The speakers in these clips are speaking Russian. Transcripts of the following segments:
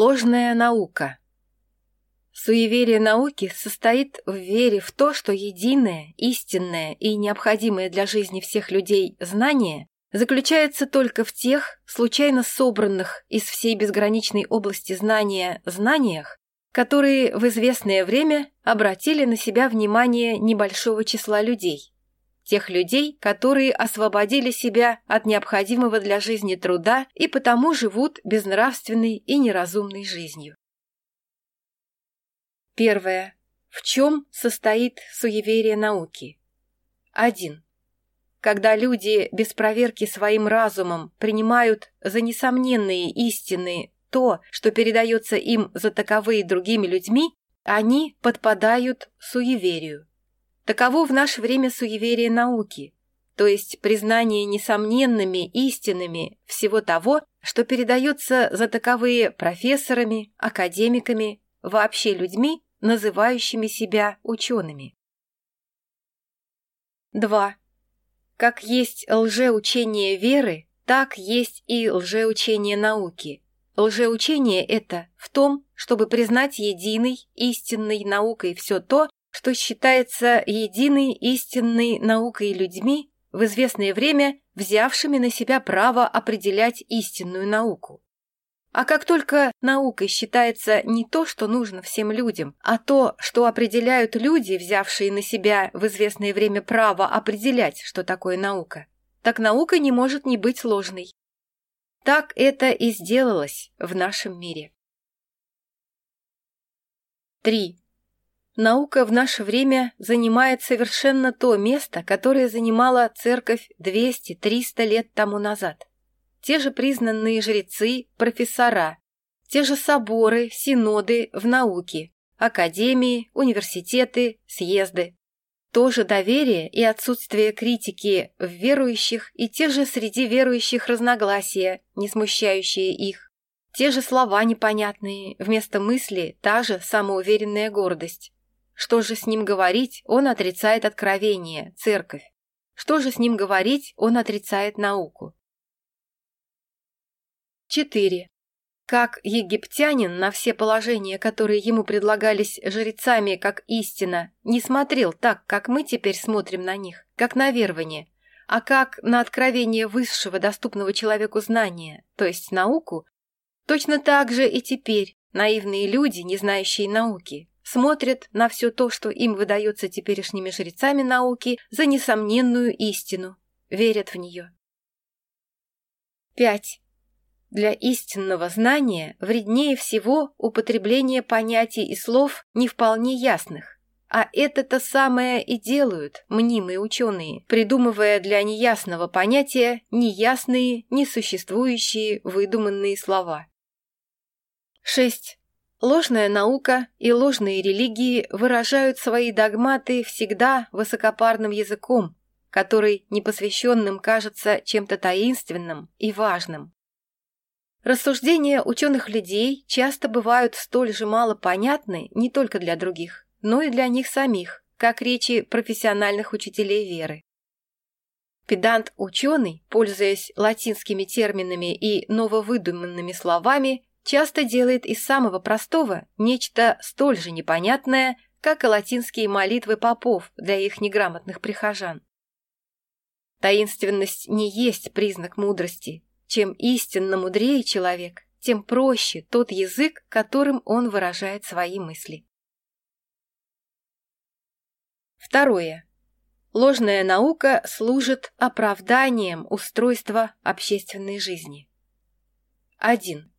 Ложная наука. Суеверие науки состоит в вере в то, что единое, истинное и необходимое для жизни всех людей знание заключается только в тех, случайно собранных из всей безграничной области знания знаниях, которые в известное время обратили на себя внимание небольшого числа людей тех людей, которые освободили себя от необходимого для жизни труда и потому живут безнравственной и неразумной жизнью. Первое. В чем состоит суеверие науки? 1. Когда люди без проверки своим разумом принимают за несомненные истины то, что передается им за таковые другими людьми, они подпадают суеверию. Таково в наше время суеверие науки, то есть признание несомненными истинами всего того, что передается за таковые профессорами, академиками, вообще людьми, называющими себя учеными. 2. Как есть лжеучение веры, так есть и лжеучение науки. Лжеучение это в том, чтобы признать единой, истинной наукой все то, что считается единой истинной наукой людьми, в известное время взявшими на себя право определять истинную науку. А как только наукой считается не то, что нужно всем людям, а то, что определяют люди, взявшие на себя в известное время право определять, что такое наука, так наука не может не быть ложной. Так это и сделалось в нашем мире. 3. Наука в наше время занимает совершенно то место, которое занимала церковь 200-300 лет тому назад те же признанные жрецы, профессора, те же соборы, синоды в науке, академии, университеты, съезды. То же доверие и отсутствие критики в верующих и те же среди верующих разногласия, не смущающие их. Те же слова непонятные, вместо мысли та же самоуверенная гордость. Что же с ним говорить, он отрицает откровение, церковь. Что же с ним говорить, он отрицает науку. 4. Как египтянин на все положения, которые ему предлагались жрецами как истина, не смотрел так, как мы теперь смотрим на них, как на верование, а как на откровение высшего доступного человеку знания, то есть науку, точно так же и теперь наивные люди, не знающие науки, смотрят на все то, что им выдается теперешними жрецами науки, за несомненную истину, верят в нее. 5. Для истинного знания вреднее всего употребление понятий и слов не вполне ясных. А это-то самое и делают мнимые ученые, придумывая для неясного понятия неясные, несуществующие выдуманные слова. 6. Ложная наука и ложные религии выражают свои догматы всегда высокопарным языком, который непосвященным кажется чем-то таинственным и важным. Рассуждения ученых людей часто бывают столь же мало понятны не только для других, но и для них самих, как речи профессиональных учителей веры. Педант-ученый, пользуясь латинскими терминами и нововыдуманными словами, часто делает из самого простого нечто столь же непонятное, как и латинские молитвы попов для их неграмотных прихожан. Таинственность не есть признак мудрости. Чем истинно мудрее человек, тем проще тот язык, которым он выражает свои мысли. Второе. Ложная наука служит оправданием устройства общественной жизни. 1.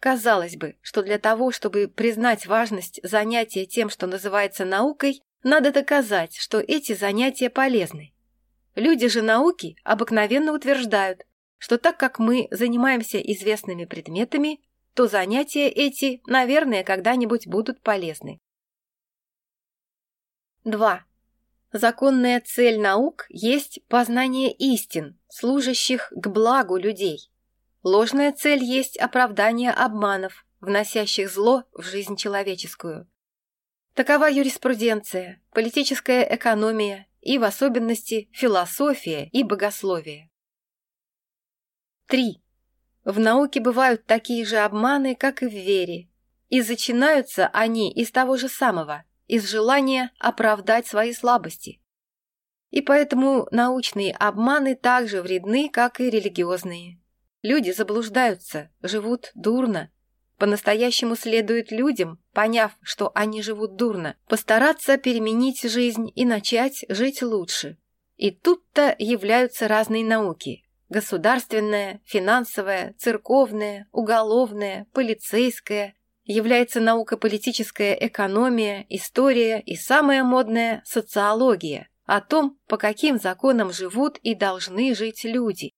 Казалось бы, что для того, чтобы признать важность занятия тем, что называется наукой, надо доказать, что эти занятия полезны. Люди же науки обыкновенно утверждают, что так как мы занимаемся известными предметами, то занятия эти, наверное, когда-нибудь будут полезны. 2. Законная цель наук есть познание истин, служащих к благу людей. Ложная цель есть оправдание обманов, вносящих зло в жизнь человеческую. Такова юриспруденция, политическая экономия и, в особенности, философия и богословие. 3. В науке бывают такие же обманы, как и в вере, и зачинаются они из того же самого, из желания оправдать свои слабости. И поэтому научные обманы так же вредны, как и религиозные. Люди заблуждаются, живут дурно. По-настоящему следует людям, поняв, что они живут дурно, постараться переменить жизнь и начать жить лучше. И тут-то являются разные науки. Государственная, финансовая, церковная, уголовная, полицейская. Является наука политическая экономия, история и самая модная – социология – о том, по каким законам живут и должны жить люди.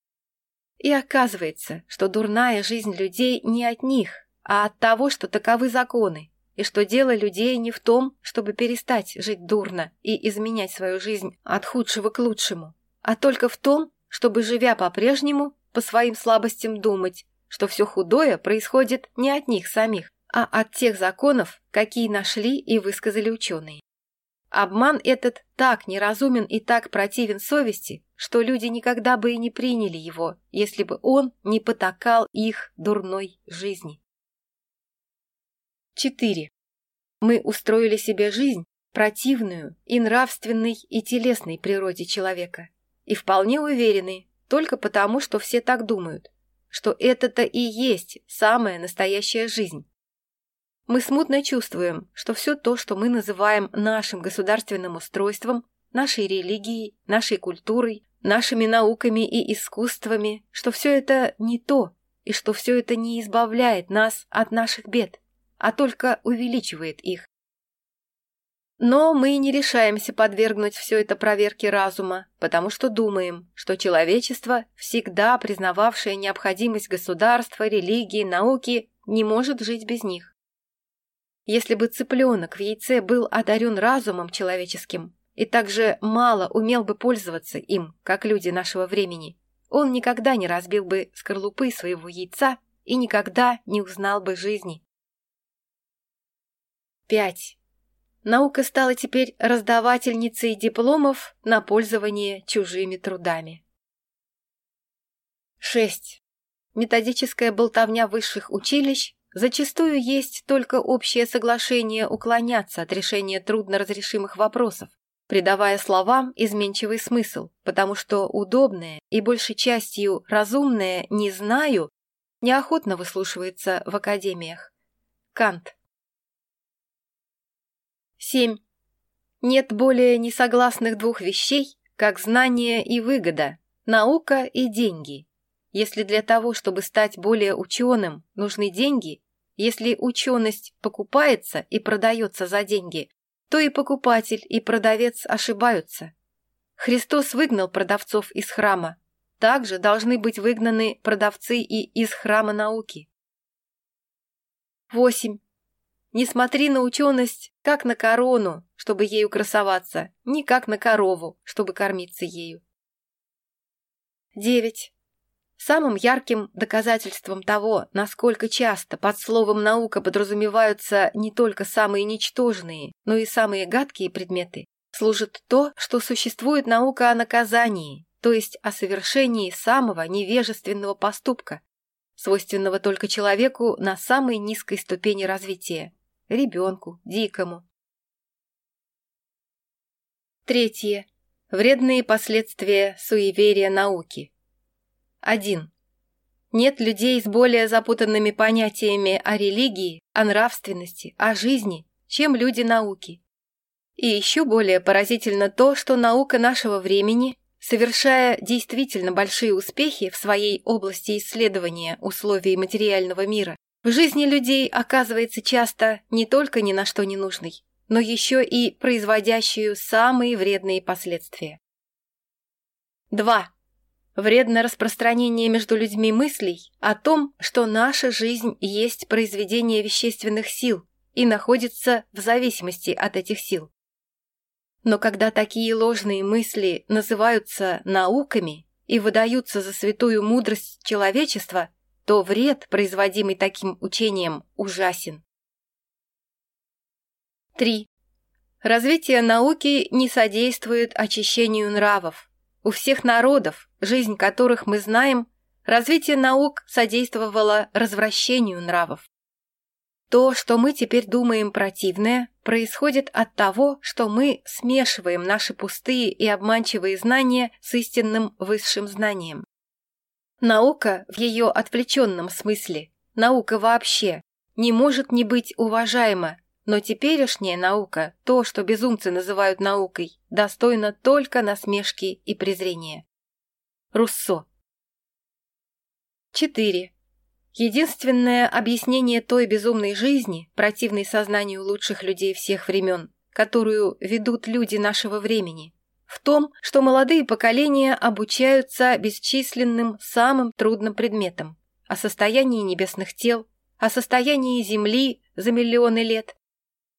И оказывается, что дурная жизнь людей не от них, а от того, что таковы законы, и что дело людей не в том, чтобы перестать жить дурно и изменять свою жизнь от худшего к лучшему, а только в том, чтобы, живя по-прежнему, по своим слабостям думать, что все худое происходит не от них самих, а от тех законов, какие нашли и высказали ученые. Обман этот так неразумен и так противен совести, что люди никогда бы и не приняли его, если бы он не потакал их дурной жизни. 4. Мы устроили себе жизнь, противную и нравственной и телесной природе человека и вполне уверены, только потому, что все так думают, что это-то и есть самая настоящая жизнь. Мы смутно чувствуем, что все то, что мы называем нашим государственным устройством, нашей религией, нашей культурой, нашими науками и искусствами, что все это не то, и что все это не избавляет нас от наших бед, а только увеличивает их. Но мы не решаемся подвергнуть все это проверке разума, потому что думаем, что человечество, всегда признававшее необходимость государства, религии, науки, не может жить без них. Если бы цыпленок в яйце был одарен разумом человеческим, и также мало умел бы пользоваться им, как люди нашего времени, он никогда не разбил бы скорлупы своего яйца и никогда не узнал бы жизни. 5. Наука стала теперь раздавательницей дипломов на пользование чужими трудами. 6. Методическая болтовня высших училищ Зачастую есть только общее соглашение уклоняться от решения трудно разрешимых вопросов, придавая словам изменчивый смысл, потому что удобное и большей частью разумное «не знаю» неохотно выслушивается в академиях. Кант. 7. Нет более несогласных двух вещей, как знание и выгода, наука и деньги – Если для того, чтобы стать более ученым, нужны деньги, если ученость покупается и продается за деньги, то и покупатель, и продавец ошибаются. Христос выгнал продавцов из храма. Также должны быть выгнаны продавцы и из храма науки. 8. Не смотри на ученость, как на корону, чтобы ею красоваться, ни как на корову, чтобы кормиться ею. 9. Самым ярким доказательством того, насколько часто под словом «наука» подразумеваются не только самые ничтожные, но и самые гадкие предметы, служит то, что существует наука о наказании, то есть о совершении самого невежественного поступка, свойственного только человеку на самой низкой ступени развития ребенку, дикому. Третье. Вредные последствия суеверия науки. 1. Нет людей с более запутанными понятиями о религии, о нравственности, о жизни, чем люди науки. И еще более поразительно то, что наука нашего времени, совершая действительно большие успехи в своей области исследования условий материального мира, в жизни людей оказывается часто не только ни на что не нужной, но еще и производящую самые вредные последствия. 2. Вредно распространение между людьми мыслей о том, что наша жизнь есть произведение вещественных сил и находится в зависимости от этих сил. Но когда такие ложные мысли называются науками и выдаются за святую мудрость человечества, то вред, производимый таким учением, ужасен. 3. Развитие науки не содействует очищению нравов, У всех народов, жизнь которых мы знаем, Развитие наук содействовало развращению нравов. То, что мы теперь думаем противное, происходит от того, что мы смешиваем наши пустые и обманчивые знания с истинным высшим знанием. Наука в ее отвлеченном смысле, наука вообще, не может не быть уважаема, но теперешняя наука, то, что безумцы называют наукой, достойна только насмешки и презрения. Руссо 4. Единственное объяснение той безумной жизни, противной сознанию лучших людей всех времен, которую ведут люди нашего времени, в том, что молодые поколения обучаются бесчисленным самым трудным предметам о состоянии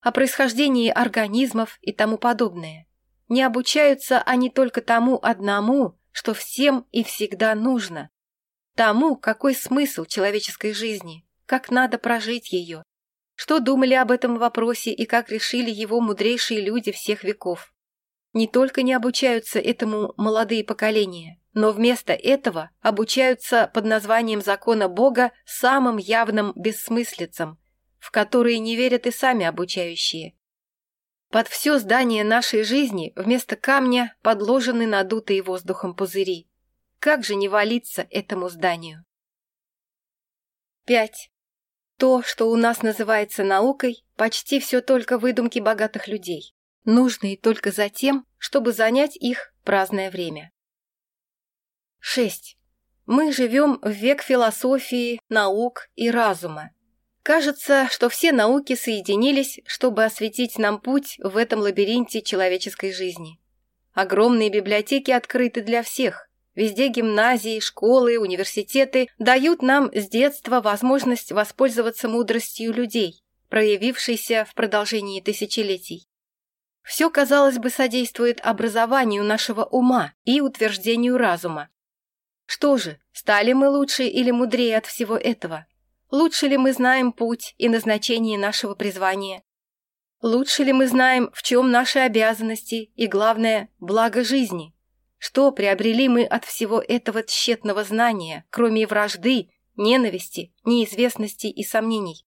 небесных тел, о состоянии Земли за миллионы лет, о происхождении организмов и тому подобное. Не обучаются они только тому одному, что всем и всегда нужно, тому, какой смысл человеческой жизни, как надо прожить ее, что думали об этом вопросе и как решили его мудрейшие люди всех веков. Не только не обучаются этому молодые поколения, но вместо этого обучаются под названием закона Бога самым явным бессмыслицам, в В которые не верят и сами обучающие. Под все здание нашей жизни вместо камня подложены надутые воздухом пузыри. Как же не валиться этому зданию? 5. То, что у нас называется наукой, почти все только выдумки богатых людей, нужные только за тем, чтобы занять их праздное время. 6. Мы живем в век философии, наук и разума, Кажется, что все науки соединились, чтобы осветить нам путь в этом лабиринте человеческой жизни. Огромные библиотеки открыты для всех. Везде гимназии, школы, университеты дают нам с детства возможность воспользоваться мудростью людей, проявившейся в продолжении тысячелетий. Все, казалось бы, содействует образованию нашего ума и утверждению разума. Что же, стали мы лучше или мудрее от всего этого? Лучше ли мы знаем путь и назначение нашего призвания? Лучше ли мы знаем, в чем наши обязанности и, главное, благо жизни? Что приобрели мы от всего этого тщетного знания, кроме вражды, ненависти, неизвестности и сомнений?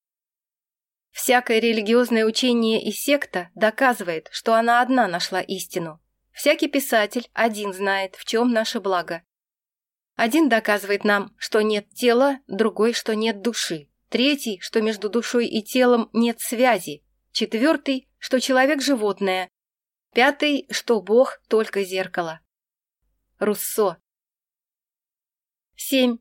Всякое религиозное учение и секта доказывает, что она одна нашла истину. Всякий писатель один знает, в чем наше благо. Один доказывает нам, что нет тела, другой, что нет души. Третий, что между душой и телом нет связи. Четвертый, что человек – животное. Пятый, что Бог – только зеркало. Руссо. 7.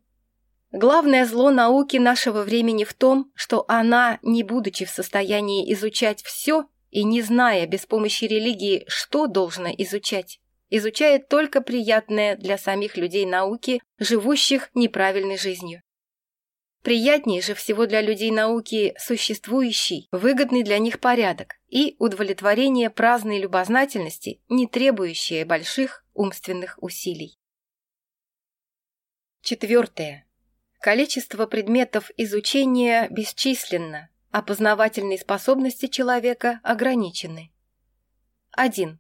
Главное зло науки нашего времени в том, что она, не будучи в состоянии изучать все и не зная без помощи религии, что должна изучать, изучает только приятное для самих людей науки, живущих неправильной жизнью. Приятнее же всего для людей науки существующий, выгодный для них порядок и удовлетворение праздной любознательности, не требующее больших умственных усилий. Четвертое. Количество предметов изучения бесчисленно, а познавательные способности человека ограничены. 1.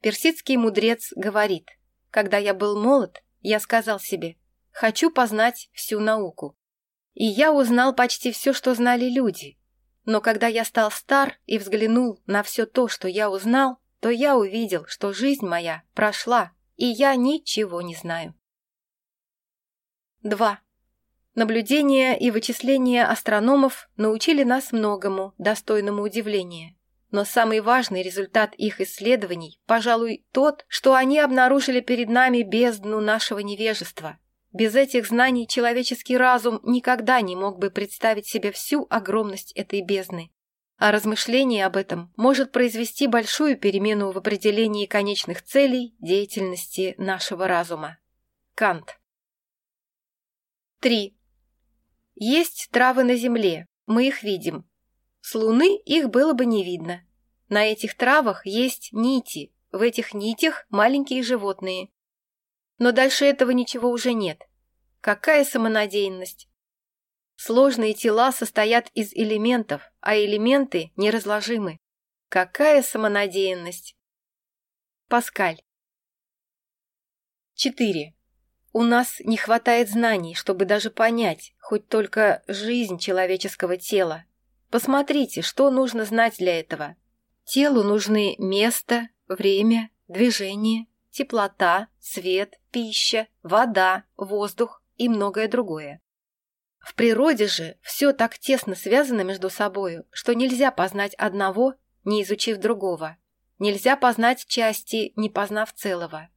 Персидский мудрец говорит, когда я был молод, я сказал себе, хочу познать всю науку. И я узнал почти все, что знали люди. Но когда я стал стар и взглянул на все то, что я узнал, то я увидел, что жизнь моя прошла, и я ничего не знаю. 2. Наблюдения и вычисления астрономов научили нас многому, достойному удивления. Но самый важный результат их исследований, пожалуй, тот, что они обнаружили перед нами бездну нашего невежества. Без этих знаний человеческий разум никогда не мог бы представить себе всю огромность этой бездны. А размышление об этом может произвести большую перемену в определении конечных целей деятельности нашего разума. Кант. 3. Есть травы на земле, мы их видим, с луны их было бы не видно. На этих травах есть нити, в этих нитях маленькие животные. Но дальше этого ничего уже нет. Какая самонадеянность! Сложные тела состоят из элементов, а элементы неразложимы. Какая самонадеянность! Паскаль. 4. У нас не хватает знаний, чтобы даже понять хоть только жизнь человеческого тела, Посмотрите, что нужно знать для этого. Телу нужны место, время, движение, теплота, свет, пища, вода, воздух и многое другое. В природе же все так тесно связано между собою, что нельзя познать одного, не изучив другого. Нельзя познать части, не познав целого.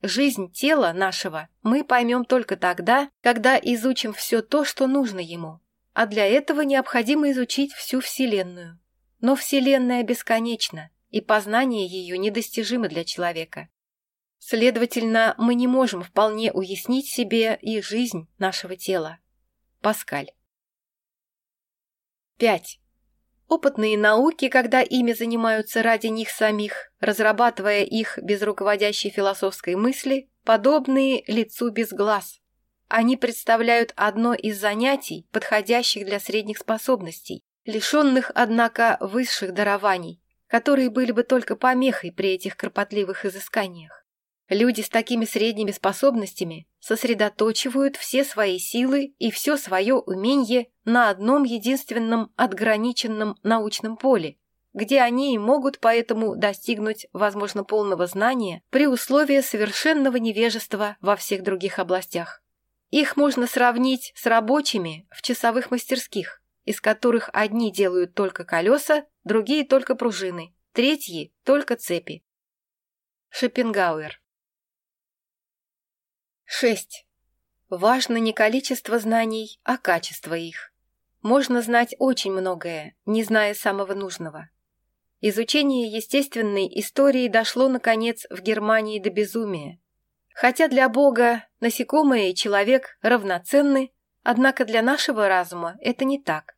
Жизнь тела нашего мы поймем только тогда, когда изучим все то, что нужно ему. А для этого необходимо изучить всю Вселенную. Но Вселенная бесконечна, и познание ее недостижимо для человека. Следовательно, мы не можем вполне уяснить себе и жизнь нашего тела. Паскаль. 5. Опытные науки, когда ими занимаются ради них самих, разрабатывая их без руководящей философской мысли, подобные лицу без глаз. Они представляют одно из занятий, подходящих для средних способностей, лишенных, однако, высших дарований, которые были бы только помехой при этих кропотливых изысканиях. Люди с такими средними способностями сосредоточивают все свои силы и все свое умение на одном единственном отграниченном научном поле, где они и могут поэтому достигнуть, возможно, полного знания при условии совершенного невежества во всех других областях. Их можно сравнить с рабочими в часовых мастерских, из которых одни делают только колеса, другие только пружины, третьи только цепи. Шопенгауэр 6. Важно не количество знаний, а качество их. Можно знать очень многое, не зная самого нужного. Изучение естественной истории дошло, наконец, в Германии до безумия. Хотя для Бога насекомые и человек равноценны, однако для нашего разума это не так.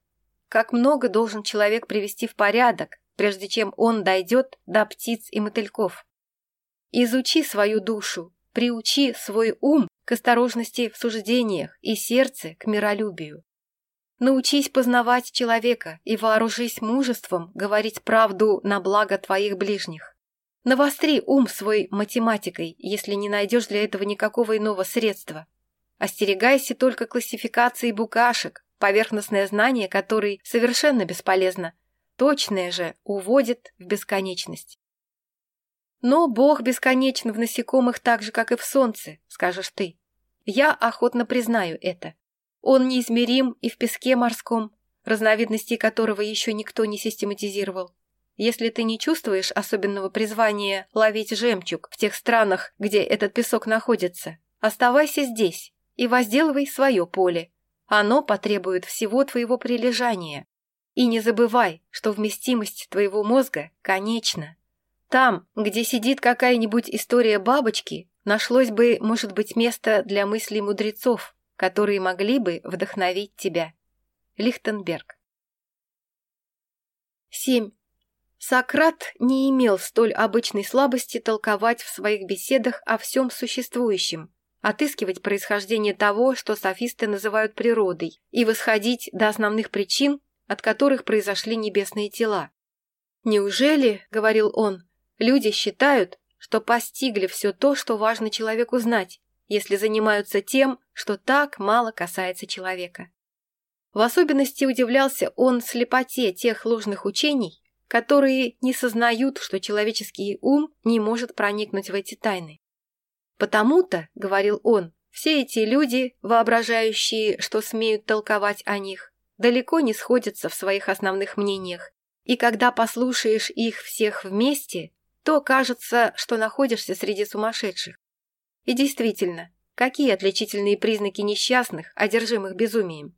Как много должен человек привести в порядок, прежде чем он дойдет до птиц и мотыльков. Изучи свою душу, Приучи свой ум к осторожности в суждениях и сердце к миролюбию. Научись познавать человека и вооружись мужеством говорить правду на благо твоих ближних. Навостри ум свой математикой, если не найдешь для этого никакого иного средства. Остерегайся только классификации букашек, поверхностное знание которой совершенно бесполезно, точное же уводит в бесконечность. Но Бог бесконечен в насекомых так же, как и в солнце, скажешь ты. Я охотно признаю это. Он неизмерим и в песке морском, разновидностей которого еще никто не систематизировал. Если ты не чувствуешь особенного призвания ловить жемчуг в тех странах, где этот песок находится, оставайся здесь и возделывай свое поле. Оно потребует всего твоего прилежания. И не забывай, что вместимость твоего мозга конечна. Там, где сидит какая-нибудь история бабочки, нашлось бы, может быть, место для мыслей мудрецов, которые могли бы вдохновить тебя. Лихтенберг. 7. Сократ не имел столь обычной слабости толковать в своих беседах о всем существующем, отыскивать происхождение того, что софисты называют природой, и восходить до основных причин, от которых произошли небесные тела. «Неужели, — говорил он, — люди считают, что постигли все то, что важно человеку знать, если занимаются тем, что так мало касается человека?» В особенности удивлялся он слепоте тех ложных учений, которые не сознают, что человеческий ум не может проникнуть в эти тайны. «Потому-то, — говорил он, — все эти люди, воображающие, что смеют толковать о них, далеко не сходятся в своих основных мнениях, и когда послушаешь их всех вместе, то кажется, что находишься среди сумасшедших. И действительно, какие отличительные признаки несчастных, одержимых безумием?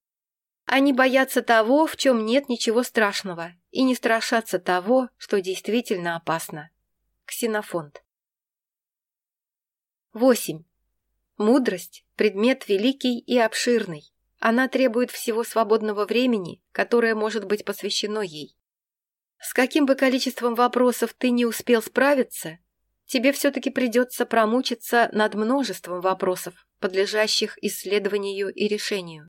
Они боятся того, в чем нет ничего страшного, и не страшатся того, что действительно опасно. Ксенофонд. 8. Мудрость – предмет великий и обширный. Она требует всего свободного времени, которое может быть посвящено ей. С каким бы количеством вопросов ты не успел справиться, тебе все-таки придется промучиться над множеством вопросов, подлежащих исследованию и решению.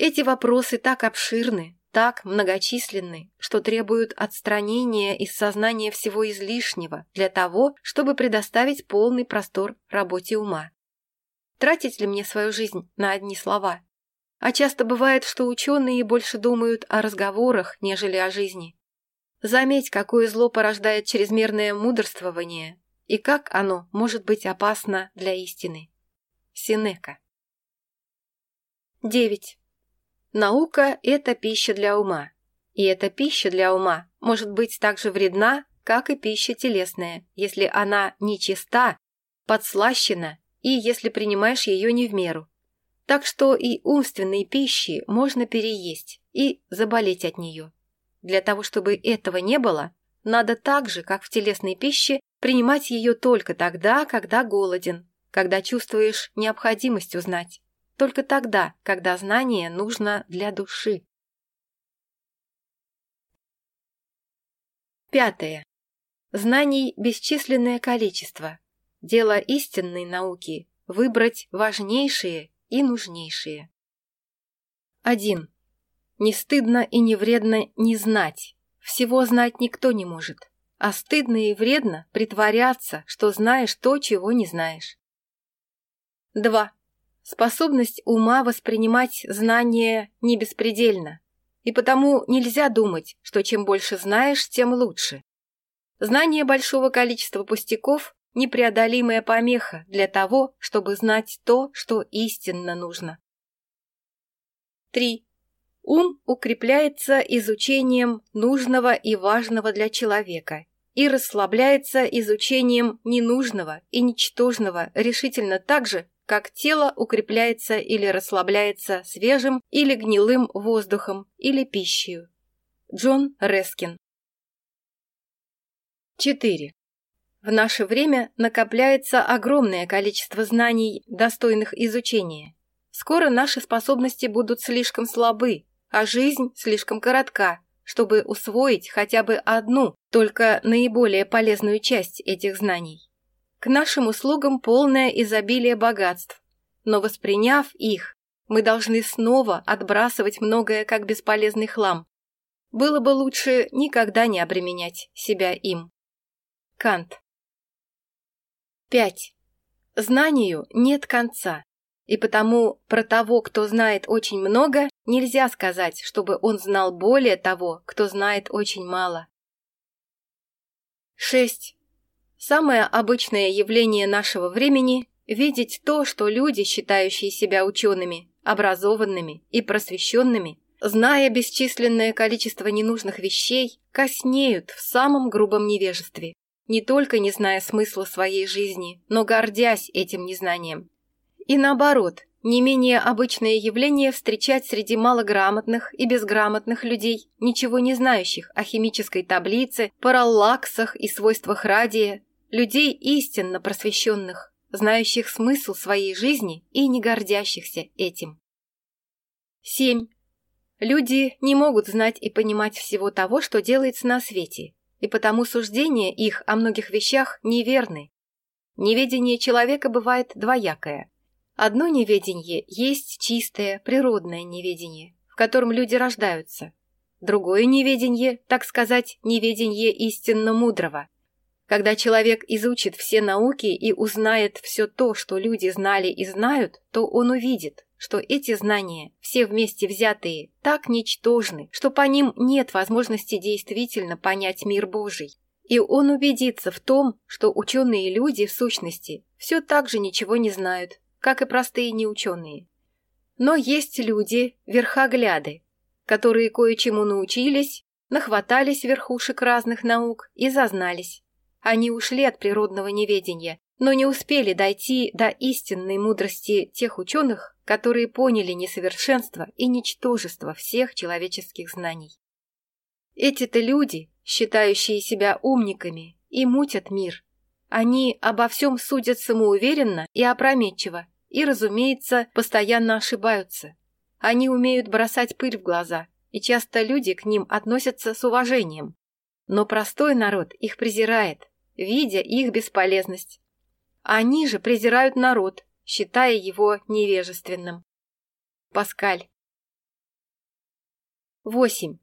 Эти вопросы так обширны, так многочисленны, что требуют отстранения из сознания всего излишнего для того, чтобы предоставить полный простор работе ума. Тратить ли мне свою жизнь на одни слова? А часто бывает, что ученые больше думают о разговорах, нежели о жизни. Заметь, какое зло порождает чрезмерное мудрствование и как оно может быть опасно для истины. Синека. 9. Наука – это пища для ума. И эта пища для ума может быть также вредна, как и пища телесная, если она нечиста, подслащена и если принимаешь ее не в меру. Так что и умственной пищи можно переесть и заболеть от нее. Для того, чтобы этого не было, надо так же, как в телесной пище, принимать ее только тогда, когда голоден, когда чувствуешь необходимость узнать только тогда, когда знание нужно для души. Пятое. Знаний бесчисленное количество. Дело истинной науки – выбрать важнейшие и нужнейшие. 1. Не стыдно и не вредно не знать. Всего знать никто не может. А стыдно и вредно притворяться, что знаешь то, чего не знаешь. 2 способность ума воспринимать знания не беспредельна, и потому нельзя думать, что чем больше знаешь, тем лучше. Знание большого количества пустяков – непреодолимая помеха для того, чтобы знать то, что истинно нужно. 3. Ум укрепляется изучением нужного и важного для человека и расслабляется изучением ненужного и ничтожного решительно так же, как тело укрепляется или расслабляется свежим или гнилым воздухом или пищей. Джон Рескин 4. В наше время накопляется огромное количество знаний, достойных изучения. Скоро наши способности будут слишком слабы, а жизнь слишком коротка, чтобы усвоить хотя бы одну, только наиболее полезную часть этих знаний. К нашим услугам полное изобилие богатств, но восприняв их, мы должны снова отбрасывать многое как бесполезный хлам. Было бы лучше никогда не обременять себя им. Кант 5. Знанию нет конца, и потому про того, кто знает очень много, нельзя сказать, чтобы он знал более того, кто знает очень мало. 6. Самое обычное явление нашего времени – видеть то, что люди, считающие себя учеными, образованными и просвещенными, зная бесчисленное количество ненужных вещей, коснеют в самом грубом невежестве, не только не зная смысла своей жизни, но гордясь этим незнанием. И наоборот, не менее обычное явление встречать среди малограмотных и безграмотных людей, ничего не знающих о химической таблице, параллаксах и свойствах радия, людей истинно просвещенных, знающих смысл своей жизни и не гордящихся этим. 7. Люди не могут знать и понимать всего того, что делается на свете, и потому суждения их о многих вещах неверны. Неведение человека бывает двоякое. Одно неведение есть чистое, природное неведение, в котором люди рождаются. Другое неведение, так сказать, неведение истинно мудрого – когда человек изучит все науки и узнает все то, что люди знали и знают, то он увидит, что эти знания, все вместе взятые, так ничтожны, что по ним нет возможности действительно понять мир Божий. И он убедится в том, что ученые люди в сущности все так же ничего не знают, как и простые неученые. Но есть люди, верхогляды, которые кое-чему научились, нахватались верхушек разных наук и зазнались. Они ушли от природного неведения, но не успели дойти до истинной мудрости тех ученых, которые поняли несовершенство и ничтожество всех человеческих знаний. Эти-то люди, считающие себя умниками, и мутят мир. Они обо всем судят самоуверенно и опрометчиво, и, разумеется, постоянно ошибаются. Они умеют бросать пыль в глаза, и часто люди к ним относятся с уважением. Но простой народ их презирает, видя их бесполезность. Они же презирают народ, считая его невежественным. Паскаль. 8.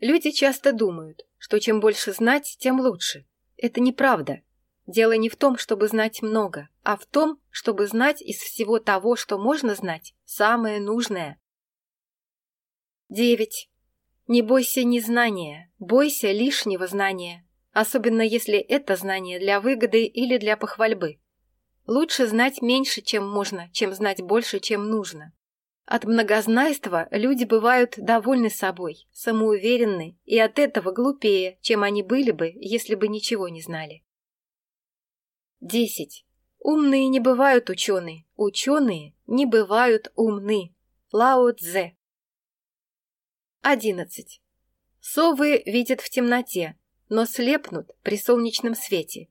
Люди часто думают, что чем больше знать, тем лучше. Это неправда. Дело не в том, чтобы знать много, а в том, чтобы знать из всего того, что можно знать, самое нужное. 9. Не бойся незнания, бойся лишнего знания особенно если это знание для выгоды или для похвальбы. Лучше знать меньше, чем можно, чем знать больше, чем нужно. От многознайства люди бывают довольны собой, самоуверенны и от этого глупее, чем они были бы, если бы ничего не знали. 10. Умные не бывают ученые, ученые не бывают умны. Лао Цзе. 11. Совы видят в темноте, но слепнут при солнечном свете.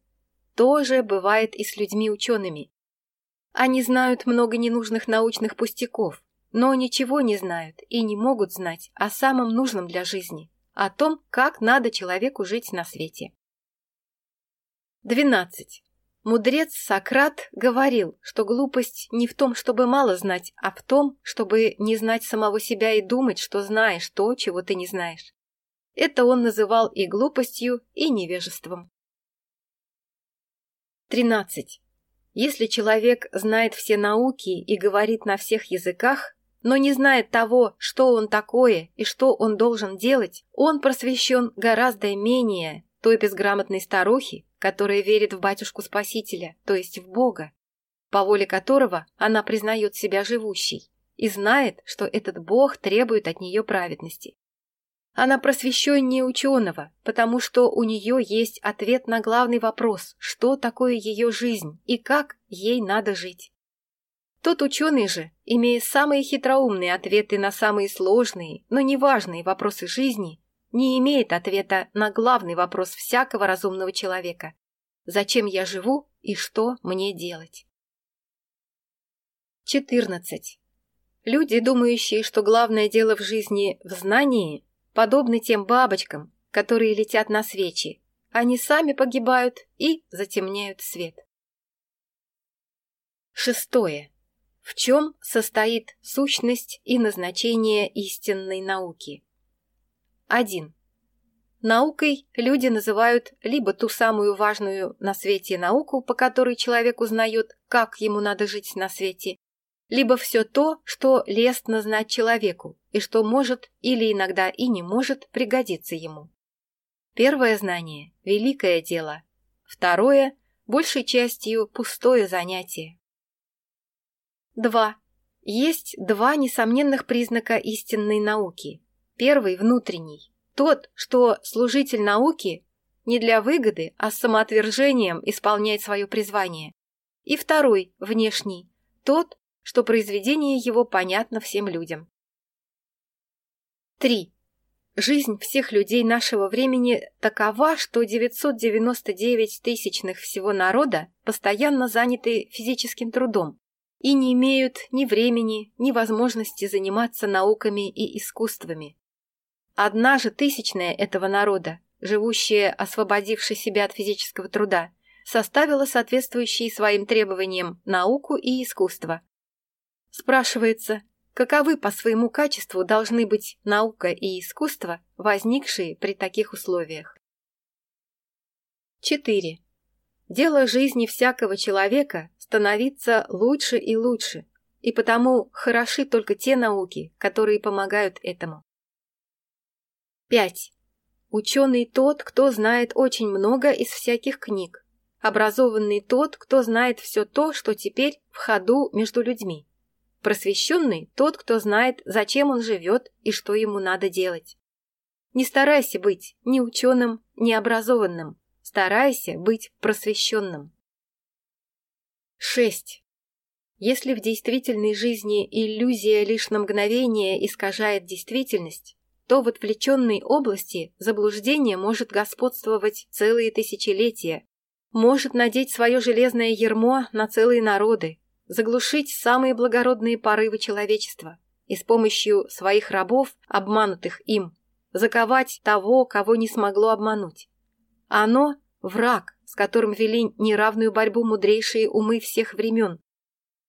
Тоже бывает и с людьми-учеными. Они знают много ненужных научных пустяков, но ничего не знают и не могут знать о самом нужном для жизни, о том, как надо человеку жить на свете. 12. Мудрец Сократ говорил, что глупость не в том, чтобы мало знать, а в том, чтобы не знать самого себя и думать, что знаешь то, чего ты не знаешь. Это он называл и глупостью, и невежеством. 13. Если человек знает все науки и говорит на всех языках, но не знает того, что он такое и что он должен делать, он просвещен гораздо менее той безграмотной старухи, которая верит в батюшку-спасителя, то есть в Бога, по воле которого она признает себя Она просвещеннее ученого, потому что у нее есть ответ на главный вопрос, что такое ее жизнь и как ей надо жить. Тот ученый же, имея самые хитроумные ответы на самые сложные, но неважные вопросы жизни, не имеет ответа на главный вопрос всякого разумного человека. Зачем я живу и что мне делать? 14. Люди, думающие, что главное дело в жизни в знании, Подобны тем бабочкам, которые летят на свечи. Они сами погибают и затемняют свет. Шестое. В чем состоит сущность и назначение истинной науки? 1. Наукой люди называют либо ту самую важную на свете науку, по которой человек узнает, как ему надо жить на свете, либо все то, что лестно знать человеку, и что может или иногда и не может пригодиться ему. Первое знание – великое дело. Второе – большей частью пустое занятие. 2. Есть два несомненных признака истинной науки. Первый – внутренний. Тот, что служитель науки не для выгоды, а с самоотвержением исполняет свое призвание. И второй – внешний. Тот, что произведение его понятно всем людям. 3. Жизнь всех людей нашего времени такова, что 999 тысячных всего народа постоянно заняты физическим трудом и не имеют ни времени, ни возможности заниматься науками и искусствами. Одна же тысячная этого народа, живущая, освободивши себя от физического труда, составила соответствующие своим требованиям науку и искусство, Спрашивается, каковы по своему качеству должны быть наука и искусство, возникшие при таких условиях? 4. Дело жизни всякого человека становится лучше и лучше, и потому хороши только те науки, которые помогают этому. 5. Ученый тот, кто знает очень много из всяких книг. Образованный тот, кто знает все то, что теперь в ходу между людьми. Просвещенный тот, кто знает, зачем он живет и что ему надо делать. Не старайся быть ни ученым, ни образованным. Старайся быть просвещенным. 6. Если в действительной жизни иллюзия лишь на мгновение искажает действительность, то в отвлеченной области заблуждение может господствовать целые тысячелетия, может надеть свое железное ермо на целые народы, Заглушить самые благородные порывы человечества и с помощью своих рабов, обманутых им, заковать того, кого не смогло обмануть. Оно – враг, с которым вели неравную борьбу мудрейшие умы всех времен.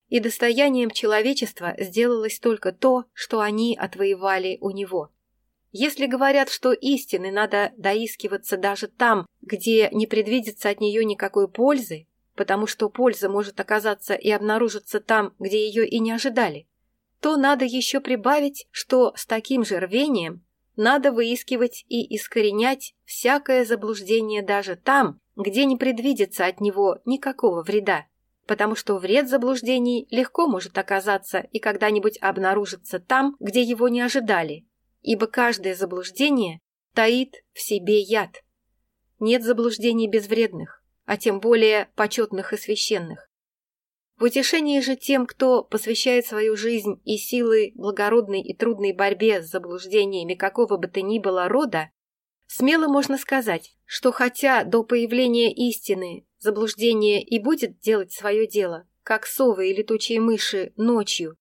И достоянием человечества сделалось только то, что они отвоевали у него. Если говорят, что истины надо доискиваться даже там, где не предвидится от нее никакой пользы, потому что польза может оказаться и обнаружиться там, где ее и не ожидали, то надо еще прибавить, что с таким же рвением надо выискивать и искоренять всякое заблуждение даже там, где не предвидится от него никакого вреда, потому что вред заблуждений легко может оказаться и когда-нибудь обнаружиться там, где его не ожидали, ибо каждое заблуждение таит в себе яд. Нет заблуждений безвредных. а тем более почетных и священных. В утешении же тем, кто посвящает свою жизнь и силы благородной и трудной борьбе с заблуждениями какого бы то ни было рода, смело можно сказать, что хотя до появления истины заблуждение и будет делать свое дело, как совы и летучие мыши ночью,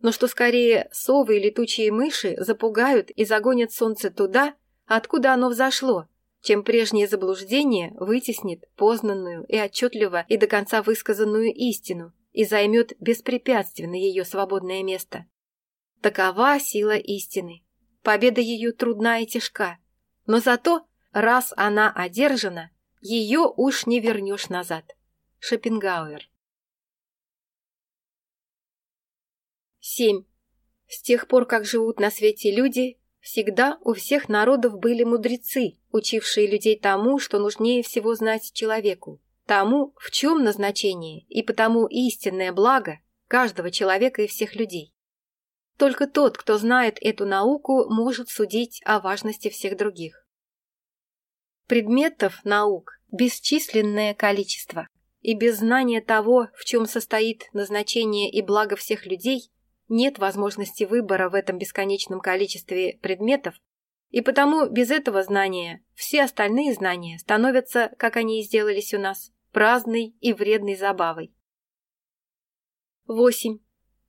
но что скорее совы и летучие мыши запугают и загонят солнце туда, откуда оно взошло, Чем прежнее заблуждение вытеснит познанную и отчетливо и до конца высказанную истину и займет беспрепятственно ее свободное место. Такова сила истины. Победа ее трудна и тяжка. Но зато, раз она одержана, ее уж не вернешь назад. Шопенгауэр. 7. С тех пор, как живут на свете люди, Всегда у всех народов были мудрецы, учившие людей тому, что нужнее всего знать человеку, тому, в чем назначение и потому истинное благо каждого человека и всех людей. Только тот, кто знает эту науку, может судить о важности всех других. Предметов наук бесчисленное количество, и без знания того, в чем состоит назначение и благо всех людей, нет возможности выбора в этом бесконечном количестве предметов, и потому без этого знания все остальные знания становятся, как они и сделались у нас, праздной и вредной забавой. 8.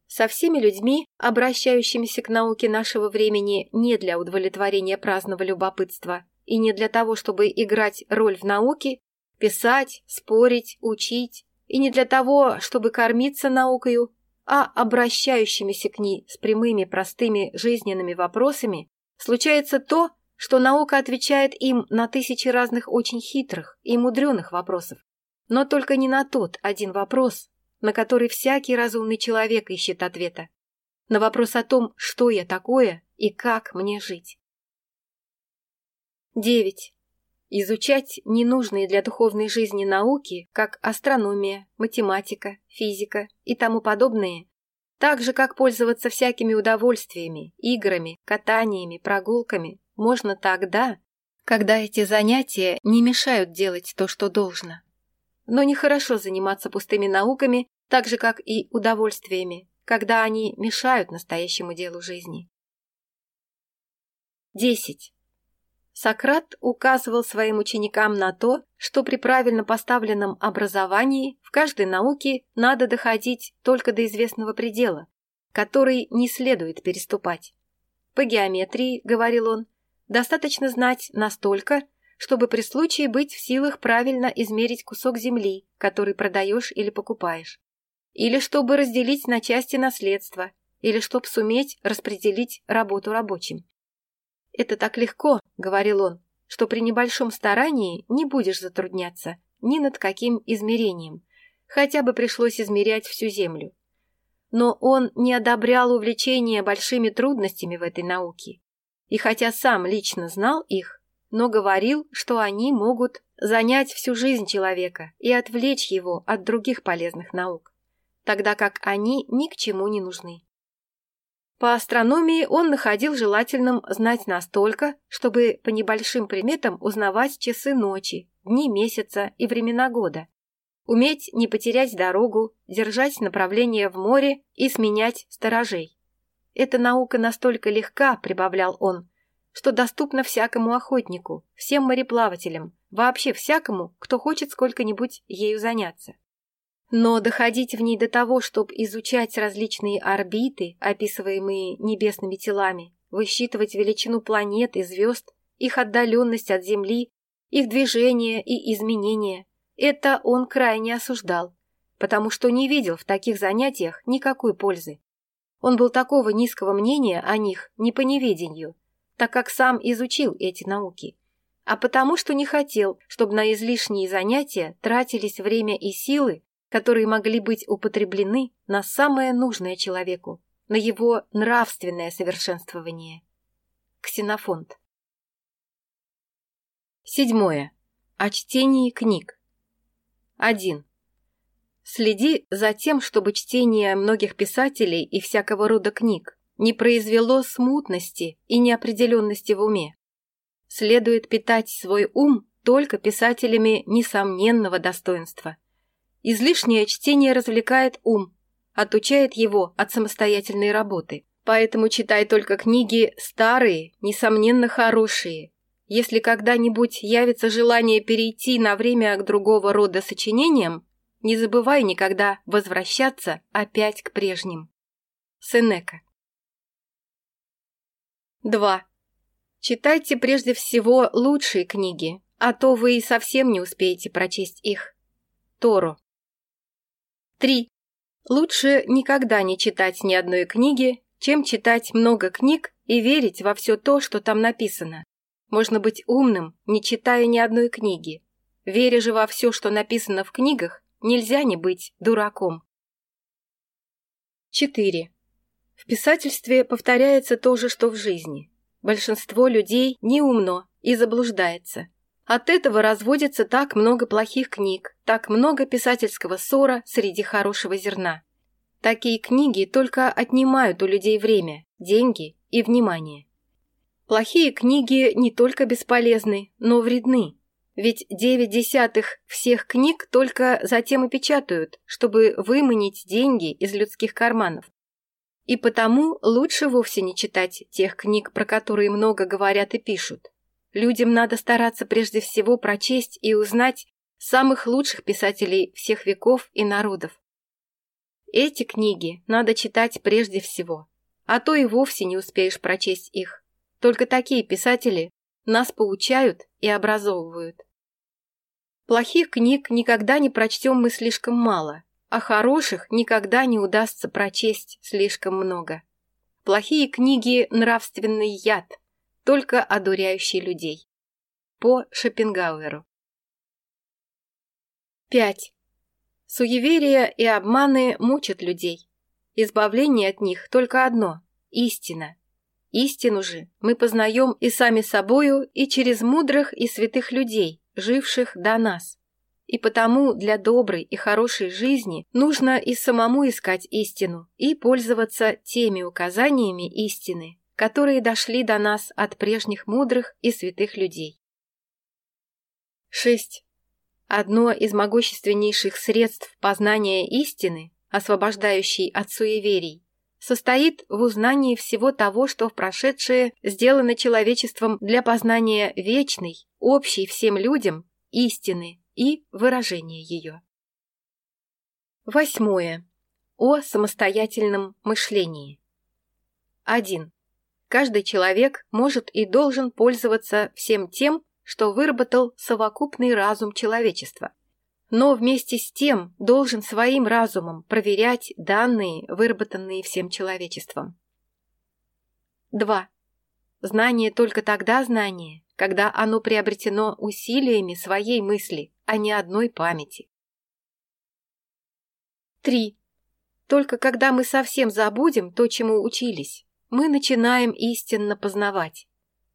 Со всеми людьми, обращающимися к науке нашего времени не для удовлетворения праздного любопытства и не для того, чтобы играть роль в науке, писать, спорить, учить, и не для того, чтобы кормиться наукою, а обращающимися к ней с прямыми простыми жизненными вопросами, случается то, что наука отвечает им на тысячи разных очень хитрых и мудреных вопросов, но только не на тот один вопрос, на который всякий разумный человек ищет ответа, изучать ненужные для духовной жизни науки, как астрономия, математика, физика и тому подобные, так же, как пользоваться всякими удовольствиями, играми, катаниями, прогулками, можно тогда, когда эти занятия не мешают делать то, что должно. Но нехорошо заниматься пустыми науками, так же, как и удовольствиями, когда они мешают настоящему делу жизни. 10. Сократ указывал своим ученикам на то, что при правильно поставленном образовании в каждой науке надо доходить только до известного предела, который не следует переступать. По геометрии, говорил он, достаточно знать настолько, чтобы при случае быть в силах правильно измерить кусок земли, который продаешь или покупаешь. Или чтобы разделить на части наследство, или чтобы суметь распределить работу рабочим. Это так легко, — говорил он, — что при небольшом старании не будешь затрудняться ни над каким измерением. Хотя бы пришлось измерять всю Землю. Но он не одобрял увлечения большими трудностями в этой науке. И хотя сам лично знал их, но говорил, что они могут занять всю жизнь человека и отвлечь его от других полезных наук, тогда как они ни к чему не нужны. По астрономии он находил желательным знать настолько, чтобы по небольшим приметам узнавать часы ночи, дни месяца и времена года, уметь не потерять дорогу, держать направление в море и сменять сторожей. «Эта наука настолько легка», — прибавлял он, «что доступна всякому охотнику, всем мореплавателям, вообще всякому, кто хочет сколько-нибудь ею заняться». Но доходить в ней до того, чтобы изучать различные орбиты, описываемые небесными телами, высчитывать величину планет и звезд, их отдаленность от Земли, их движения и изменения, это он крайне осуждал, потому что не видел в таких занятиях никакой пользы. Он был такого низкого мнения о них не по неведению, так как сам изучил эти науки, а потому что не хотел, чтобы на излишние занятия тратились время и силы, которые могли быть употреблены на самое нужное человеку, на его нравственное совершенствование. Ксенофонт. Седьмое. О чтении книг. 1. Следи за тем, чтобы чтение многих писателей и всякого рода книг не произвело смутности и неопределенности в уме. Следует питать свой ум только писателями несомненного достоинства – Излишнее чтение развлекает ум, отучает его от самостоятельной работы. Поэтому читай только книги старые, несомненно хорошие. Если когда-нибудь явится желание перейти на время к другого рода сочинениям, не забывай никогда возвращаться опять к прежним. Сенека 2. Читайте прежде всего лучшие книги, а то вы и совсем не успеете прочесть их. Торо 3. Лучше никогда не читать ни одной книги, чем читать много книг и верить во все то, что там написано. Можно быть умным, не читая ни одной книги. Веря же во все, что написано в книгах, нельзя не быть дураком. 4. В писательстве повторяется то же, что в жизни. Большинство людей неумно и заблуждается. От этого разводится так много плохих книг, так много писательского ссора среди хорошего зерна. Такие книги только отнимают у людей время, деньги и внимание. Плохие книги не только бесполезны, но вредны. Ведь девять десятых всех книг только затем и печатают, чтобы выманить деньги из людских карманов. И потому лучше вовсе не читать тех книг, про которые много говорят и пишут. Людям надо стараться прежде всего прочесть и узнать самых лучших писателей всех веков и народов. Эти книги надо читать прежде всего, а то и вовсе не успеешь прочесть их. Только такие писатели нас поучают и образовывают. Плохих книг никогда не прочтем мы слишком мало, а хороших никогда не удастся прочесть слишком много. Плохие книги – нравственный яд – только одуряющий людей. По Шопенгауэру. 5. Суеверия и обманы мучат людей. Избавление от них только одно – истина. Истину же мы познаем и сами собою, и через мудрых и святых людей, живших до нас. И потому для доброй и хорошей жизни нужно и самому искать истину и пользоваться теми указаниями истины, которые дошли до нас от прежних мудрых и святых людей. 6. Одно из могущественнейших средств познания истины, освобождающей от суеверий, состоит в узнании всего того, что в прошедшее сделано человечеством для познания вечной, общей всем людям, истины и выражения ее. Восьмое. О самостоятельном мышлении. 1 каждый человек может и должен пользоваться всем тем, что выработал совокупный разум человечества. Но вместе с тем должен своим разумом проверять данные, выработанные всем человечеством. 2. Знание только тогда знание, когда оно приобретено усилиями своей мысли, а не одной памяти. 3. Только когда мы совсем забудем то, чему учились, мы начинаем истинно познавать.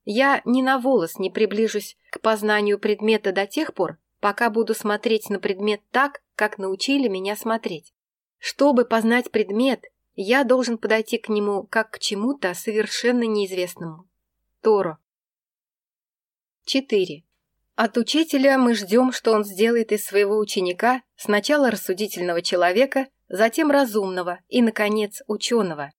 Я ни на волос не приближусь к познанию предмета до тех пор, пока буду смотреть на предмет так, как научили меня смотреть. Чтобы познать предмет, я должен подойти к нему как к чему-то совершенно неизвестному. Торо. 4. От учителя мы ждем, что он сделает из своего ученика сначала рассудительного человека, затем разумного и, наконец, ученого.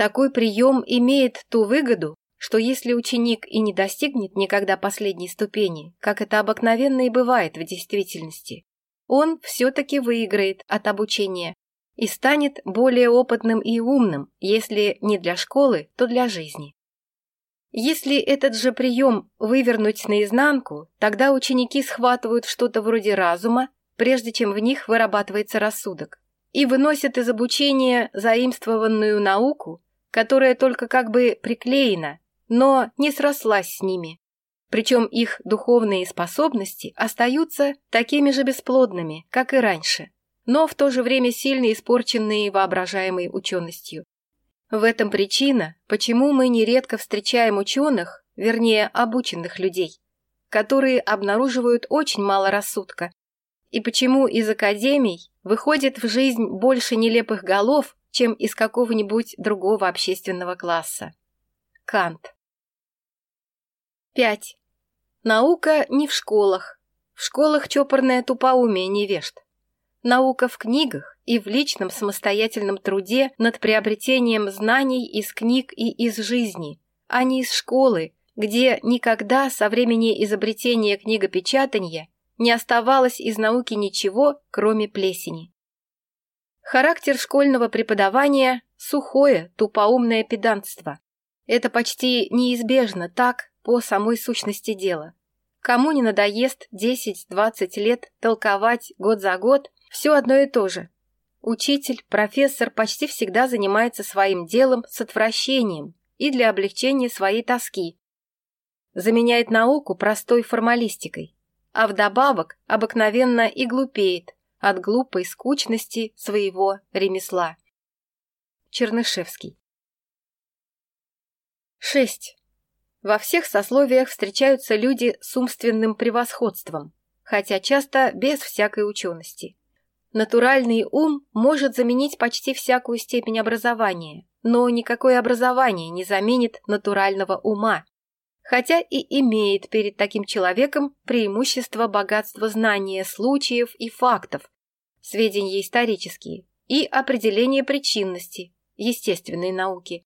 Такой прием имеет ту выгоду, что если ученик и не достигнет никогда последней ступени, как это обыкновенно и бывает в действительности, он все-таки выиграет от обучения и станет более опытным и умным, если не для школы, то для жизни. Если этот же прием вывернуть наизнанку, тогда ученики схватывают что-то вроде разума, прежде чем в них вырабатывается рассудок, и выносят из обучения заимствованную науку которая только как бы приклеена, но не срослась с ними. Причем их духовные способности остаются такими же бесплодными, как и раньше, но в то же время сильно испорченные воображаемой ученостью. В этом причина, почему мы нередко встречаем ученых, вернее обученных людей, которые обнаруживают очень мало рассудка, и почему из академий выходит в жизнь больше нелепых голов, чем из какого-нибудь другого общественного класса. Кант. 5. Наука не в школах. В школах чопорное тупоумие вешт. Наука в книгах и в личном самостоятельном труде над приобретением знаний из книг и из жизни, а не из школы, где никогда со времени изобретения книгопечатания не оставалось из науки ничего, кроме плесени. Характер школьного преподавания – сухое, тупоумное педантство. Это почти неизбежно так по самой сущности дела. Кому не надоест 10-20 лет толковать год за год все одно и то же. Учитель, профессор почти всегда занимается своим делом с отвращением и для облегчения своей тоски. Заменяет науку простой формалистикой а вдобавок обыкновенно и глупеет от глупой скучности своего ремесла. Чернышевский. 6. Во всех сословиях встречаются люди с умственным превосходством, хотя часто без всякой учености. Натуральный ум может заменить почти всякую степень образования, но никакое образование не заменит натурального ума, хотя и имеет перед таким человеком преимущество богатства знания случаев и фактов, сведения исторические, и определение причинности, естественной науки.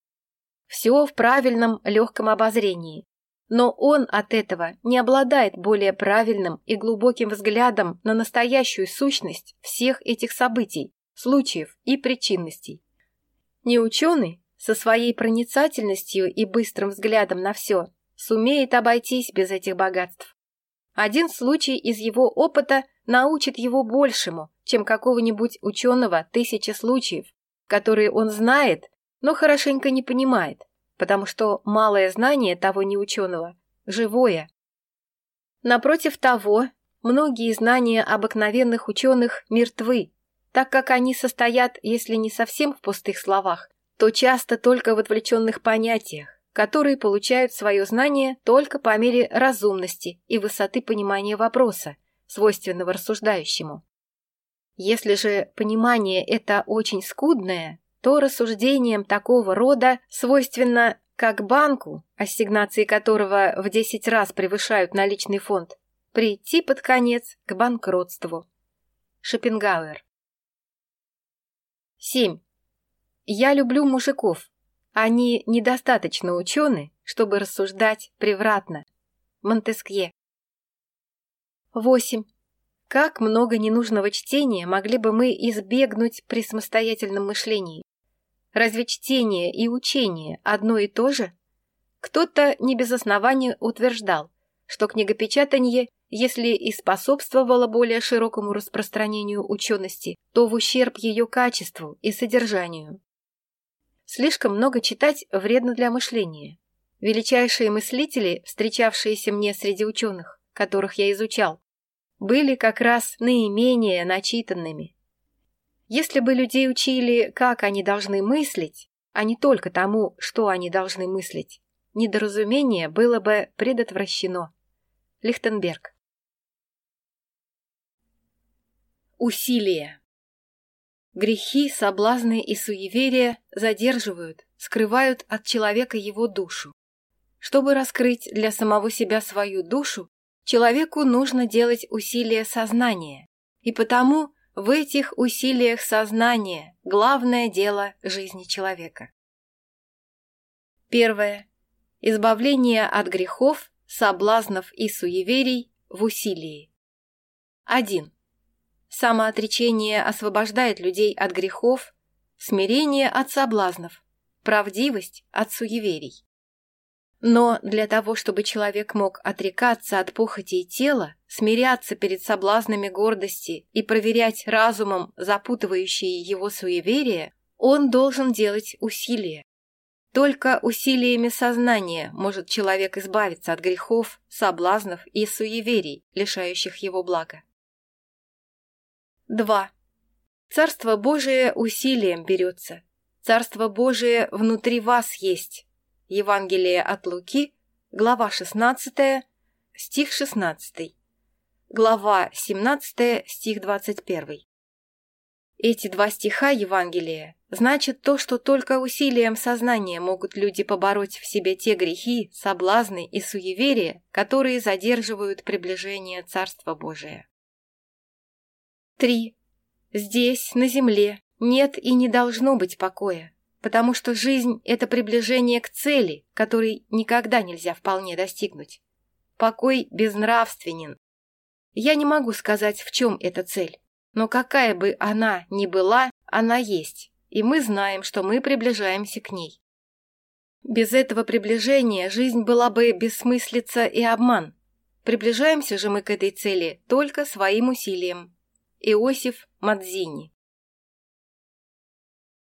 Все в правильном легком обозрении. Но он от этого не обладает более правильным и глубоким взглядом на настоящую сущность всех этих событий, случаев и причинностей. Не ученый, со своей проницательностью и быстрым взглядом на все, сумеет обойтись без этих богатств. Один случай из его опыта научит его большему, чем какого-нибудь ученого тысячи случаев, которые он знает, но хорошенько не понимает, потому что малое знание того неученого – живое. Напротив того, многие знания обыкновенных ученых мертвы, так как они состоят, если не совсем в пустых словах, то часто только в отвлеченных понятиях которые получают свое знание только по мере разумности и высоты понимания вопроса, свойственного рассуждающему. Если же понимание это очень скудное, то рассуждением такого рода свойственно как банку, ассигнации которого в 10 раз превышают наличный фонд, прийти под конец к банкротству. Шопенгауэр. 7. Я люблю мужиков, они недостаточно учены, чтобы рассуждать превратно. Монтескье. 8. Как много ненужного чтения могли бы мы избегнуть при самостоятельном мышлении? Разве чтение и учение одно и то же? Кто-то не без основания утверждал, что книгопечатание, если и способствовало более широкому распространению учености, то в ущерб ее качеству и содержанию. Слишком много читать вредно для мышления. Величайшие мыслители, встречавшиеся мне среди ученых, которых я изучал, были как раз наименее начитанными. Если бы людей учили, как они должны мыслить, а не только тому, что они должны мыслить, недоразумение было бы предотвращено. Лихтенберг. Усилие. Грехи, соблазны и суеверия задерживают, скрывают от человека его душу. Чтобы раскрыть для самого себя свою душу, человеку нужно делать усилия сознания. И потому в этих усилиях сознания главное дело жизни человека. Первое. Избавление от грехов, соблазнов и суеверий в усилии. 1. самоотречение освобождает людей от грехов, смирение от соблазнов, правдивость от суеверий. Но для того, чтобы человек мог отрекаться от похоти и тела, смиряться перед соблазнами гордости и проверять разумом запутывающие его суеверия, он должен делать усилия. Только усилиями сознания может человек избавиться от грехов, соблазнов и суеверий, лишающих его блага. 2. Царство Божие усилием берется. Царство Божие внутри вас есть. Евангелие от Луки, глава 16, стих 16. Глава 17, стих 21. Эти два стиха Евангелия значат то, что только усилием сознания могут люди побороть в себе те грехи, соблазны и суеверия, которые задерживают приближение Царства Божия. Три. Здесь, на земле, нет и не должно быть покоя, потому что жизнь – это приближение к цели, которой никогда нельзя вполне достигнуть. Покой безнравственен. Я не могу сказать, в чем эта цель, но какая бы она ни была, она есть, и мы знаем, что мы приближаемся к ней. Без этого приближения жизнь была бы бессмыслица и обман. Приближаемся же мы к этой цели только своим усилием, Иосиф Мадзини.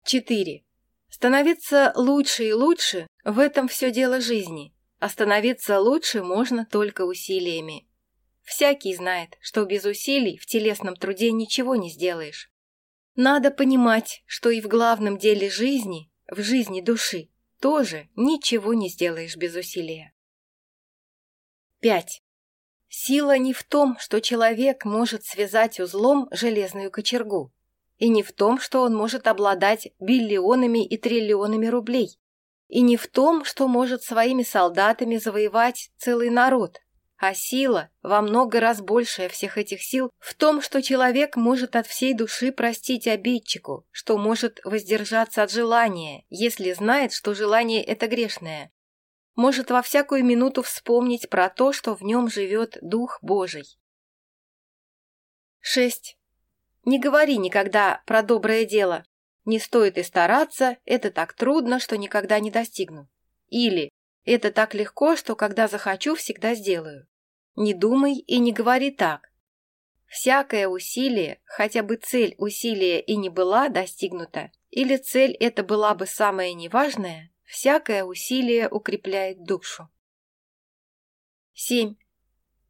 4. Становиться лучше и лучше – в этом все дело жизни. А становиться лучше можно только усилиями. Всякий знает, что без усилий в телесном труде ничего не сделаешь. Надо понимать, что и в главном деле жизни, в жизни души, тоже ничего не сделаешь без усилия. 5. Сила не в том, что человек может связать узлом железную кочергу, и не в том, что он может обладать биллионами и триллионами рублей, и не в том, что может своими солдатами завоевать целый народ. А сила, во много раз большая всех этих сил, в том, что человек может от всей души простить обидчику, что может воздержаться от желания, если знает, что желание это грешное, может, во всякую минуту вспомнить про то, что в нем живет Дух Божий. 6. Не говори никогда про доброе дело. Не стоит и стараться, это так трудно, что никогда не достигну. Или это так легко, что когда захочу, всегда сделаю. Не думай и не говори так. Всякое усилие, хотя бы цель усилия и не была достигнута, или цель это была бы самая неважная, всякое усилие укрепляет душу. 7.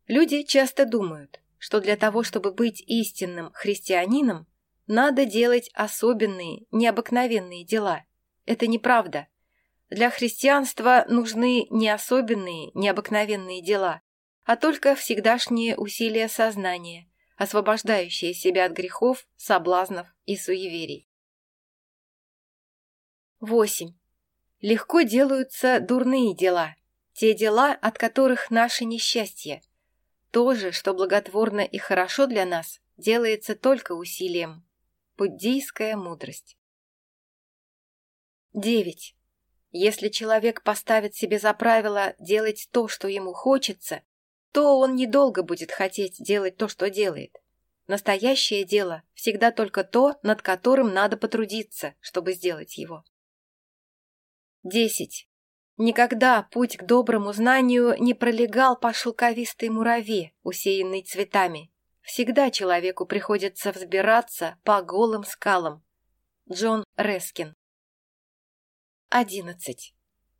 Люди часто думают, что для того, чтобы быть истинным христианином, надо делать особенные, необыкновенные дела. Это неправда. Для христианства нужны не особенные, необыкновенные дела, а только всегдашние усилия сознания, освобождающие себя от грехов, соблазнов и суеверий. 8 легко делаются дурные дела, те дела, от которых наше несчастье. То же, что благотворно и хорошо для нас, делается только усилием. Буддийская мудрость. 9. Если человек поставит себе за правило делать то, что ему хочется, то он недолго будет хотеть делать то, что делает. Настоящее дело всегда только то, над которым надо потрудиться, чтобы сделать его. Десять. Никогда путь к доброму знанию не пролегал по шелковистой мураве, усеянной цветами. Всегда человеку приходится взбираться по голым скалам. Джон Рескин. Одиннадцать.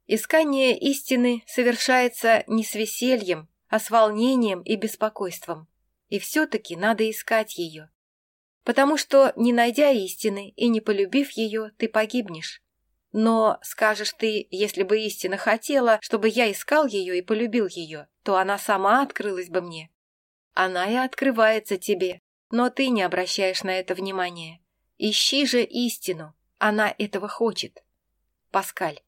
Искание истины совершается не с весельем, а с волнением и беспокойством. И все-таки надо искать ее. Потому что, не найдя истины и не полюбив ее, ты погибнешь. Но скажешь ты, если бы истина хотела, чтобы я искал ее и полюбил ее, то она сама открылась бы мне. Она и открывается тебе, но ты не обращаешь на это внимания. Ищи же истину, она этого хочет. Паскаль.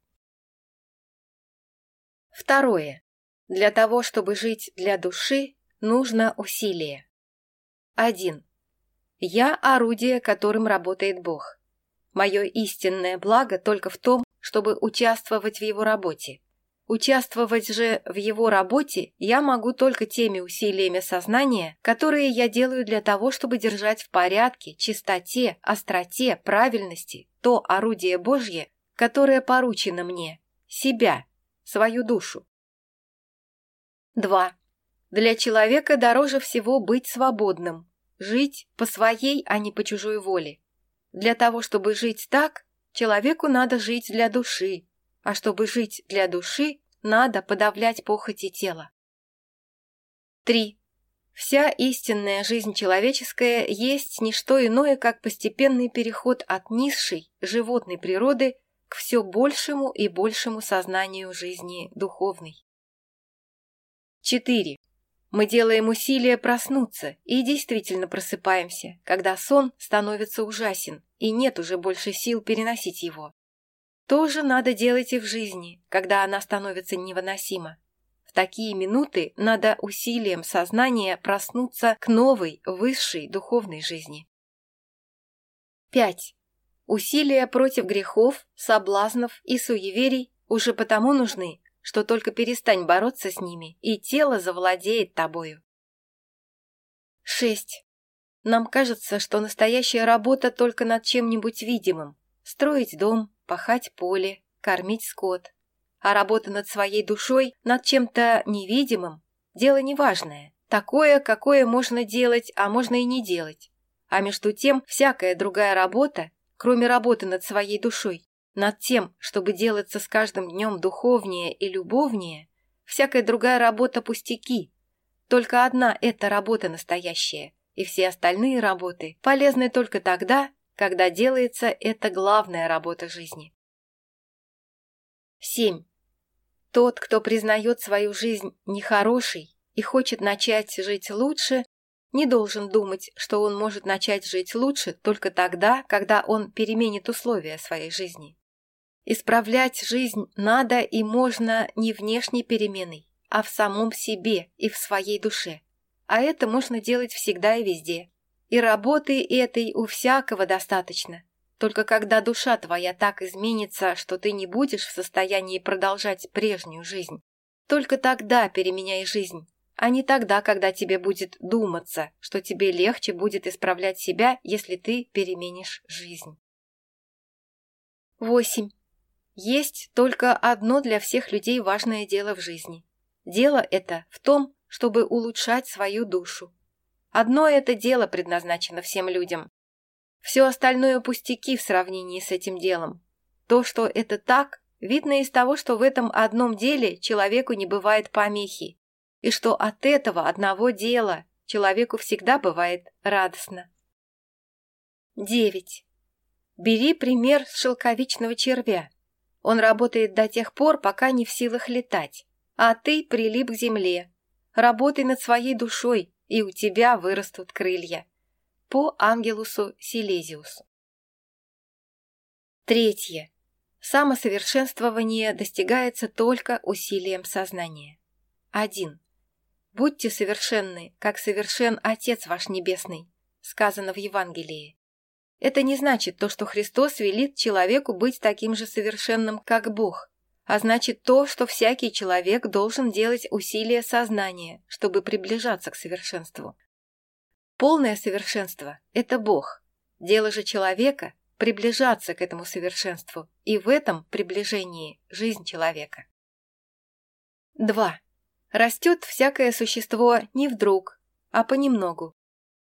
Второе. Для того, чтобы жить для души, нужно усилие. 1. Я орудие, которым работает Бог. Мое истинное благо только в том, чтобы участвовать в его работе. Участвовать же в его работе я могу только теми усилиями сознания, которые я делаю для того, чтобы держать в порядке, чистоте, остроте, правильности то орудие Божье, которое поручено мне, себя, свою душу. 2. Для человека дороже всего быть свободным, жить по своей, а не по чужой воле. Для того, чтобы жить так, человеку надо жить для души, а чтобы жить для души, надо подавлять похоти тела. 3. Вся истинная жизнь человеческая есть не что иное, как постепенный переход от низшей, животной природы к все большему и большему сознанию жизни духовной. 4. Мы делаем усилия проснуться и действительно просыпаемся, когда сон становится ужасен и нет уже больше сил переносить его. Тоже надо делать и в жизни, когда она становится невыносима такие минуты надо усилием сознания проснуться к новой, высшей духовной жизни. 5. Усилия против грехов, соблазнов и суеверий уже потому нужны, что только перестань бороться с ними, и тело завладеет тобою. 6. Нам кажется, что настоящая работа только над чем-нибудь видимым. Строить дом, пахать поле, кормить скот. А работа над своей душой, над чем-то невидимым, дело неважное. Такое, какое можно делать, а можно и не делать. А между тем, всякая другая работа, кроме работы над своей душой, над тем, чтобы делаться с каждым днем духовнее и любовнее, всякая другая работа пустяки. Только одна эта работа настоящая, и все остальные работы полезны только тогда, когда делается эта главная работа жизни. 7. Тот, кто признает свою жизнь нехорошей и хочет начать жить лучше, не должен думать, что он может начать жить лучше только тогда, когда он переменит условия своей жизни. Исправлять жизнь надо и можно не внешней переменой, а в самом себе и в своей душе. А это можно делать всегда и везде. И работы этой у всякого достаточно. Только когда душа твоя так изменится, что ты не будешь в состоянии продолжать прежнюю жизнь, только тогда переменяй жизнь, а не тогда, когда тебе будет думаться, что тебе легче будет исправлять себя, если ты переменишь жизнь. 8. Есть только одно для всех людей важное дело в жизни. Дело это в том, чтобы улучшать свою душу. Одно это дело предназначено всем людям. Все остальное пустяки в сравнении с этим делом. То, что это так, видно из того, что в этом одном деле человеку не бывает помехи, и что от этого одного дела человеку всегда бывает радостно. 9. Бери пример с шелковичного червя – он работает до тех пор, пока не в силах летать. А ты прилип к земле. Работай над своей душой, и у тебя вырастут крылья. По Ангелусу Силезиусу. Третье. Самосовершенствование достигается только усилием сознания. 1. «Будьте совершенны, как совершен Отец ваш Небесный», сказано в Евангелии. Это не значит то, что Христос велит человеку быть таким же совершенным, как Бог, а значит то, что всякий человек должен делать усилия сознания, чтобы приближаться к совершенству. Полное совершенство – это Бог. Дело же человека – приближаться к этому совершенству, и в этом приближении – жизнь человека. 2. Растет всякое существо не вдруг, а понемногу.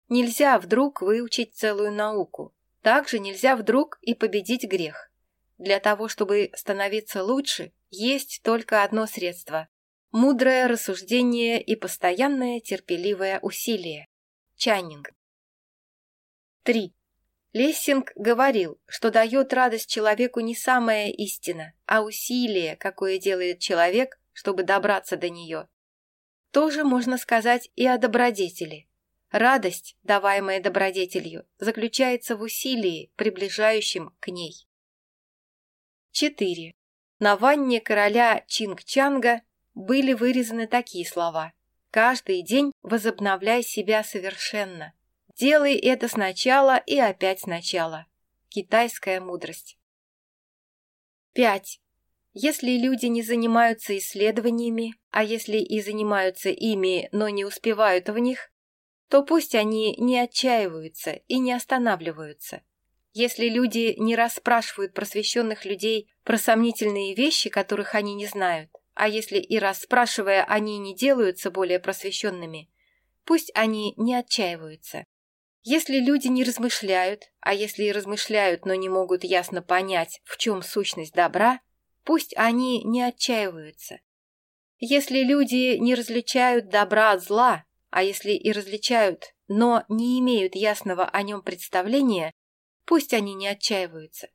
Нельзя вдруг выучить целую науку. Также нельзя вдруг и победить грех. Для того, чтобы становиться лучше, есть только одно средство – мудрое рассуждение и постоянное терпеливое усилие. Чайнинг. 3. Лессинг говорил, что дает радость человеку не самая истина, а усилие, какое делает человек, чтобы добраться до нее. Тоже можно сказать и о добродетели. Радость, даваемая добродетелью, заключается в усилии, приближающем к ней. 4. На ванне короля Чингчанга были вырезаны такие слова «Каждый день возобновляй себя совершенно. Делай это сначала и опять сначала». Китайская мудрость. 5. Если люди не занимаются исследованиями, а если и занимаются ими, но не успевают в них, то пусть они не отчаиваются и не останавливаются. Если люди не расспрашивают просвещенных людей про сомнительные вещи, которых они не знают, а если и расспрашивая, они не делаются более просвещенными, пусть они не отчаиваются. Если люди не размышляют, а если и размышляют, но не могут ясно понять, в чем сущность добра, пусть они не отчаиваются. Если люди не различают добра от зла, а если и различают, но не имеют ясного о нем представления, пусть они не отчаиваются.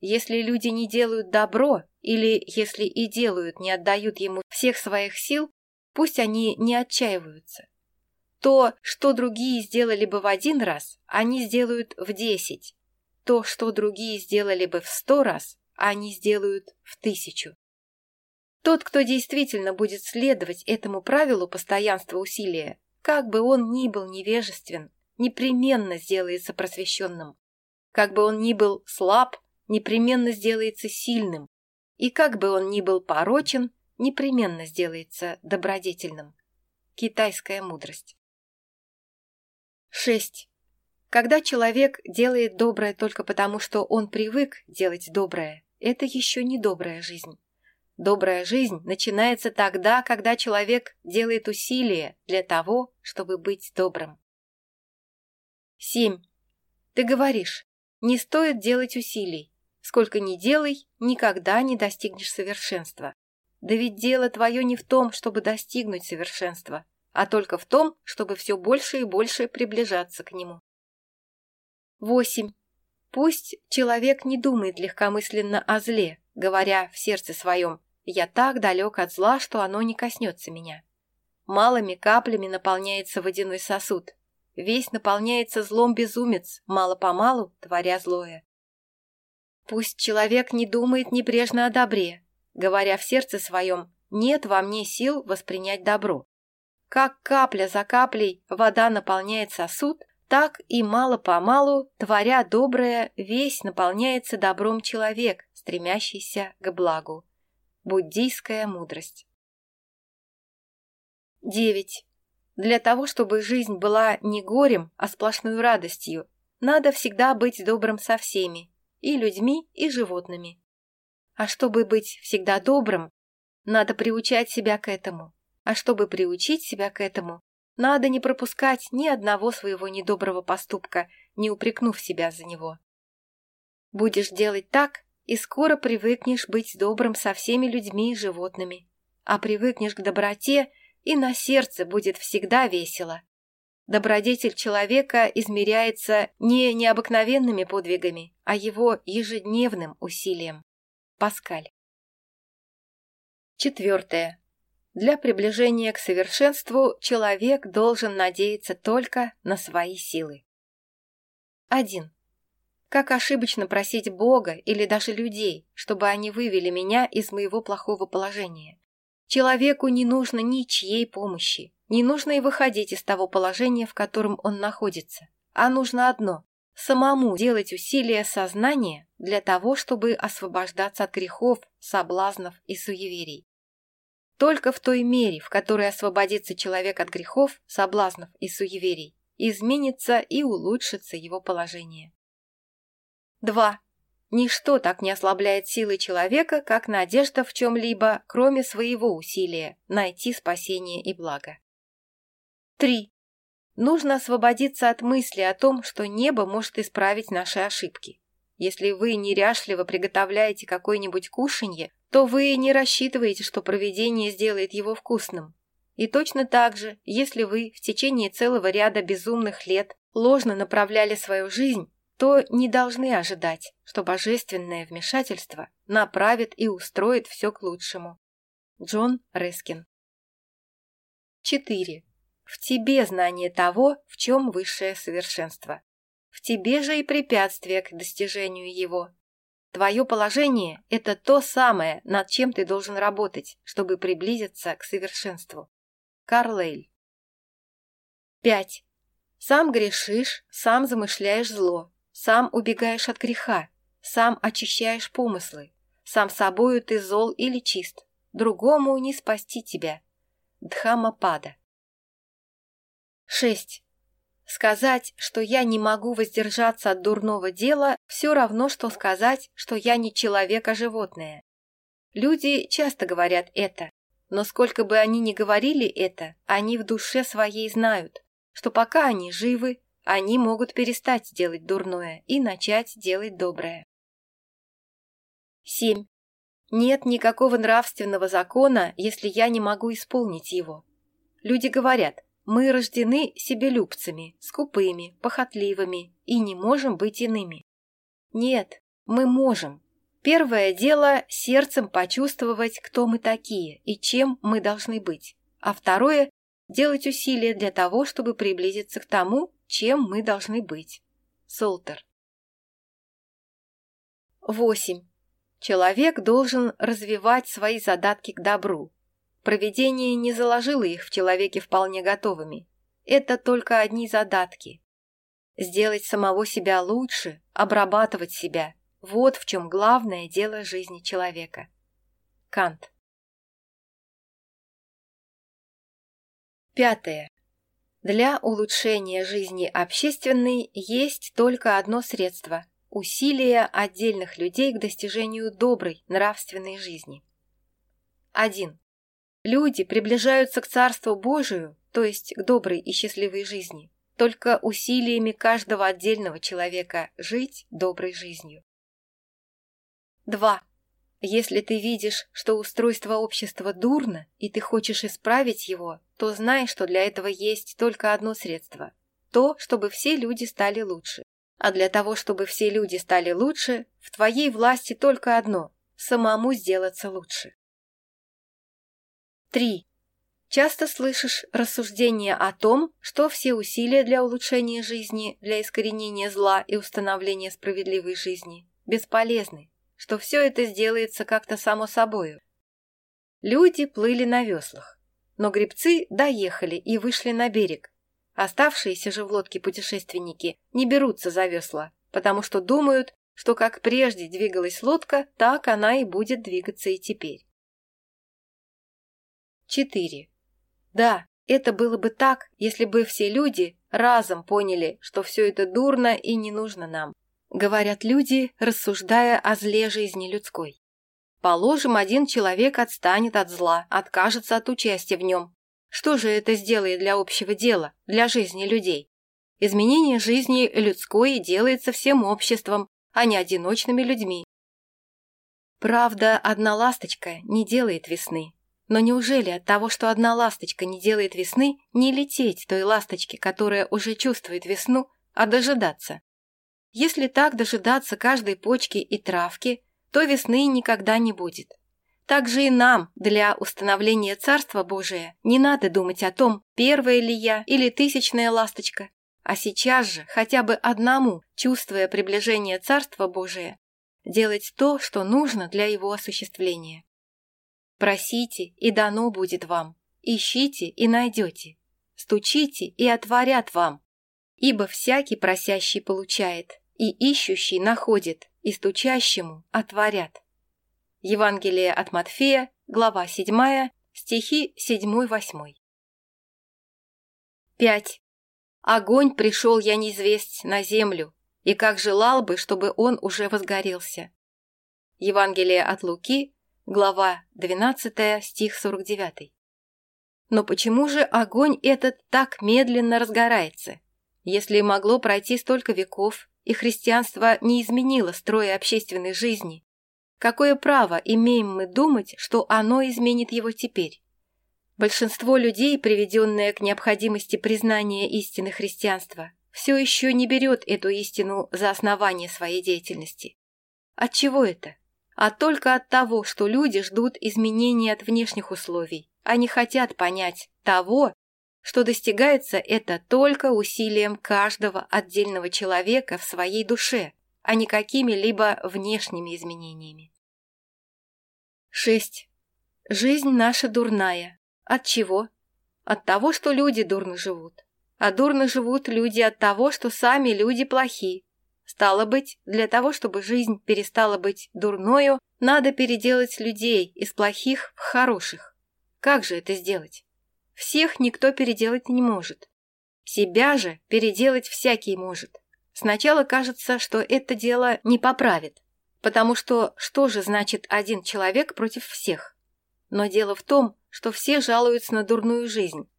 Если люди не делают добро, или если и делают, не отдают ему всех своих сил, пусть они не отчаиваются. То, что другие сделали бы в один раз, они сделают в десять. То, что другие сделали бы в сто раз, они сделают в тысячу. Тот, кто действительно будет следовать этому правилу постоянства усилия, как бы он ни был невежествен, непременно сделается просвещенным. Как бы он ни был слаб, непременно сделается сильным. И как бы он ни был порочен, непременно сделается добродетельным. Китайская мудрость. 6. Когда человек делает доброе только потому, что он привык делать доброе, это еще не добрая жизнь. Добрая жизнь начинается тогда, когда человек делает усилия для того, чтобы быть добрым. 7. Ты говоришь, не стоит делать усилий. Сколько ни делай, никогда не достигнешь совершенства. Да ведь дело твое не в том, чтобы достигнуть совершенства, а только в том, чтобы все больше и больше приближаться к нему. 8. Пусть человек не думает легкомысленно о зле, говоря в сердце своем «я так далек от зла, что оно не коснется меня». Малыми каплями наполняется водяной сосуд. Весь наполняется злом безумец, мало-помалу творя злое. Пусть человек не думает небрежно о добре, говоря в сердце своем «нет во мне сил воспринять добро». Как капля за каплей вода наполняет сосуд, так и мало-помалу, творя доброе, весь наполняется добром человек, стремящийся к благу. буддийская мудрость. 9. Для того, чтобы жизнь была не горем, а сплошной радостью, надо всегда быть добрым со всеми, и людьми, и животными. А чтобы быть всегда добрым, надо приучать себя к этому. А чтобы приучить себя к этому, надо не пропускать ни одного своего недоброго поступка, не упрекнув себя за него. Будешь делать так, и скоро привыкнешь быть добрым со всеми людьми и животными. А привыкнешь к доброте, и на сердце будет всегда весело. Добродетель человека измеряется не необыкновенными подвигами, а его ежедневным усилием. Паскаль. Четвертое. Для приближения к совершенству человек должен надеяться только на свои силы. 1. Как ошибочно просить Бога или даже людей, чтобы они вывели меня из моего плохого положения. Человеку не нужно ничьей помощи, не нужно и выходить из того положения, в котором он находится, а нужно одно – самому делать усилия сознания для того, чтобы освобождаться от грехов, соблазнов и суеверий. Только в той мере, в которой освободится человек от грехов, соблазнов и суеверий, изменится и улучшится его положение. Два. Ничто так не ослабляет силы человека, как надежда в чем-либо, кроме своего усилия, найти спасение и благо. Три. Нужно освободиться от мысли о том, что небо может исправить наши ошибки. Если вы неряшливо приготовляете какое-нибудь кушанье, то вы не рассчитываете, что проведение сделает его вкусным. И точно так же, если вы в течение целого ряда безумных лет ложно направляли свою жизнь, то не должны ожидать, что божественное вмешательство направит и устроит все к лучшему. Джон Рескин 4. В тебе знание того, в чем высшее совершенство. В тебе же и препятствие к достижению его. Твое положение – это то самое, над чем ты должен работать, чтобы приблизиться к совершенству. Карлейль. 5. Сам грешишь, сам замышляешь зло, сам убегаешь от греха, сам очищаешь помыслы, сам собою ты зол или чист, другому не спасти тебя. Дхамапада. 6. Сказать, что я не могу воздержаться от дурного дела, все равно, что сказать, что я не человек, а животное. Люди часто говорят это, но сколько бы они ни говорили это, они Они могут перестать делать дурное и начать делать доброе. 7. Нет никакого нравственного закона, если я не могу исполнить его. Люди говорят, мы рождены себелюбцами, скупыми, похотливыми и не можем быть иными. Нет, мы можем. Первое дело – сердцем почувствовать, кто мы такие и чем мы должны быть. А второе – делать усилия для того, чтобы приблизиться к тому, чем мы должны быть. Солтер. 8. Человек должен развивать свои задатки к добру. Проведение не заложило их в человеке вполне готовыми. Это только одни задатки. Сделать самого себя лучше, обрабатывать себя – вот в чем главное дело жизни человека. Кант. Пятое. Для улучшения жизни общественной есть только одно средство – усилия отдельных людей к достижению доброй нравственной жизни. 1. Люди приближаются к Царству Божию, то есть к доброй и счастливой жизни, только усилиями каждого отдельного человека жить доброй жизнью. 2. Если ты видишь, что устройство общества дурно, и ты хочешь исправить его, то знай, что для этого есть только одно средство – то, чтобы все люди стали лучше. А для того, чтобы все люди стали лучше, в твоей власти только одно – самому сделаться лучше. 3. Часто слышишь рассуждения о том, что все усилия для улучшения жизни, для искоренения зла и установления справедливой жизни бесполезны, что все это сделается как-то само собою. Люди плыли на веслах, но гребцы доехали и вышли на берег, Оставшиеся же в лодке путешественники не берутся за весла, потому что думают, что как прежде двигалась лодка, так она и будет двигаться и теперь. 4. Да, это было бы так, если бы все люди разом поняли, что все это дурно Говорят люди, рассуждая о зле жизни людской. Положим, один человек отстанет от зла, откажется от участия в нем. Что же это сделает для общего дела, для жизни людей? Изменение жизни людской делается всем обществом, а не одиночными людьми. Правда, одна ласточка не делает весны. Но неужели от того, что одна ласточка не делает весны, не лететь той ласточке, которая уже чувствует весну, а дожидаться? Если так дожидаться каждой почки и травки, то весны никогда не будет. Также и нам для установления Царства Божия не надо думать о том, первая ли я или тысячная ласточка, а сейчас же хотя бы одному, чувствуя приближение Царства Божия, делать то, что нужно для его осуществления. Просите, и дано будет вам, ищите и найдете, стучите и отворят вам, ибо всякий просящий получает, и ищущий находит, и стучащему отворят. Евангелие от Матфея, глава 7, стихи 7-8. 5. Огонь пришел я неизвесть на землю, и как желал бы, чтобы он уже возгорелся. Евангелие от Луки, глава 12, стих 49. Но почему же огонь этот так медленно разгорается, если могло пройти столько веков, и христианство не изменило строя общественной жизни, Какое право имеем мы думать, что оно изменит его теперь? Большинство людей, приведенное к необходимости признания истины христианства, все еще не берет эту истину за основание своей деятельности. От чего это? А только от того, что люди ждут изменений от внешних условий. Они хотят понять того, что достигается это только усилием каждого отдельного человека в своей душе, а не какими-либо внешними изменениями. 6. Жизнь наша дурная. От чего? От того, что люди дурно живут. А дурно живут люди от того, что сами люди плохи. Стало быть, для того, чтобы жизнь перестала быть дурною, надо переделать людей из плохих в хороших. Всех никто переделать не может. Себя же переделать всякий может. Сначала кажется, что это дело не поправит, потому что что же значит один человек против всех? Но дело в том, что все жалуются на дурную жизнь.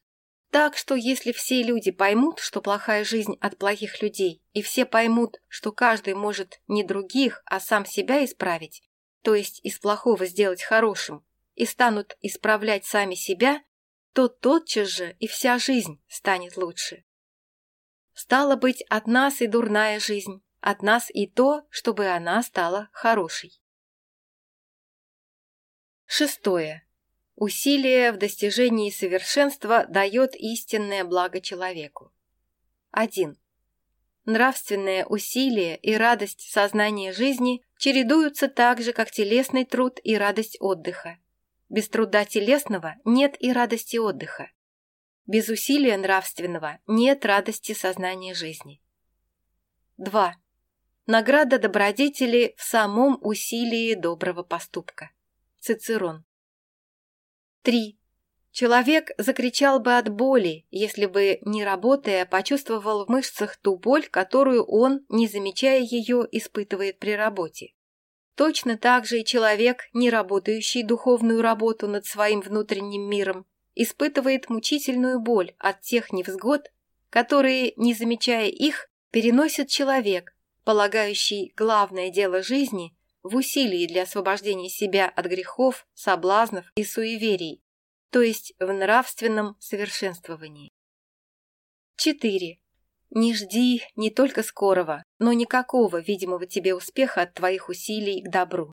Так что если все люди поймут, что плохая жизнь от плохих людей, и все поймут, что каждый может не других, а сам себя исправить, то есть из плохого сделать хорошим, и станут исправлять сами себя, то тотчас же и вся жизнь станет лучше. Стало быть, от нас и дурная жизнь, от нас и то, чтобы она стала хорошей. Шестое. Усилие в достижении совершенства дает истинное благо человеку. 1. Нравственное усилие и радость сознания жизни чередуются так же, как телесный труд и радость отдыха. Без труда телесного нет и радости отдыха. Без усилия нравственного нет радости сознания жизни. 2. Награда добродетели в самом усилии доброго поступка. Цицерон. 3. Человек закричал бы от боли, если бы, не работая, почувствовал в мышцах ту боль, которую он, не замечая ее, испытывает при работе. Точно так же и человек, не работающий духовную работу над своим внутренним миром, испытывает мучительную боль от тех невзгод, которые, не замечая их, переносит человек, полагающий главное дело жизни в усилии для освобождения себя от грехов, соблазнов и суеверий, то есть в нравственном совершенствовании. 4. Не жди не только скорого, но никакого видимого тебе успеха от твоих усилий к добру.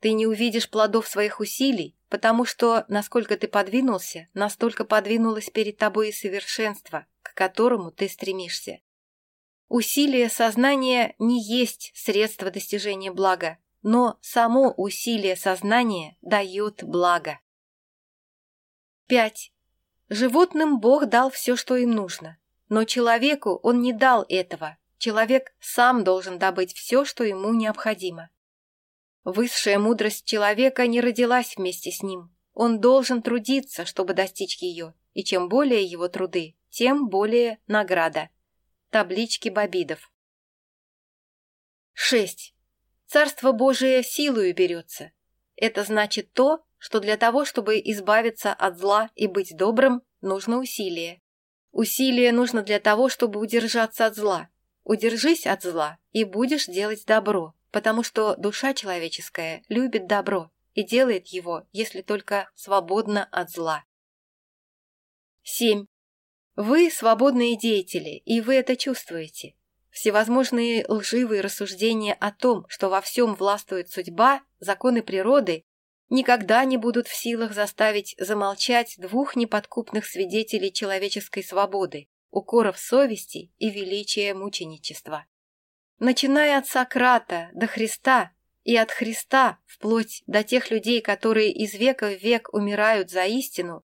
Ты не увидишь плодов своих усилий, потому что, насколько ты подвинулся, настолько подвинулось перед тобой и совершенство, к которому ты стремишься. Усилие сознания не есть средство достижения блага, но само усилие сознания дает благо. 5. Животным Бог дал все, что им нужно. Но человеку он не дал этого. Человек сам должен добыть все, что ему необходимо. Высшая мудрость человека не родилась вместе с ним. Он должен трудиться, чтобы достичь ее, и чем более его труды, тем более награда. Таблички Бобидов. 6. Царство Божие силою берется. Это значит то, что для того, чтобы избавиться от зла и быть добрым, нужно усилие. Усилие нужно для того, чтобы удержаться от зла. Удержись от зла, и будешь делать добро, потому что душа человеческая любит добро и делает его, если только свободна от зла. 7. Вы свободные деятели, и вы это чувствуете. Всевозможные лживые рассуждения о том, что во всем властвует судьба, законы природы, никогда не будут в силах заставить замолчать двух неподкупных свидетелей человеческой свободы, укоров совести и величия мученичества. Начиная от Сократа до Христа и от Христа вплоть до тех людей, которые из века в век умирают за истину,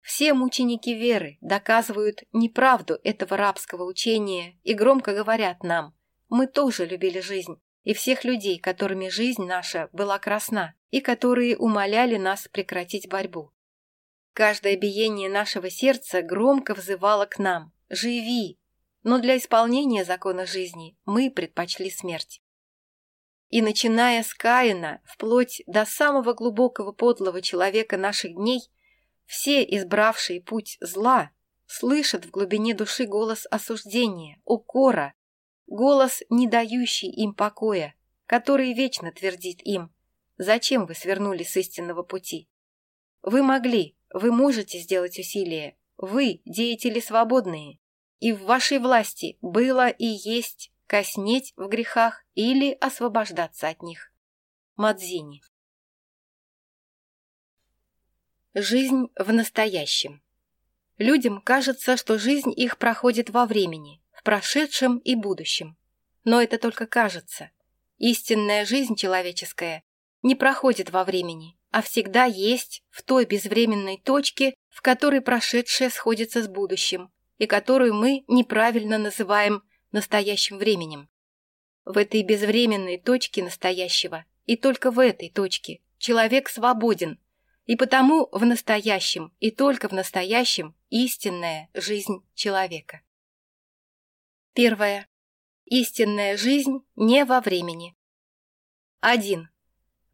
все мученики веры доказывают неправду этого рабского учения и громко говорят нам, мы тоже любили жизнь, и всех людей, которыми жизнь наша была красна, и которые умоляли нас прекратить борьбу. Каждое биение нашего сердца громко взывало к нам «Живи!», но для исполнения закона жизни мы предпочли смерть. И начиная с Каина, вплоть до самого глубокого подлого человека наших дней, все, избравшие путь зла, слышат в глубине души голос осуждения, укора, голос, не дающий им покоя, который вечно твердит им зачем вы свернули с истинного пути. Вы могли, вы можете сделать усилие, вы деятели свободные, и в вашей власти было и есть коснеть в грехах или освобождаться от них. Мадзини Жизнь в настоящем Людям кажется, что жизнь их проходит во времени, прошедшем и будущем. Но это только кажется. Истинная жизнь человеческая не проходит во времени, а всегда есть в той безвременной точке, в которой прошедшее сходится с будущим, и которую мы неправильно называем настоящим временем. В этой безвременной точке настоящего, и только в этой точке, человек свободен, и потому в настоящем, и только в настоящем, истинная жизнь человека. Первое. Истинная жизнь не во времени. 1.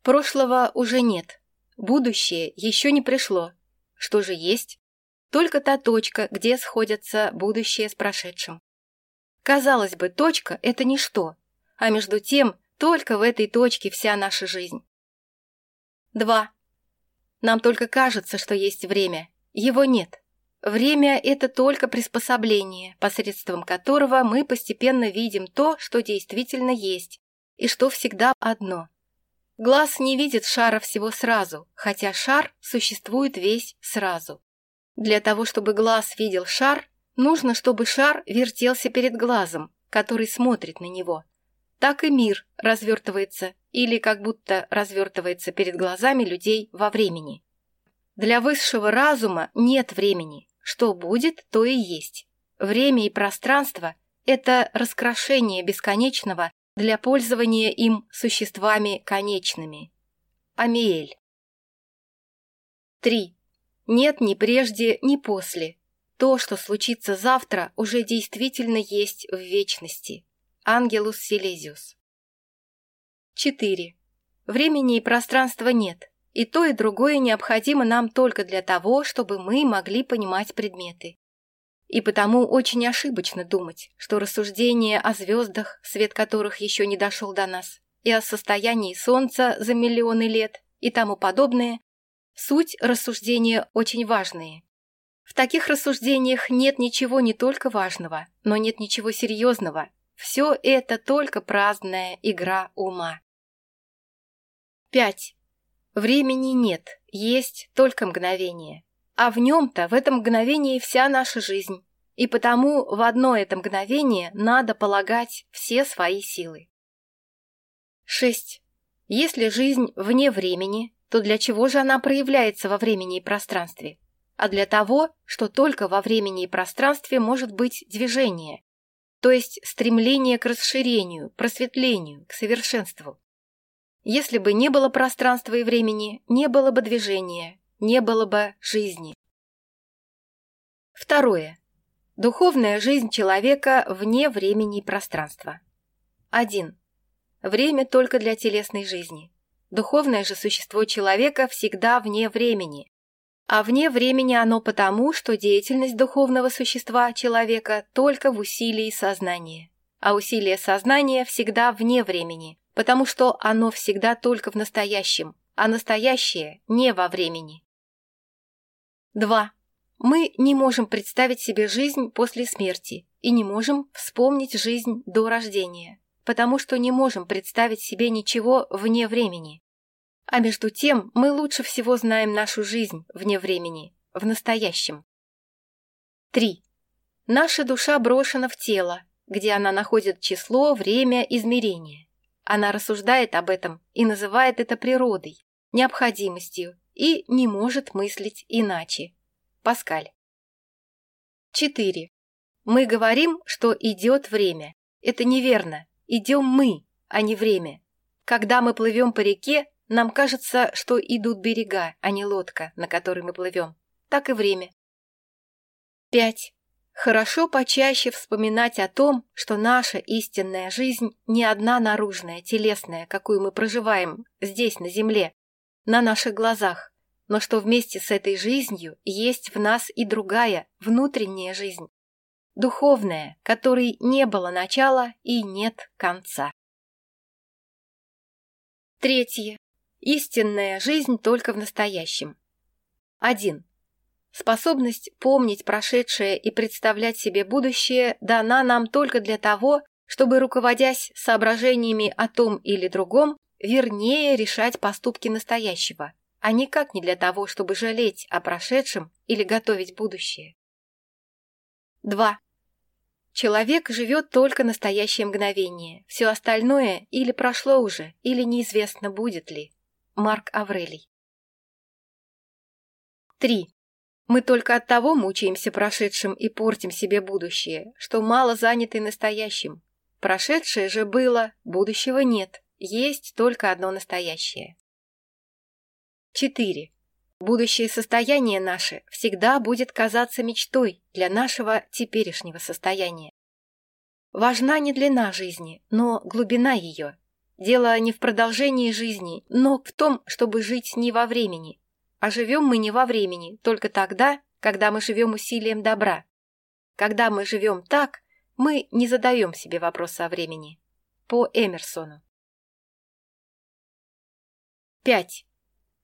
Прошлого уже нет. Будущее еще не пришло. Что же есть? Только та точка, где сходятся будущее с прошедшим. Казалось бы, точка – это ничто, а между тем только в этой точке вся наша жизнь. Два. Нам только кажется, что есть время. Его нет. Время – это только приспособление, посредством которого мы постепенно видим то, что действительно есть, и что всегда одно – Глаз не видит шара всего сразу, хотя шар существует весь сразу. Для того, чтобы глаз видел шар, нужно, чтобы шар вертелся перед глазом, который смотрит на него. Так и мир развертывается или как будто развертывается перед глазами людей во времени. Для высшего разума нет времени, что будет, то и есть. Время и пространство – это раскрашение бесконечного для пользования им существами конечными. Амиэль. 3. Нет ни прежде, ни после. То, что случится завтра, уже действительно есть в вечности. Ангелус Силезиус. 4. Времени и пространства нет, и то и другое необходимо нам только для того, чтобы мы могли понимать предметы. И потому очень ошибочно думать, что рассуждения о звездах, свет которых еще не дошел до нас, и о состоянии Солнца за миллионы лет и тому подобное, суть рассуждения очень важные. В таких рассуждениях нет ничего не только важного, но нет ничего серьезного. Все это только праздная игра ума. 5. Времени нет, есть только мгновение. а в нем-то в этом мгновении вся наша жизнь, и потому в одно это мгновение надо полагать все свои силы. 6. Если жизнь вне времени, то для чего же она проявляется во времени и пространстве? А для того, что только во времени и пространстве может быть движение, то есть стремление к расширению, просветлению, к совершенству. Если бы не было пространства и времени, не было бы движения, не было бы жизни. Второе. Духовная жизнь человека вне времени и пространства. 1. Время только для телесной жизни. Духовное же существо человека всегда вне времени. А вне времени оно потому, что деятельность духовного существа человека только в усилии сознания. А усилие сознания всегда вне времени, потому что оно всегда только в настоящем, а настоящее не во времени. 2. Мы не можем представить себе жизнь после смерти и не можем вспомнить жизнь до рождения, потому что не можем представить себе ничего вне времени. А между тем мы лучше всего знаем нашу жизнь вне времени, в настоящем. 3. Наша душа брошена в тело, где она находит число, время, измерение. Она рассуждает об этом и называет это природой, необходимостью и не может мыслить иначе. Паскаль. 4. Мы говорим, что идет время. Это неверно. Идем мы, а не время. Когда мы плывем по реке, нам кажется, что идут берега, а не лодка, на которой мы плывем. Так и время. 5. Хорошо почаще вспоминать о том, что наша истинная жизнь не одна наружная, телесная, какую мы проживаем здесь, на земле, на наших глазах, но что вместе с этой жизнью есть в нас и другая, внутренняя жизнь, духовная, которой не было начала и нет конца. Третье. Истинная жизнь только в настоящем. 1. Способность помнить прошедшее и представлять себе будущее дана нам только для того, чтобы, руководясь соображениями о том или другом, вернее решать поступки настоящего, а никак не для того, чтобы жалеть о прошедшем или готовить будущее. 2. Человек живет только настоящее мгновение, все остальное или прошло уже, или неизвестно будет ли. Марк Аврелий. 3. Мы только от того мучаемся прошедшим и портим себе будущее, что мало заняты настоящим. Прошедшее же было, будущего нет. есть только одно настоящее. 4. Будущее состояние наше всегда будет казаться мечтой для нашего теперешнего состояния. Важна не длина жизни, но глубина ее. Дело не в продолжении жизни, но в том, чтобы жить не во времени, а живем мы не во времени, только тогда, когда мы живем усилием добра. Когда мы живем так, мы не задаем себе вопроса о времени. По Эмерсону. 5.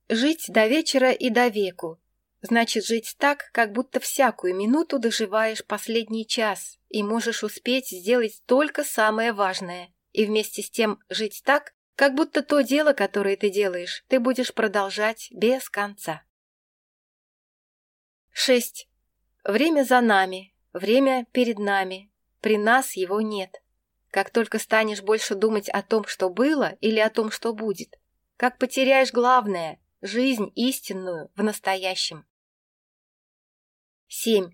Жить до вечера и до веку. Значит, жить так, как будто всякую минуту доживаешь последний час и можешь успеть сделать только самое важное. И вместе с тем жить так, как будто то дело, которое ты делаешь, ты будешь продолжать без конца. 6. Время за нами, время перед нами. При нас его нет. Как только станешь больше думать о том, что было, или о том, что будет, как потеряешь главное – жизнь истинную в настоящем. 7.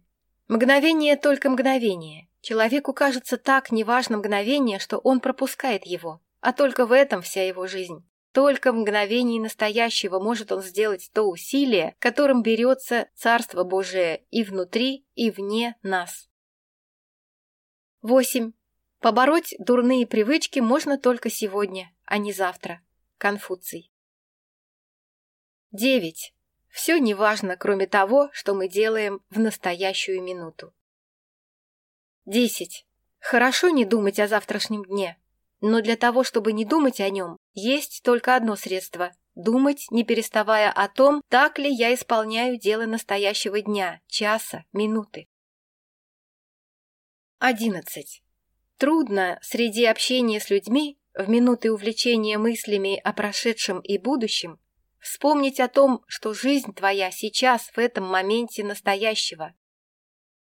Мгновение только мгновение. Человеку кажется так неважно мгновение, что он пропускает его, а только в этом вся его жизнь. Только в мгновении настоящего может он сделать то усилие, которым берется Царство Божие и внутри, и вне нас. 8. Побороть дурные привычки можно только сегодня, а не завтра конфуций. 9. Все неважно, кроме того, что мы делаем в настоящую минуту. 10. Хорошо не думать о завтрашнем дне, но для того, чтобы не думать о нем, есть только одно средство – думать, не переставая о том, так ли я исполняю дело настоящего дня, часа, минуты. 11. Трудно среди общения с людьми в минуты увлечения мыслями о прошедшем и будущем, вспомнить о том, что жизнь твоя сейчас в этом моменте настоящего.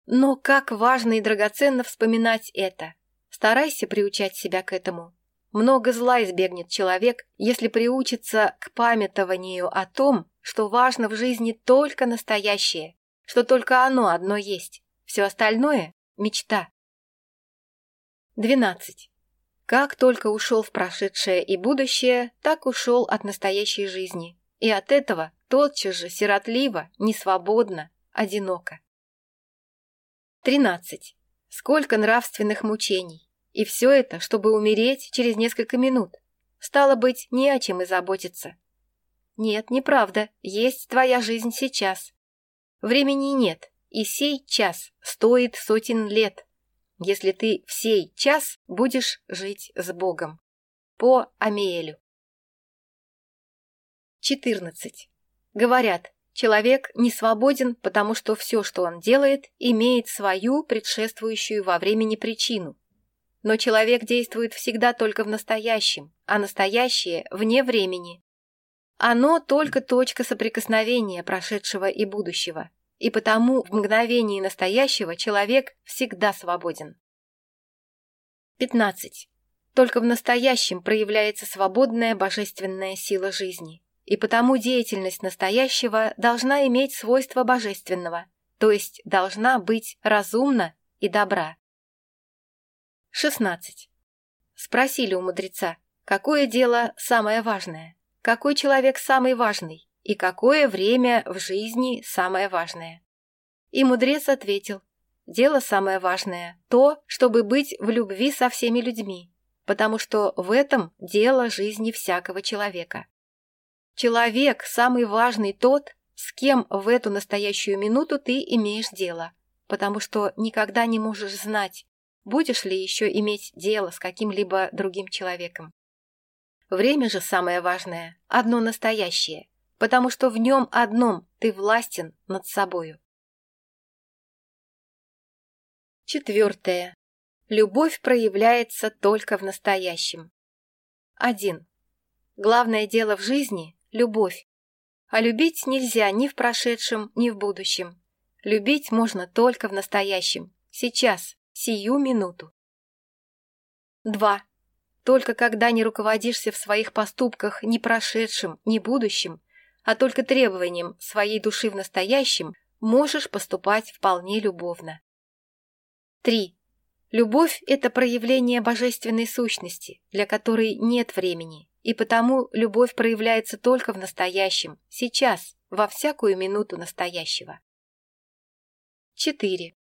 Но как важно и драгоценно вспоминать это. Старайся приучать себя к этому. Много зла избегнет человек, если приучится к памятованию о том, что важно в жизни только настоящее, что только оно одно есть. Все остальное – мечта. 12. Как только ушел в прошедшее и будущее, так ушел от настоящей жизни. И от этого тотчас же сиротливо, несвободно, одиноко. 13. Сколько нравственных мучений. И все это, чтобы умереть через несколько минут. Стало быть, не о чем и заботиться. Нет, неправда, есть твоя жизнь сейчас. Времени нет, и сей час стоит сотен лет. если ты в сей час будешь жить с Богом. По Амиэлю. 14. Говорят, человек не свободен, потому что все, что он делает, имеет свою предшествующую во времени причину. Но человек действует всегда только в настоящем, а настоящее – вне времени. Оно только точка соприкосновения прошедшего и будущего – и потому в мгновении настоящего человек всегда свободен. 15. Только в настоящем проявляется свободная божественная сила жизни, и потому деятельность настоящего должна иметь свойство божественного, то есть должна быть разумна и добра. 16. Спросили у мудреца, какое дело самое важное, какой человек самый важный, и какое время в жизни самое важное. И мудрец ответил, дело самое важное – то, чтобы быть в любви со всеми людьми, потому что в этом дело жизни всякого человека. Человек – самый важный тот, с кем в эту настоящую минуту ты имеешь дело, потому что никогда не можешь знать, будешь ли еще иметь дело с каким-либо другим человеком. Время же самое важное, одно настоящее, потому что в нем одном ты властен над собою. Четвертое. Любовь проявляется только в настоящем. Один. Главное дело в жизни – любовь. А любить нельзя ни в прошедшем, ни в будущем. Любить можно только в настоящем, сейчас, сию минуту. Два. Только когда не руководишься в своих поступках ни прошедшим, ни будущим, а а только требованием своей души в настоящем можешь поступать вполне любовно. 3. Любовь – это проявление божественной сущности, для которой нет времени, и потому любовь проявляется только в настоящем, сейчас, во всякую минуту настоящего. 4.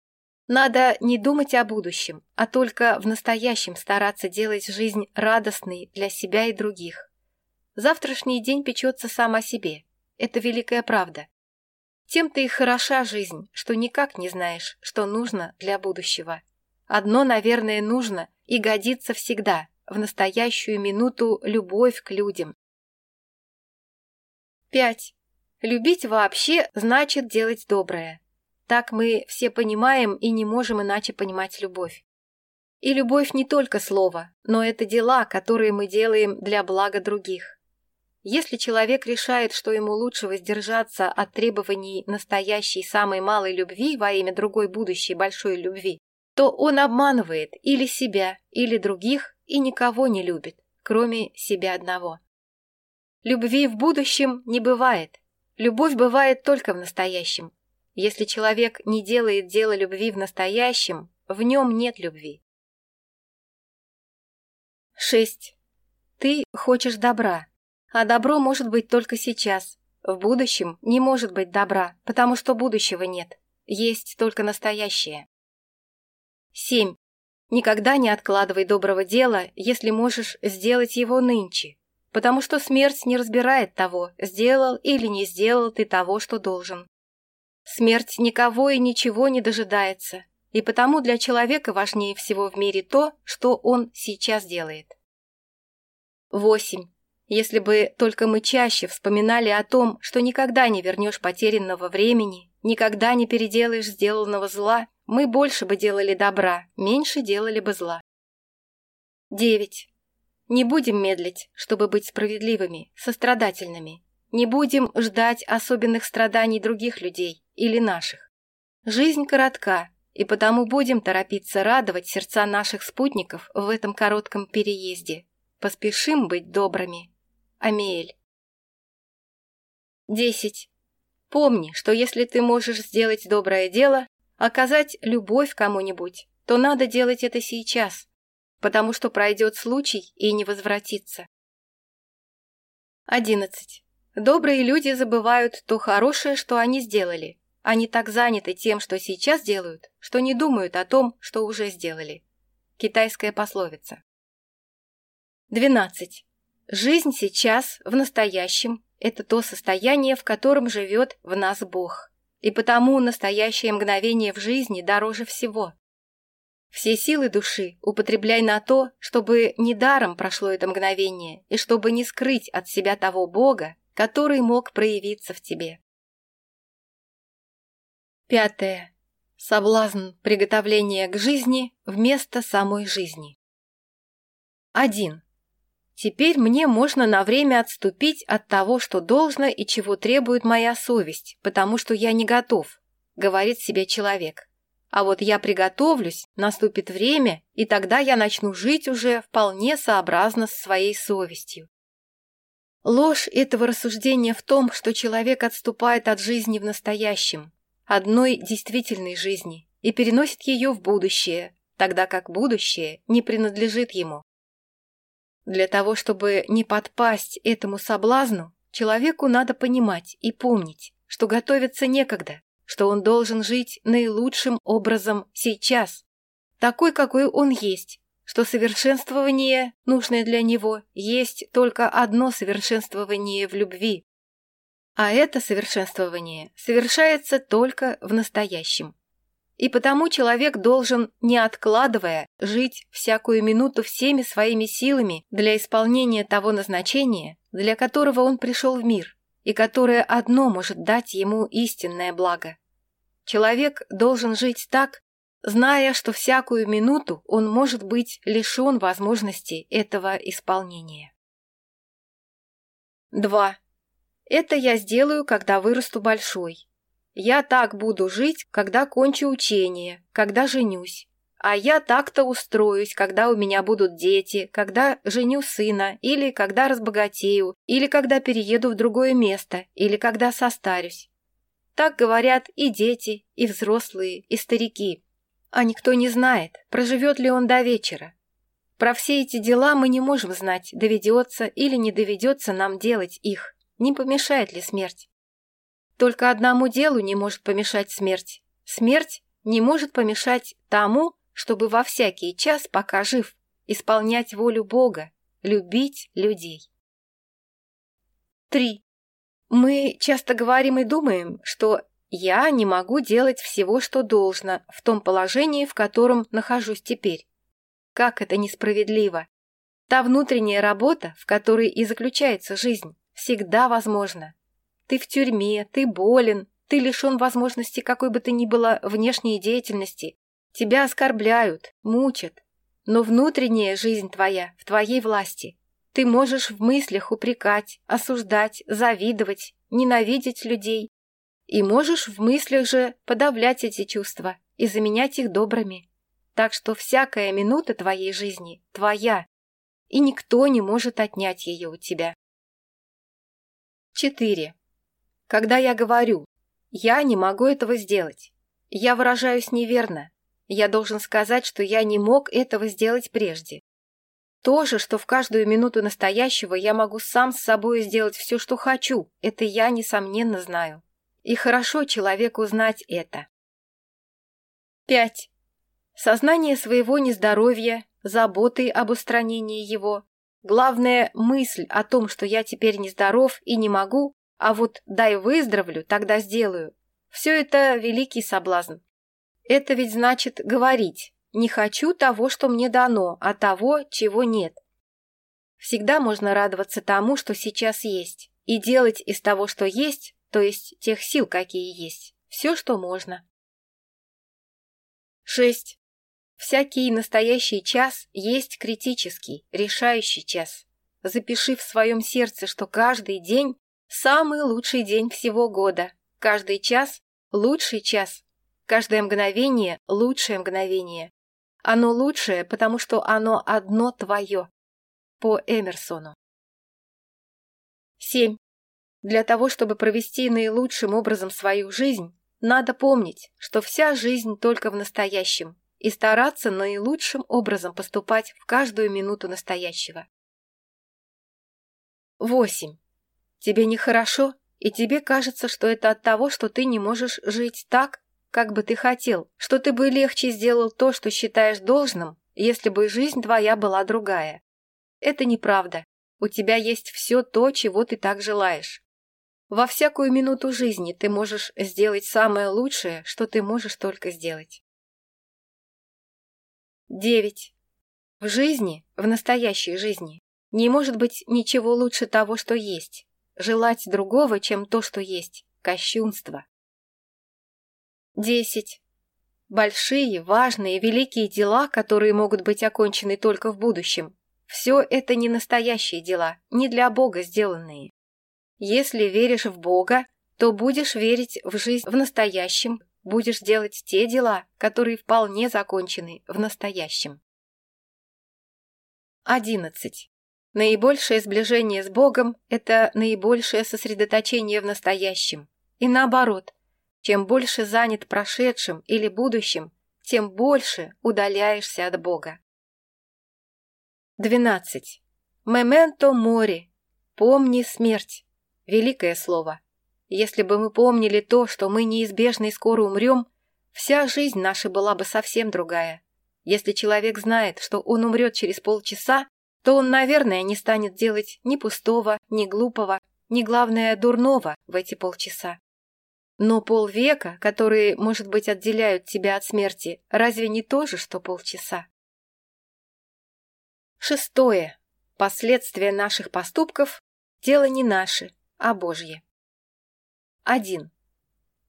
Надо не думать о будущем, а только в настоящем стараться делать жизнь радостной для себя и других. Завтрашний день печется сам о себе – это великая правда. Тем-то и хороша жизнь, что никак не знаешь, что нужно для будущего. Одно, наверное, нужно и годится всегда, в настоящую минуту любовь к людям. 5. Любить вообще значит делать доброе. Так мы все понимаем и не можем иначе понимать любовь. И любовь не только слово, но это дела, которые мы делаем для блага других. Если человек решает, что ему лучше воздержаться от требований настоящей самой малой любви во имя другой будущей большой любви, то он обманывает или себя, или других и никого не любит, кроме себя одного. Любви в будущем не бывает. Любовь бывает только в настоящем. Если человек не делает дело любви в настоящем, в нем нет любви. 6. Ты хочешь добра, а добро может быть только сейчас. В будущем не может быть добра, потому что будущего нет. Есть только настоящее. 7. Никогда не откладывай доброго дела, если можешь сделать его нынче, потому что смерть не разбирает того, сделал или не сделал ты того, что должен. Смерть никого и ничего не дожидается, и потому для человека важнее всего в мире то, что он сейчас делает. 8. Если бы только мы чаще вспоминали о том, что никогда не вернешь потерянного времени, никогда не переделаешь сделанного зла, мы больше бы делали добра, меньше делали бы зла. 9. Не будем медлить, чтобы быть справедливыми, сострадательными. Не будем ждать особенных страданий других людей или наших. Жизнь коротка, и потому будем торопиться радовать сердца наших спутников в этом коротком переезде. Поспешим быть добрыми. Амиэль. 10. Помни, что если ты можешь сделать доброе дело, оказать любовь кому-нибудь, то надо делать это сейчас, потому что пройдет случай и не возвратится. 11. Добрые люди забывают то хорошее, что они сделали. Они так заняты тем, что сейчас делают, что не думают о том, что уже сделали. Китайская пословица. 12. Жизнь сейчас в настоящем – это то состояние, в котором живет в нас Бог. И потому настоящее мгновение в жизни дороже всего. Все силы души употребляй на то, чтобы недаром прошло это мгновение и чтобы не скрыть от себя того Бога, который мог проявиться в тебе. Пятое. Соблазн приготовления к жизни вместо самой жизни. 1. Теперь мне можно на время отступить от того, что должно и чего требует моя совесть, потому что я не готов, говорит себе человек. А вот я приготовлюсь, наступит время, и тогда я начну жить уже вполне сообразно с своей совестью. Ложь этого рассуждения в том, что человек отступает от жизни в настоящем, одной действительной жизни, и переносит ее в будущее, тогда как будущее не принадлежит ему. Для того, чтобы не подпасть этому соблазну, человеку надо понимать и помнить, что готовиться некогда, что он должен жить наилучшим образом сейчас, такой, какой он есть, что совершенствование, нужное для него, есть только одно совершенствование в любви. А это совершенствование совершается только в настоящем. И потому человек должен, не откладывая, жить всякую минуту всеми своими силами для исполнения того назначения, для которого он пришел в мир, и которое одно может дать ему истинное благо. Человек должен жить так, зная, что всякую минуту он может быть лишен возможности этого исполнения. 2. Это я сделаю, когда вырасту большой. Я так буду жить, когда кончу учение, когда женюсь. А я так-то устроюсь, когда у меня будут дети, когда женю сына, или когда разбогатею, или когда перееду в другое место, или когда состарюсь. Так говорят и дети, и взрослые, и старики. А никто не знает, проживет ли он до вечера. Про все эти дела мы не можем знать, доведется или не доведется нам делать их, не помешает ли смерть. Только одному делу не может помешать смерть. Смерть не может помешать тому, чтобы во всякий час, пока жив, исполнять волю Бога, любить людей. 3. Мы часто говорим и думаем, что «я не могу делать всего, что должно, в том положении, в котором нахожусь теперь». Как это несправедливо! Та внутренняя работа, в которой и заключается жизнь, всегда возможна. Ты в тюрьме, ты болен, ты лишен возможности какой бы то ни было внешней деятельности. Тебя оскорбляют, мучат. Но внутренняя жизнь твоя в твоей власти. Ты можешь в мыслях упрекать, осуждать, завидовать, ненавидеть людей. И можешь в мыслях же подавлять эти чувства и заменять их добрыми. Так что всякая минута твоей жизни твоя, и никто не может отнять ее у тебя. 4. Когда я говорю «я не могу этого сделать», я выражаюсь неверно. Я должен сказать, что я не мог этого сделать прежде. То же, что в каждую минуту настоящего я могу сам с собой сделать все, что хочу, это я, несомненно, знаю. И хорошо человеку знать это. 5. Сознание своего нездоровья, заботы об устранении его. Главная мысль о том, что я теперь нездоров и не могу, а вот дай выздоровлю, тогда сделаю. Все это великий соблазн. Это ведь значит говорить. Не хочу того, что мне дано, а того, чего нет. Всегда можно радоваться тому, что сейчас есть, и делать из того, что есть, то есть тех сил, какие есть, все, что можно. 6. Всякий настоящий час есть критический, решающий час. Запиши в своем сердце, что каждый день самый лучший день всего года, каждый час – лучший час, каждое мгновение – лучшее мгновение, оно лучшее, потому что оно одно твое. По Эмерсону. 7. Для того, чтобы провести наилучшим образом свою жизнь, надо помнить, что вся жизнь только в настоящем, и стараться наилучшим образом поступать в каждую минуту настоящего. 8. Тебе нехорошо, и тебе кажется, что это от того, что ты не можешь жить так, как бы ты хотел, что ты бы легче сделал то, что считаешь должным, если бы жизнь твоя была другая. Это неправда. У тебя есть все то, чего ты так желаешь. Во всякую минуту жизни ты можешь сделать самое лучшее, что ты можешь только сделать. 9. В жизни, в настоящей жизни, не может быть ничего лучше того, что есть. желать другого, чем то, что есть, кощунство. 10. Большие, важные, великие дела, которые могут быть окончены только в будущем. Все это не настоящие дела, не для Бога сделанные. Если веришь в Бога, то будешь верить в жизнь в настоящем, будешь делать те дела, которые вполне закончены в настоящем. 11. Наибольшее сближение с Богом – это наибольшее сосредоточение в настоящем. И наоборот, чем больше занят прошедшим или будущим, тем больше удаляешься от Бога. 12. «Мементо мори» – «помни смерть» – великое слово. Если бы мы помнили то, что мы неизбежно и скоро умрем, вся жизнь наша была бы совсем другая. Если человек знает, что он умрет через полчаса, то он, наверное, не станет делать ни пустого, ни глупого, ни, главное, дурного в эти полчаса. Но полвека, которые, может быть, отделяют тебя от смерти, разве не то же, что полчаса? Шестое. Последствия наших поступков – дело не наше, а Божье. 1.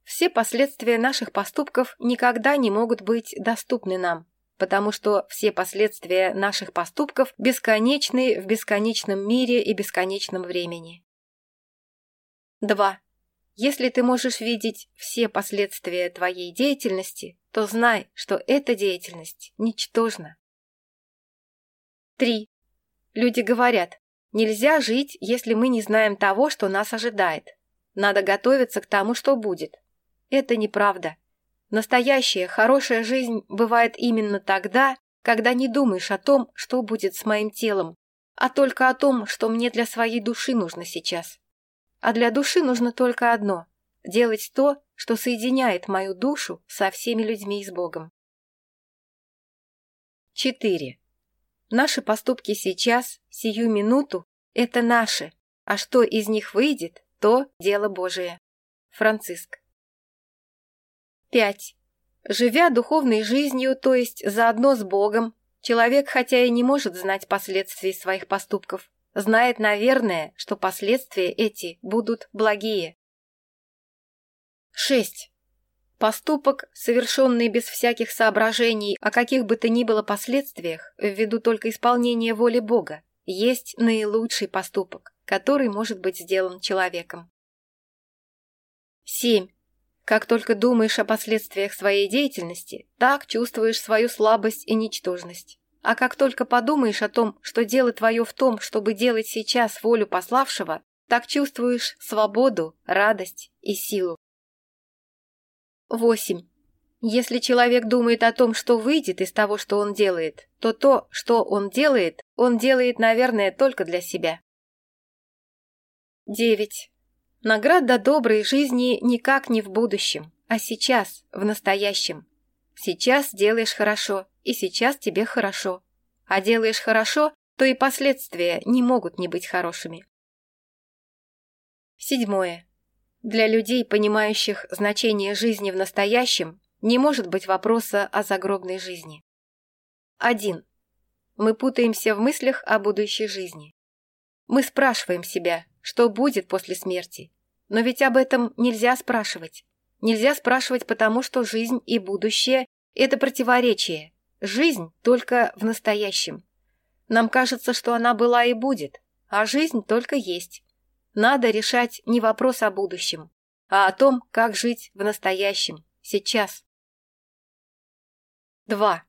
Все последствия наших поступков никогда не могут быть доступны нам, потому что все последствия наших поступков бесконечны в бесконечном мире и бесконечном времени. 2. Если ты можешь видеть все последствия твоей деятельности, то знай, что эта деятельность ничтожна. 3. Люди говорят, нельзя жить, если мы не знаем того, что нас ожидает. Надо готовиться к тому, что будет. Это неправда. Настоящая, хорошая жизнь бывает именно тогда, когда не думаешь о том, что будет с моим телом, а только о том, что мне для своей души нужно сейчас. А для души нужно только одно – делать то, что соединяет мою душу со всеми людьми и с Богом. 4. Наши поступки сейчас, сию минуту, это наши, а что из них выйдет, то дело Божие. Франциск. 5. Живя духовной жизнью, то есть заодно с Богом, человек хотя и не может знать последствий своих поступков, знает, наверное, что последствия эти будут благие. 6. Поступок, совершенный без всяких соображений о каких бы то ни было последствиях, ввиду только исполнения воли Бога, есть наилучший поступок, который может быть сделан человеком. 7. Как только думаешь о последствиях своей деятельности, так чувствуешь свою слабость и ничтожность. А как только подумаешь о том, что дело твое в том, чтобы делать сейчас волю пославшего, так чувствуешь свободу, радость и силу. 8. Если человек думает о том, что выйдет из того, что он делает, то то, что он делает, он делает, наверное, только для себя. 9. Награда доброй жизни никак не в будущем, а сейчас, в настоящем. Сейчас делаешь хорошо, и сейчас тебе хорошо. А делаешь хорошо, то и последствия не могут не быть хорошими. Седьмое. Для людей, понимающих значение жизни в настоящем, не может быть вопроса о загробной жизни. 1. Мы путаемся в мыслях о будущей жизни. Мы спрашиваем себя, что будет после смерти. Но ведь об этом нельзя спрашивать. Нельзя спрашивать, потому что жизнь и будущее – это противоречие. Жизнь только в настоящем. Нам кажется, что она была и будет, а жизнь только есть. Надо решать не вопрос о будущем, а о том, как жить в настоящем, сейчас. 2.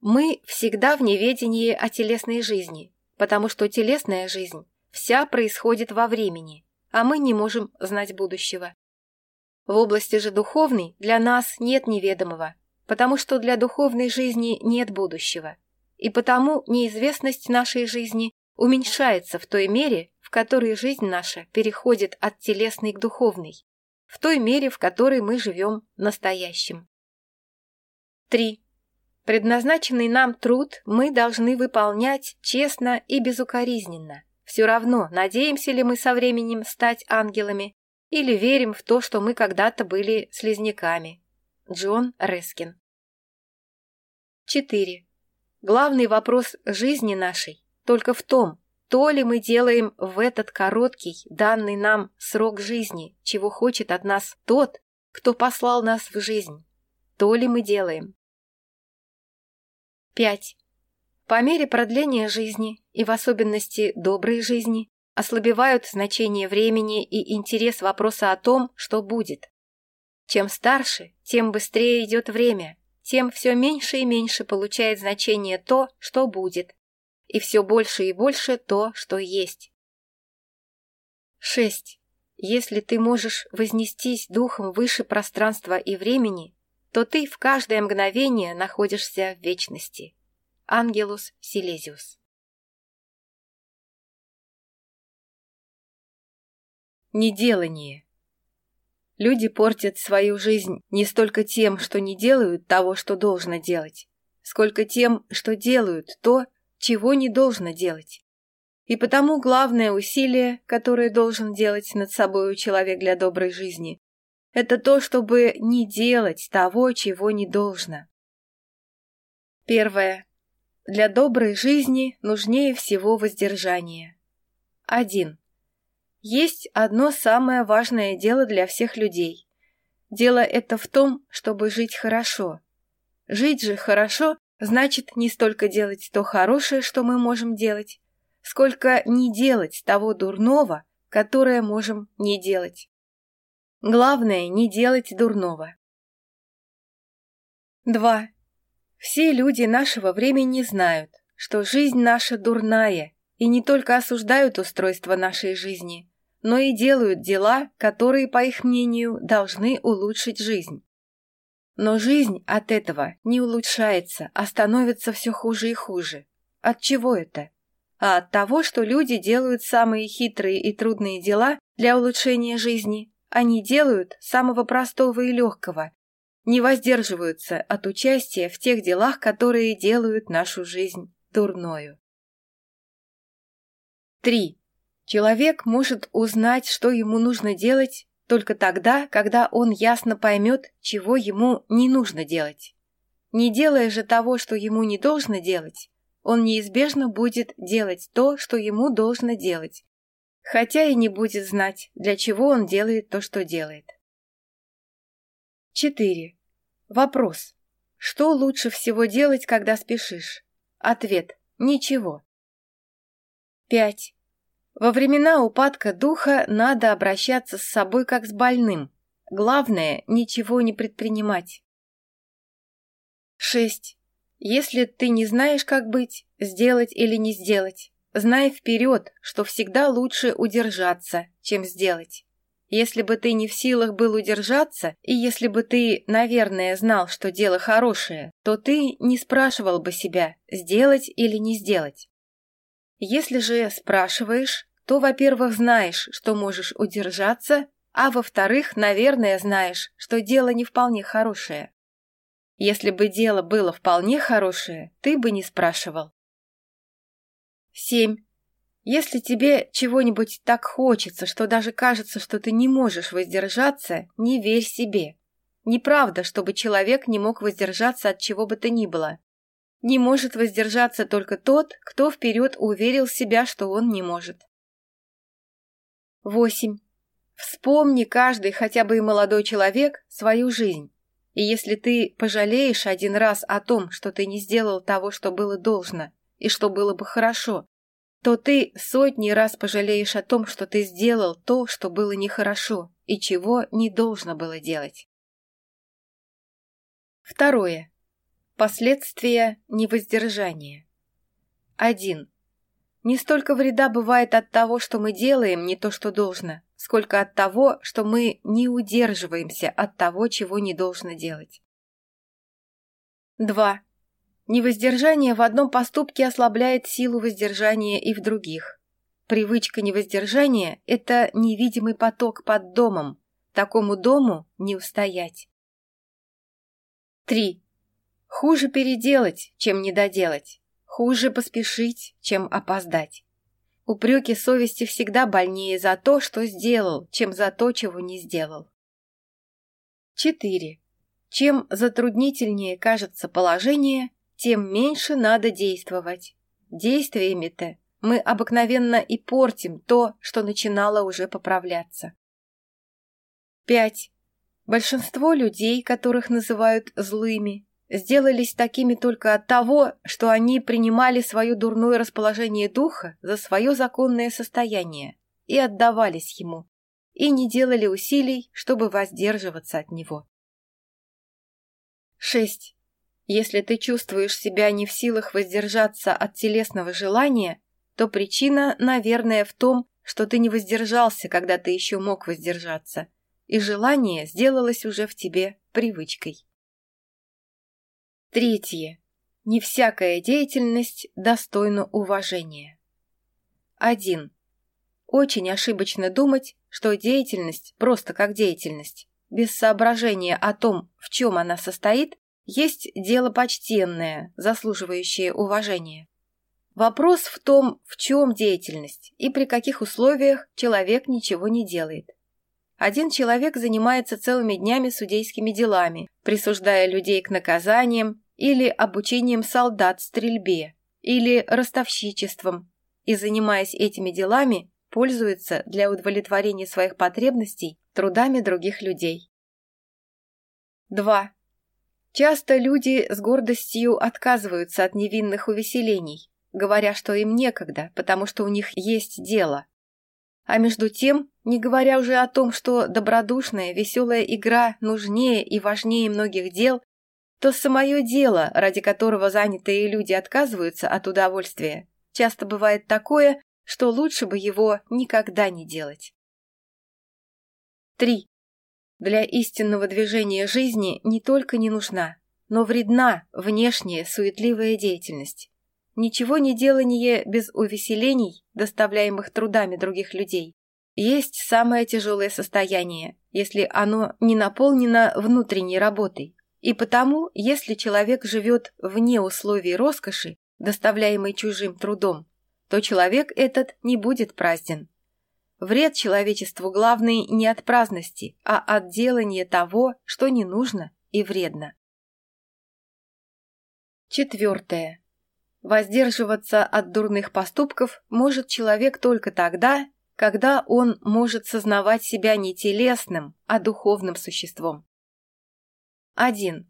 Мы всегда в неведении о телесной жизни, потому что телесная жизнь вся происходит во времени, а мы не можем знать будущего. В области же духовной для нас нет неведомого, потому что для духовной жизни нет будущего, и потому неизвестность нашей жизни уменьшается в той мере, в которой жизнь наша переходит от телесной к духовной, в той мере, в которой мы живем настоящим. 3. Предназначенный нам труд мы должны выполнять честно и безукоризненно. Все равно, надеемся ли мы со временем стать ангелами или верим в то, что мы когда-то были слизняками. Джон Рескин 4. Главный вопрос жизни нашей только в том, то ли мы делаем в этот короткий, данный нам срок жизни, чего хочет от нас тот, кто послал нас в жизнь, то ли мы делаем. По мере продления жизни и в особенности доброй жизни ослабевают значение времени и интерес вопроса о том, что будет. Чем старше, тем быстрее идет время, тем все меньше и меньше получает значение то, что будет, и все больше и больше то, что есть. 6. Если ты можешь вознестись духом выше пространства и времени, то ты в каждое мгновение находишься в вечности ангелус силезиус. Неделание. Люди портят свою жизнь не столько тем, что не делают того, что должно делать, сколько тем, что делают то, чего не должно делать. И потому главное усилие, которое должен делать над собой человек для доброй жизни, это то, чтобы не делать того, чего не должно. Первое. Для доброй жизни нужнее всего воздержание. 1. Есть одно самое важное дело для всех людей. Дело это в том, чтобы жить хорошо. Жить же хорошо значит не столько делать то хорошее, что мы можем делать, сколько не делать того дурного, которое можем не делать. Главное – не делать дурного. 2. Все люди нашего времени знают, что жизнь наша дурная, и не только осуждают устройство нашей жизни, но и делают дела, которые, по их мнению, должны улучшить жизнь. Но жизнь от этого не улучшается, а становится все хуже и хуже. От чего это? А от того, что люди делают самые хитрые и трудные дела для улучшения жизни. Они делают самого простого и легкого, не воздерживаются от участия в тех делах, которые делают нашу жизнь дурною. 3. Человек может узнать, что ему нужно делать, только тогда, когда он ясно поймет, чего ему не нужно делать. Не делая же того, что ему не должно делать, он неизбежно будет делать то, что ему должно делать, хотя и не будет знать, для чего он делает то, что делает. 4. Вопрос. Что лучше всего делать, когда спешишь? Ответ. Ничего. 5. Во времена упадка духа надо обращаться с собой как с больным. Главное – ничего не предпринимать. 6. Если ты не знаешь, как быть, сделать или не сделать, знай вперед, что всегда лучше удержаться, чем сделать. Если бы ты не в силах был удержаться, и если бы ты, наверное, знал, что дело хорошее, то ты не спрашивал бы себя, сделать или не сделать. Если же спрашиваешь, то, во-первых, знаешь, что можешь удержаться, а во-вторых, наверное, знаешь, что дело не вполне хорошее. Если бы дело было вполне хорошее, ты бы не спрашивал. 7. Если тебе чего-нибудь так хочется, что даже кажется, что ты не можешь воздержаться, не верь себе. Неправда, чтобы человек не мог воздержаться от чего бы то ни было. Не может воздержаться только тот, кто вперед уверил себя, что он не может. 8. Вспомни каждый, хотя бы и молодой человек, свою жизнь. И если ты пожалеешь один раз о том, что ты не сделал того, что было должно, и что было бы хорошо, то ты сотни раз пожалеешь о том, что ты сделал то, что было нехорошо, и чего не должно было делать. Второе. Последствия невоздержания. 1. Не столько вреда бывает от того, что мы делаем не то, что должно, сколько от того, что мы не удерживаемся от того, чего не должно делать. 2. Невоздержание в одном поступке ослабляет силу воздержания и в других. Привычка невоздержания – это невидимый поток под домом. Такому дому не устоять. 3. Хуже переделать, чем недоделать. Хуже поспешить, чем опоздать. Упреки совести всегда больнее за то, что сделал, чем за то, чего не сделал. 4. Чем затруднительнее кажется положение, тем меньше надо действовать. Действиями-то мы обыкновенно и портим то, что начинало уже поправляться. 5. Большинство людей, которых называют злыми, сделались такими только от того, что они принимали свое дурное расположение духа за свое законное состояние и отдавались ему, и не делали усилий, чтобы воздерживаться от него. 6. Если ты чувствуешь себя не в силах воздержаться от телесного желания, то причина, наверное, в том, что ты не воздержался, когда ты еще мог воздержаться, и желание сделалось уже в тебе привычкой. Третье. Не всякая деятельность достойна уважения. 1. Очень ошибочно думать, что деятельность просто как деятельность, без соображения о том, в чем она состоит есть дело почтенное, заслуживающее уважения. Вопрос в том, в чем деятельность и при каких условиях человек ничего не делает. Один человек занимается целыми днями судейскими делами, присуждая людей к наказаниям или обучением солдат стрельбе или ростовщичеством, и, занимаясь этими делами, пользуется для удовлетворения своих потребностей трудами других людей. 2. Часто люди с гордостью отказываются от невинных увеселений, говоря, что им некогда, потому что у них есть дело. А между тем, не говоря уже о том, что добродушная, веселая игра нужнее и важнее многих дел, то самое дело, ради которого занятые люди отказываются от удовольствия, часто бывает такое, что лучше бы его никогда не делать. Для истинного движения жизни не только не нужна, но вредна внешняя суетливая деятельность. Ничего не делание без увеселений, доставляемых трудами других людей, есть самое тяжелое состояние, если оно не наполнено внутренней работой. И потому, если человек живет вне условий роскоши, доставляемой чужим трудом, то человек этот не будет празден. Вред человечеству главный не от праздности, а от делания того, что не нужно и вредно. Четвертое. Воздерживаться от дурных поступков может человек только тогда, когда он может сознавать себя не телесным, а духовным существом. 1.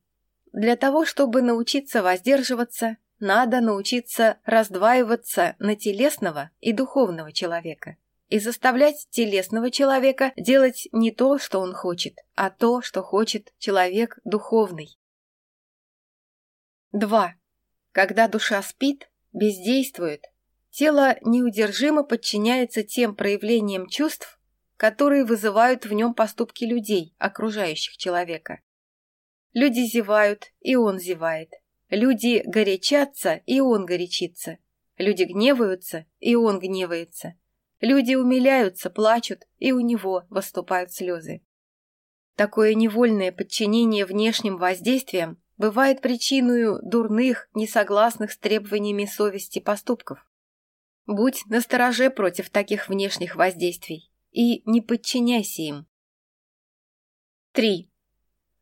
Для того, чтобы научиться воздерживаться, надо научиться раздваиваться на телесного и духовного человека и заставлять телесного человека делать не то, что он хочет, а то, что хочет человек духовный. 2. Когда душа спит, бездействует, тело неудержимо подчиняется тем проявлениям чувств, которые вызывают в нем поступки людей, окружающих человека. Люди зевают, и он зевает. Люди горячатся, и он горячится. Люди гневаются, и он гневается. Люди умиляются, плачут, и у него выступают слезы. Такое невольное подчинение внешним воздействиям бывает причиной дурных, несогласных с требованиями совести поступков. Будь настороже против таких внешних воздействий и не подчиняйся им. 3.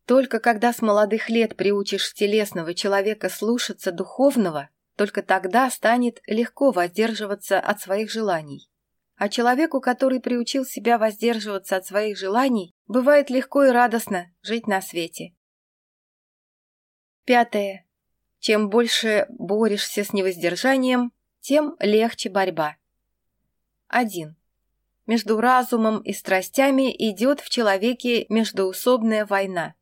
Только когда с молодых лет приучишь телесного человека слушаться духовного, только тогда станет легко воздерживаться от своих желаний. А человеку, который приучил себя воздерживаться от своих желаний, бывает легко и радостно жить на свете. Пятое. Чем больше борешься с невоздержанием, тем легче борьба. 1. Между разумом и страстями идет в человеке междоусобная война.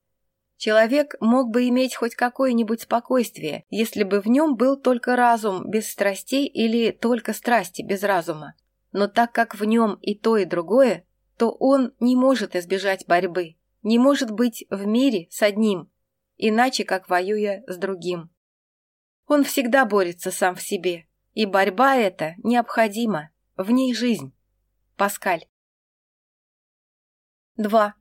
Человек мог бы иметь хоть какое-нибудь спокойствие, если бы в нем был только разум без страстей или только страсти без разума но так как в нем и то, и другое, то он не может избежать борьбы, не может быть в мире с одним, иначе как воюя с другим. Он всегда борется сам в себе, и борьба эта необходима, в ней жизнь. Паскаль. 2.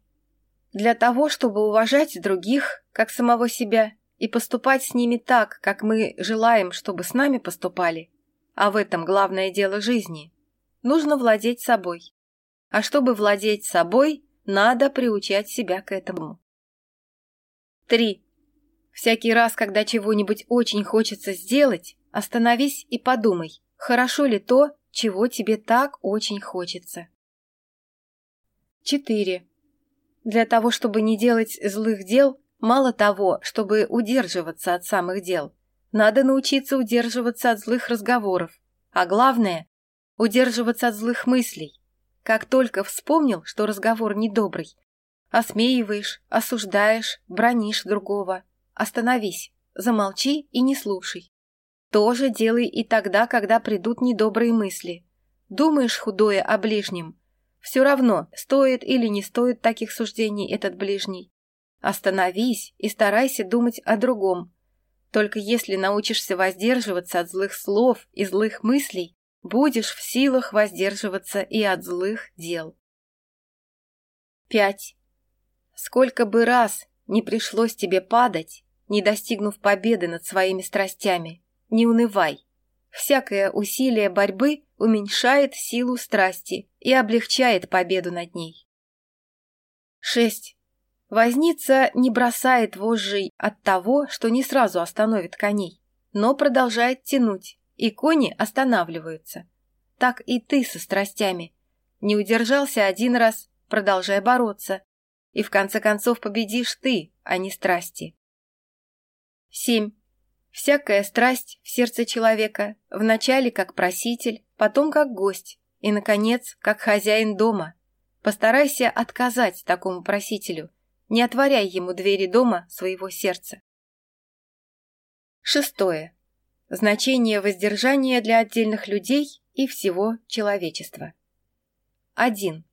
Для того, чтобы уважать других, как самого себя, и поступать с ними так, как мы желаем, чтобы с нами поступали, а в этом главное дело жизни – нужно владеть собой. А чтобы владеть собой, надо приучать себя к этому. 3. Всякий раз, когда чего-нибудь очень хочется сделать, остановись и подумай, хорошо ли то, чего тебе так очень хочется. 4. Для того, чтобы не делать злых дел, мало того, чтобы удерживаться от самых дел, надо научиться удерживаться от злых разговоров, а главное Удерживаться от злых мыслей. Как только вспомнил, что разговор недобрый, осмеиваешь, осуждаешь, бронишь другого. Остановись, замолчи и не слушай. Тоже делай и тогда, когда придут недобрые мысли. Думаешь худое о ближнем. Все равно, стоит или не стоит таких суждений этот ближний. Остановись и старайся думать о другом. Только если научишься воздерживаться от злых слов и злых мыслей, будешь в силах воздерживаться и от злых дел. 5. Сколько бы раз не пришлось тебе падать, не достигнув победы над своими страстями, не унывай. Всякое усилие борьбы уменьшает силу страсти и облегчает победу над ней. 6. Возница не бросает вожжей от того, что не сразу остановит коней, но продолжает тянуть, и кони останавливаются. Так и ты со страстями. Не удержался один раз, продолжай бороться. И в конце концов победишь ты, а не страсти. 7. Всякая страсть в сердце человека, вначале как проситель, потом как гость и, наконец, как хозяин дома. Постарайся отказать такому просителю, не отворяй ему двери дома своего сердца. Шестое значение воздержания для отдельных людей и всего человечества. 1.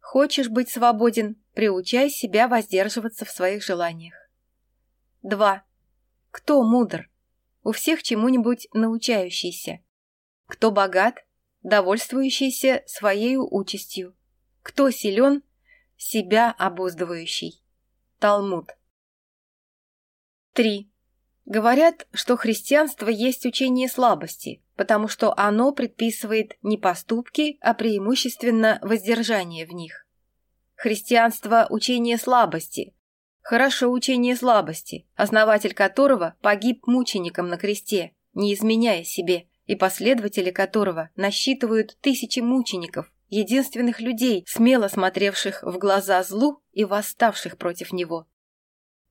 Хочешь быть свободен, приучай себя воздерживаться в своих желаниях. 2. Кто мудр? У всех чему-нибудь научающийся. Кто богат? Довольствующийся своей участью. Кто силен? Себя обуздывающий. Талмуд. 3. Говорят, что христианство есть учение слабости, потому что оно предписывает не поступки, а преимущественно воздержание в них. Христианство – учение слабости. Хорошо учение слабости, основатель которого погиб мучеником на кресте, не изменяя себе, и последователи которого насчитывают тысячи мучеников, единственных людей, смело смотревших в глаза злу и восставших против него.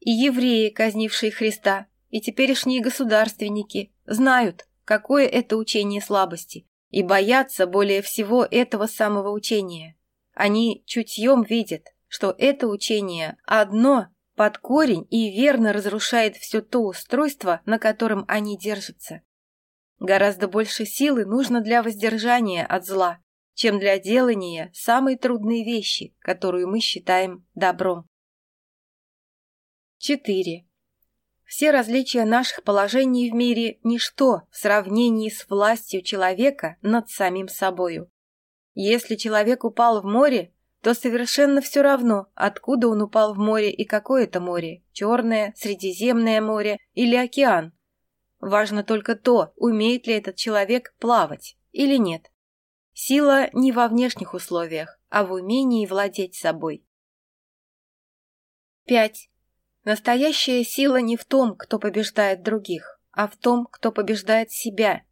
И евреи, казнившие Христа, и теперешние государственники знают, какое это учение слабости, и боятся более всего этого самого учения. Они чутьем видят, что это учение одно под корень и верно разрушает все то устройство, на котором они держатся. Гораздо больше силы нужно для воздержания от зла, чем для делания самой трудной вещи, которую мы считаем добром. 4. Все различия наших положений в мире – ничто в сравнении с властью человека над самим собою. Если человек упал в море, то совершенно все равно, откуда он упал в море и какое это море – черное, средиземное море или океан. Важно только то, умеет ли этот человек плавать или нет. Сила не во внешних условиях, а в умении владеть собой. 5. Настоящая сила не в том, кто побеждает других, а в том, кто побеждает себя,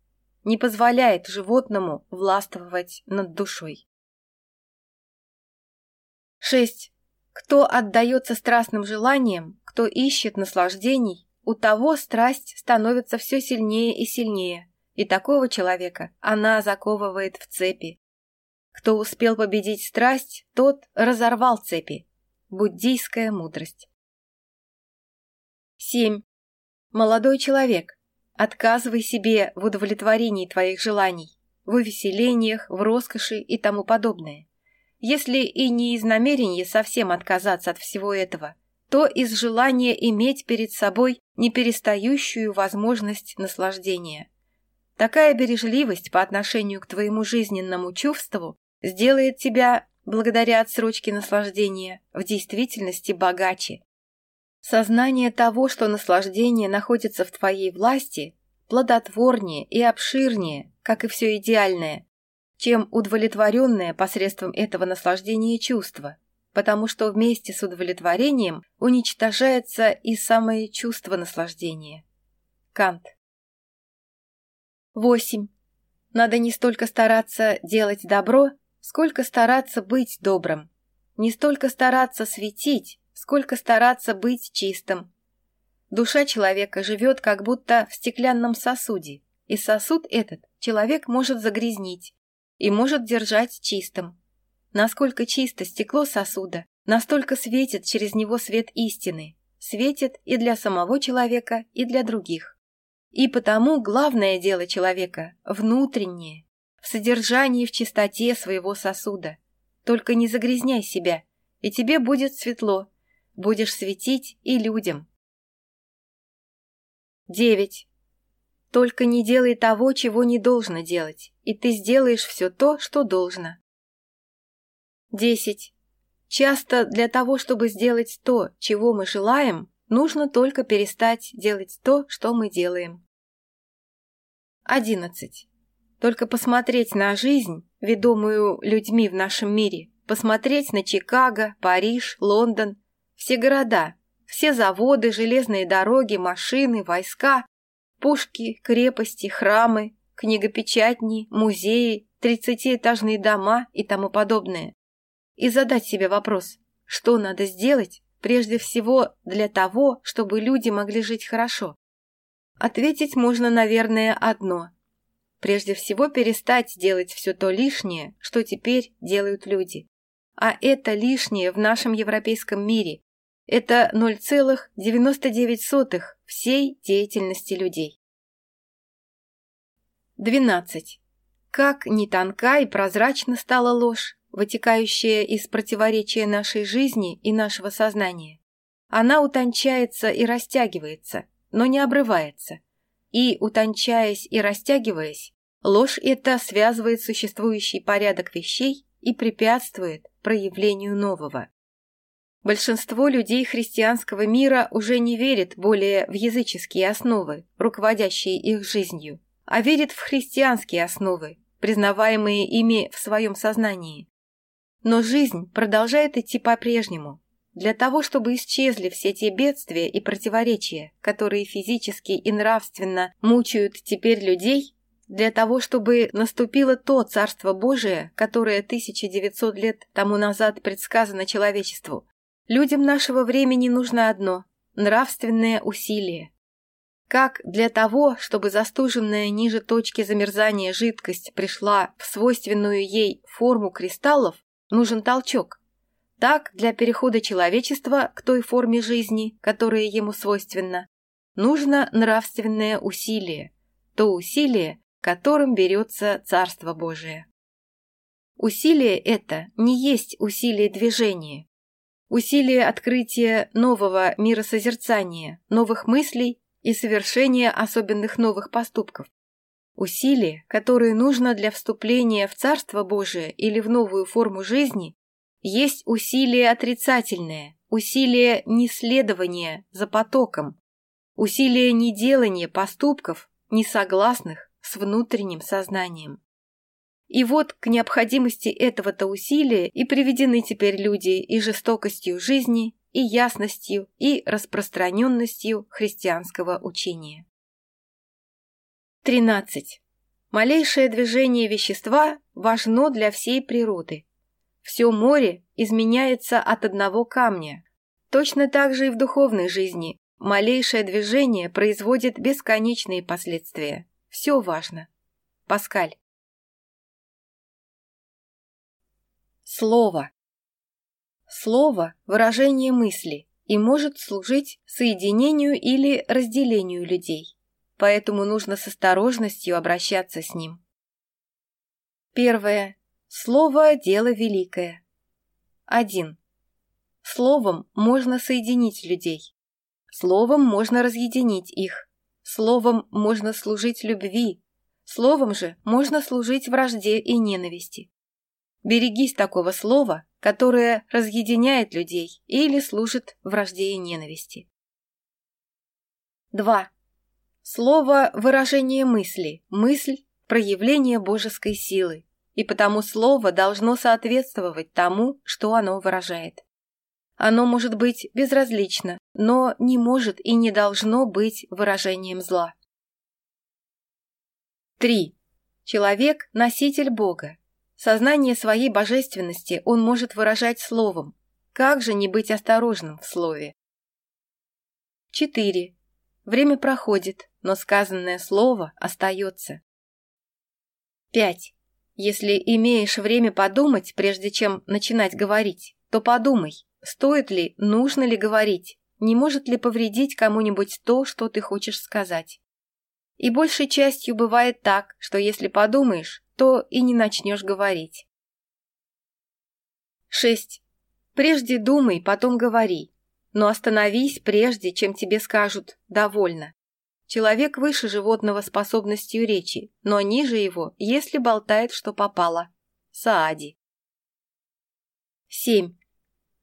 не позволяет животному властвовать над душой. 6. Кто отдается страстным желаниям, кто ищет наслаждений, у того страсть становится все сильнее и сильнее, и такого человека она заковывает в цепи. Кто успел победить страсть, тот разорвал цепи. Буддийская мудрость. 7. Молодой человек, отказывай себе в удовлетворении твоих желаний, в увеселениях, в роскоши и тому подобное. Если и не из намерения совсем отказаться от всего этого, то из желания иметь перед собой неперестающую возможность наслаждения. Такая бережливость по отношению к твоему жизненному чувству сделает тебя, благодаря отсрочке наслаждения, в действительности богаче Сознание того, что наслаждение находится в твоей власти, плодотворнее и обширнее, как и все идеальное, чем удовлетворенное посредством этого наслаждения чувство, потому что вместе с удовлетворением уничтожается и самое чувство наслаждения. Кант. 8. Надо не столько стараться делать добро, сколько стараться быть добрым, не столько стараться светить, Сколько стараться быть чистым. Душа человека живет как будто в стеклянном сосуде, и сосуд этот человек может загрязнить и может держать чистым. Насколько чисто стекло сосуда, настолько светит через него свет истины, светит и для самого человека, и для других. И потому главное дело человека – внутреннее, в содержании в чистоте своего сосуда. Только не загрязняй себя, и тебе будет светло, Будешь светить и людям. 9. Только не делай того, чего не должно делать, и ты сделаешь все то, что должно. 10. Часто для того, чтобы сделать то, чего мы желаем, нужно только перестать делать то, что мы делаем. 11. Только посмотреть на жизнь, ведомую людьми в нашем мире, посмотреть на Чикаго, Париж, Лондон, все города, все заводы, железные дороги, машины, войска, пушки, крепости, храмы, книгопечатни, музеи, тридцатиэтажные дома и тому подобное. И задать себе вопрос, что надо сделать, прежде всего для того, чтобы люди могли жить хорошо. Ответить можно, наверное, одно. Прежде всего перестать делать все то лишнее, что теперь делают люди. А это лишнее в нашем европейском мире, это 0,99 всей деятельности людей. 12. Как не тонка и прозрачна стала ложь, вытекающая из противоречия нашей жизни и нашего сознания. Она утончается и растягивается, но не обрывается. И, утончаясь и растягиваясь, ложь эта связывает существующий порядок вещей и препятствует проявлению нового. Большинство людей христианского мира уже не верит более в языческие основы, руководящие их жизнью, а верит в христианские основы, признаваемые ими в своем сознании. Но жизнь продолжает идти по-прежнему, для того, чтобы исчезли все те бедствия и противоречия, которые физически и нравственно мучают теперь людей, для того, чтобы наступило то Царство Божие, которое 1900 лет тому назад предсказано человечеству, Людям нашего времени нужно одно – нравственное усилие. Как для того, чтобы застуженная ниже точки замерзания жидкость пришла в свойственную ей форму кристаллов, нужен толчок. Так для перехода человечества к той форме жизни, которая ему свойственна, нужно нравственное усилие, то усилие, которым берется Царство Божие. Усилие это не есть усилие движения, усилие открытия нового миросозерцания, новых мыслей и совершения особенных новых поступков. Усилие, которое нужно для вступления в Царство Божие или в новую форму жизни, есть усилие отрицательное, усилие неследования за потоком, усилие неделания поступков, несогласных с внутренним сознанием. И вот к необходимости этого-то усилия и приведены теперь люди и жестокостью жизни, и ясностью, и распространенностью христианского учения. 13. Малейшее движение вещества важно для всей природы. Все море изменяется от одного камня. Точно так же и в духовной жизни малейшее движение производит бесконечные последствия. Все важно. Паскаль. Слово. Слово – выражение мысли и может служить соединению или разделению людей, поэтому нужно с осторожностью обращаться с ним. Первое. Слово – дело великое. 1. Словом можно соединить людей. Словом можно разъединить их. Словом можно служить любви. Словом же можно служить вражде и ненависти. Берегись такого слова, которое разъединяет людей или служит вражде и ненависти. 2. Слово – выражение мысли, мысль – проявление божеской силы, и потому слово должно соответствовать тому, что оно выражает. Оно может быть безразлично, но не может и не должно быть выражением зла. 3. Человек – носитель Бога, Сознание своей божественности он может выражать словом. Как же не быть осторожным в слове? 4. Время проходит, но сказанное слово остается. 5. Если имеешь время подумать, прежде чем начинать говорить, то подумай, стоит ли, нужно ли говорить, не может ли повредить кому-нибудь то, что ты хочешь сказать. И большей частью бывает так, что если подумаешь, то и не начнешь говорить. 6. Прежде думай, потом говори, но остановись прежде, чем тебе скажут «довольно». Человек выше животного способностью речи, но ниже его, если болтает, что попало. Саади. 7.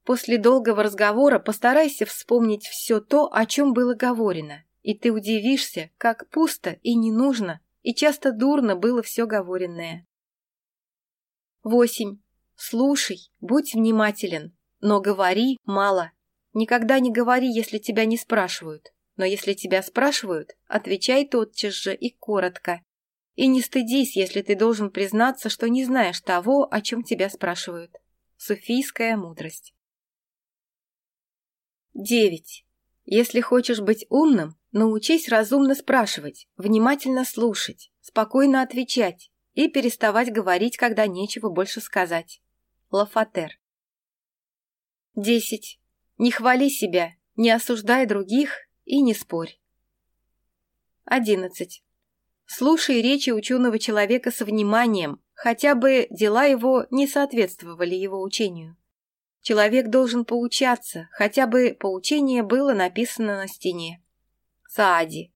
После долгого разговора постарайся вспомнить все то, о чем было говорено, и ты удивишься, как пусто и не нужно и часто дурно было все говоренное. 8. Слушай, будь внимателен, но говори мало. Никогда не говори, если тебя не спрашивают, но если тебя спрашивают, отвечай тотчас же и коротко. И не стыдись, если ты должен признаться, что не знаешь того, о чем тебя спрашивают. Суфийская мудрость. 9. Если хочешь быть умным, Научись разумно спрашивать, внимательно слушать, спокойно отвечать и переставать говорить, когда нечего больше сказать. Лафатер. 10. Не хвали себя, не осуждай других и не спорь. 11. Слушай речи ученого человека с вниманием, хотя бы дела его не соответствовали его учению. Человек должен поучаться, хотя бы поучение было написано на стене. Саади.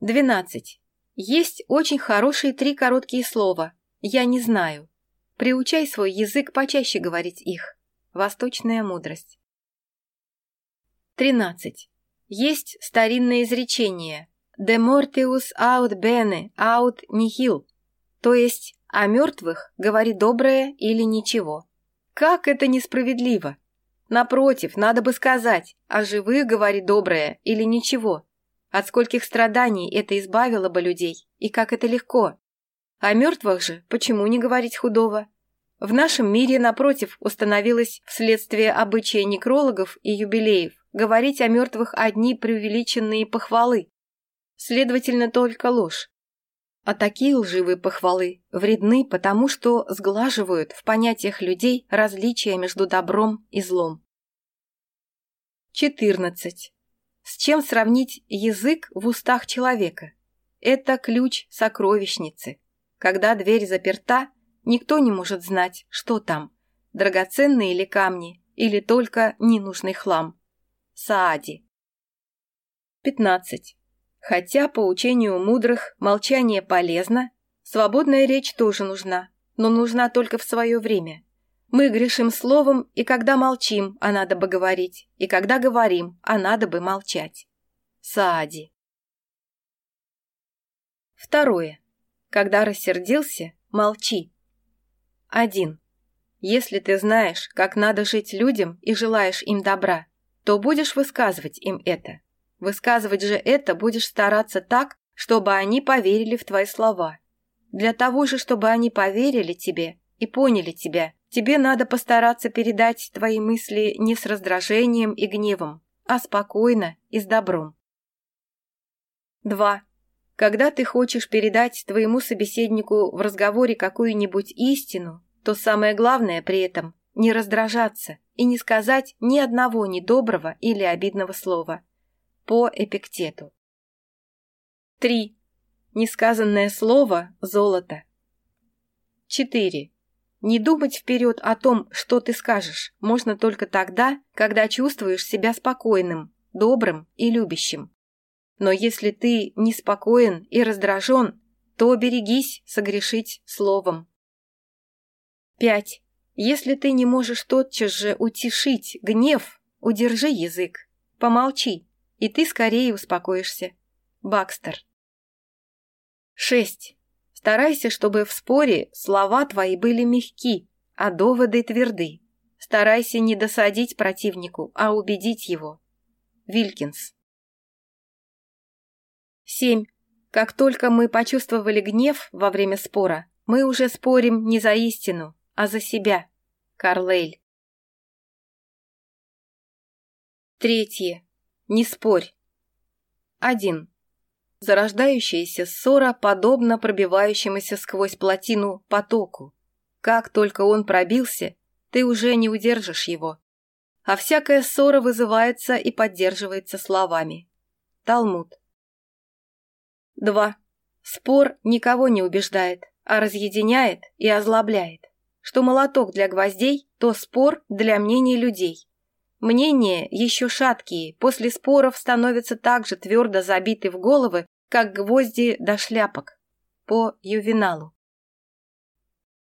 12. Есть очень хорошие три короткие слова. Я не знаю. Приучай свой язык почаще говорить их. Восточная мудрость. 13. Есть старинное изречение «De mortius aut bene, aut nihil», то есть «о мертвых говори доброе или ничего». Как это несправедливо! Напротив, надо бы сказать, а живые говори доброе или ничего. От скольких страданий это избавило бы людей, и как это легко. О мертвых же почему не говорить худого? В нашем мире, напротив, установилось вследствие обычая некрологов и юбилеев говорить о мертвых одни преувеличенные похвалы. Следовательно, только ложь. А такие лживые похвалы вредны, потому что сглаживают в понятиях людей различия между добром и злом. 14. С чем сравнить язык в устах человека? Это ключ сокровищницы. Когда дверь заперта, никто не может знать, что там – драгоценные или камни, или только ненужный хлам. Саади. 15. Хотя, по учению мудрых, молчание полезно, свободная речь тоже нужна, но нужна только в свое время. Мы грешим словом, и когда молчим, а надо бы говорить, и когда говорим, а надо бы молчать. Саади. Второе. Когда рассердился, молчи. Один. Если ты знаешь, как надо жить людям и желаешь им добра, то будешь высказывать им это. Высказывать же это будешь стараться так, чтобы они поверили в твои слова. Для того же, чтобы они поверили тебе и поняли тебя, тебе надо постараться передать твои мысли не с раздражением и гневом, а спокойно и с добром. 2. Когда ты хочешь передать твоему собеседнику в разговоре какую-нибудь истину, то самое главное при этом – не раздражаться и не сказать ни одного недоброго или обидного слова – по эпиктету. 3. Несказанное слово – золото. 4. Не думать вперед о том, что ты скажешь, можно только тогда, когда чувствуешь себя спокойным, добрым и любящим. Но если ты неспокоен и раздражен, то берегись согрешить словом. 5. Если ты не можешь тотчас же утешить гнев, удержи язык, помолчи, и ты скорее успокоишься. Бакстер. 6. Старайся, чтобы в споре слова твои были мягки, а доводы тверды. Старайся не досадить противнику, а убедить его. Вилькинс. 7. Как только мы почувствовали гнев во время спора, мы уже спорим не за истину, а за себя. Карлейль. Третье. Не спорь. Один. Зарождающаяся ссора подобна пробивающемуся сквозь плотину потоку. Как только он пробился, ты уже не удержишь его. А всякая ссора вызывается и поддерживается словами. Талмуд. 2. Спор никого не убеждает, а разъединяет и озлобляет что молоток для гвоздей, то спор для мнений людей. Мнения, еще шаткие, после споров становятся так же твердо забиты в головы, как гвозди до шляпок. По ювеналу.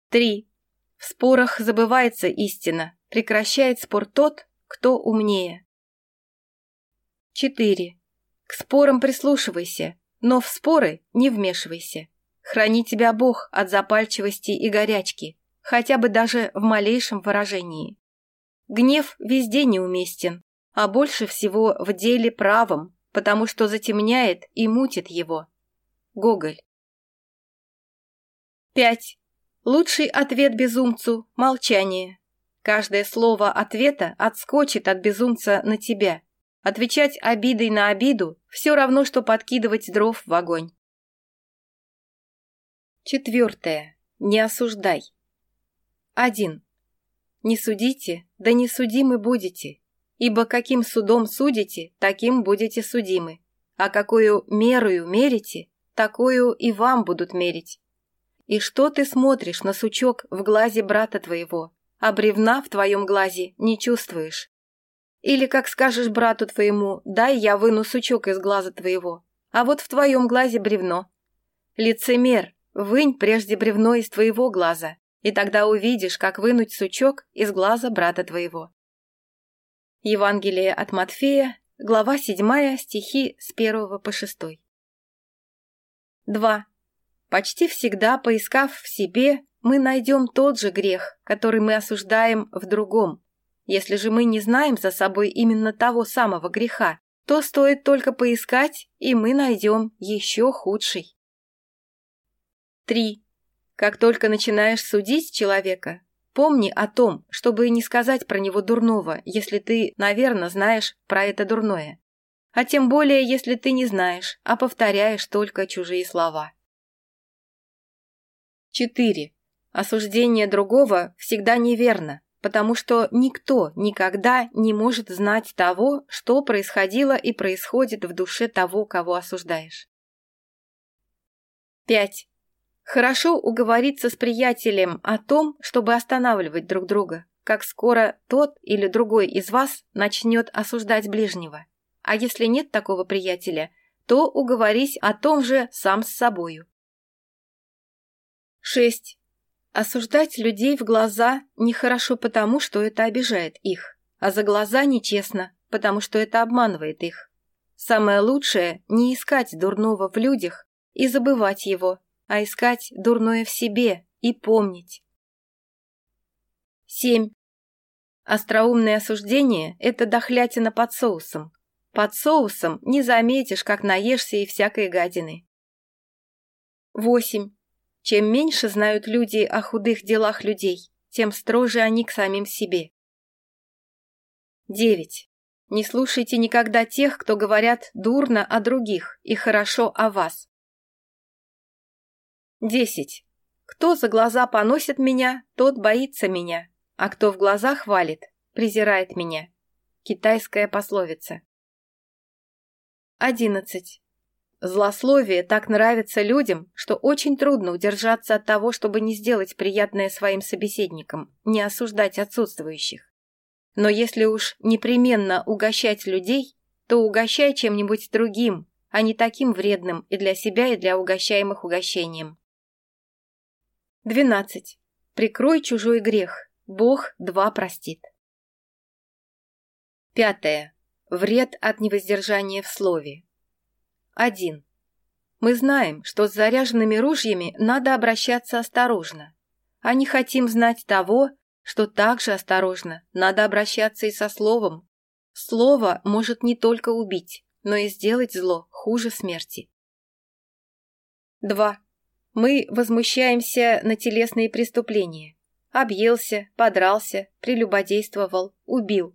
3. В спорах забывается истина, прекращает спор тот, кто умнее. 4. К спорам прислушивайся, но в споры не вмешивайся. Храни тебя Бог от запальчивости и горячки, хотя бы даже в малейшем выражении. Гнев везде неуместен, а больше всего в деле правом, потому что затемняет и мутит его. Гоголь. 5. Лучший ответ безумцу – молчание. Каждое слово ответа отскочит от безумца на тебя. Отвечать обидой на обиду – все равно, что подкидывать дров в огонь. Четвертое. Не осуждай. 1. Не судите, да не судимы будете, ибо каким судом судите, таким будете судимы, а какую мерою мерите, такую и вам будут мерить. И что ты смотришь на сучок в глазе брата твоего, а бревна в твоем глазе не чувствуешь? Или как скажешь брату твоему, дай я выну сучок из глаза твоего, а вот в твоем глазе бревно. Лицемер, вынь прежде бревно из твоего глаза, и тогда увидишь, как вынуть сучок из глаза брата твоего. Евангелие от Матфея, глава 7, стихи с 1 по 6. 2. Почти всегда, поискав в себе, мы найдем тот же грех, который мы осуждаем в другом. Если же мы не знаем за собой именно того самого греха, то стоит только поискать, и мы найдем еще худший. 3. Как только начинаешь судить человека, помни о том, чтобы и не сказать про него дурного, если ты, наверное, знаешь про это дурное. А тем более, если ты не знаешь, а повторяешь только чужие слова. 4. Осуждение другого всегда неверно, потому что никто никогда не может знать того, что происходило и происходит в душе того, кого осуждаешь. 5. Хорошо уговориться с приятелем о том, чтобы останавливать друг друга, как скоро тот или другой из вас начнет осуждать ближнего. А если нет такого приятеля, то уговорись о том же сам с собою. 6. Осуждать людей в глаза нехорошо потому, что это обижает их, а за глаза нечестно, потому что это обманывает их. Самое лучшее – не искать дурного в людях и забывать его, а искать дурное в себе и помнить. 7. Остроумное осуждение – это дохлятина под соусом. Под соусом не заметишь, как наешься и всякой гадины. 8. Чем меньше знают люди о худых делах людей, тем строже они к самим себе. 9. Не слушайте никогда тех, кто говорят дурно о других и хорошо о вас. Десять. Кто за глаза поносит меня, тот боится меня, а кто в глаза хвалит, презирает меня. Китайская пословица. Одиннадцать. Злословие так нравится людям, что очень трудно удержаться от того, чтобы не сделать приятное своим собеседникам, не осуждать отсутствующих. Но если уж непременно угощать людей, то угощай чем-нибудь другим, а не таким вредным и для себя, и для угощаемых угощением. 12. Прикрой чужой грех. Бог два простит. Пятое. Вред от невоздержания в слове. 1. Мы знаем, что с заряженными ружьями надо обращаться осторожно. А не хотим знать того, что также осторожно надо обращаться и со словом. Слово может не только убить, но и сделать зло хуже смерти. 2. Мы возмущаемся на телесные преступления. Объелся, подрался, прелюбодействовал, убил.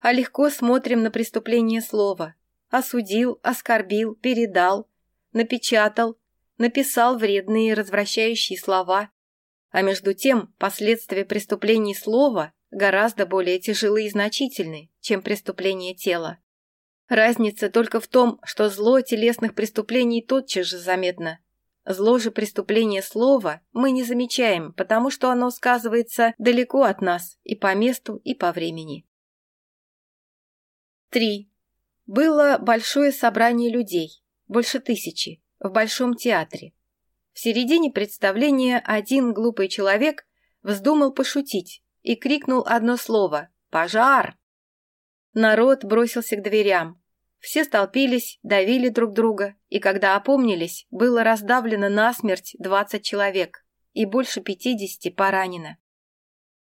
А легко смотрим на преступление слова. Осудил, оскорбил, передал, напечатал, написал вредные развращающие слова. А между тем последствия преступлений слова гораздо более тяжелы и значительны, чем преступление тела. Разница только в том, что зло телесных преступлений тотчас же заметно, Зло же преступление слова мы не замечаем, потому что оно сказывается далеко от нас и по месту, и по времени. 3. Было большое собрание людей, больше тысячи, в Большом театре. В середине представления один глупый человек вздумал пошутить и крикнул одно слово «Пожар!». Народ бросился к дверям, все столпились, давили друг друга, и когда опомнились, было раздавлено насмерть 20 человек и больше 50 поранено.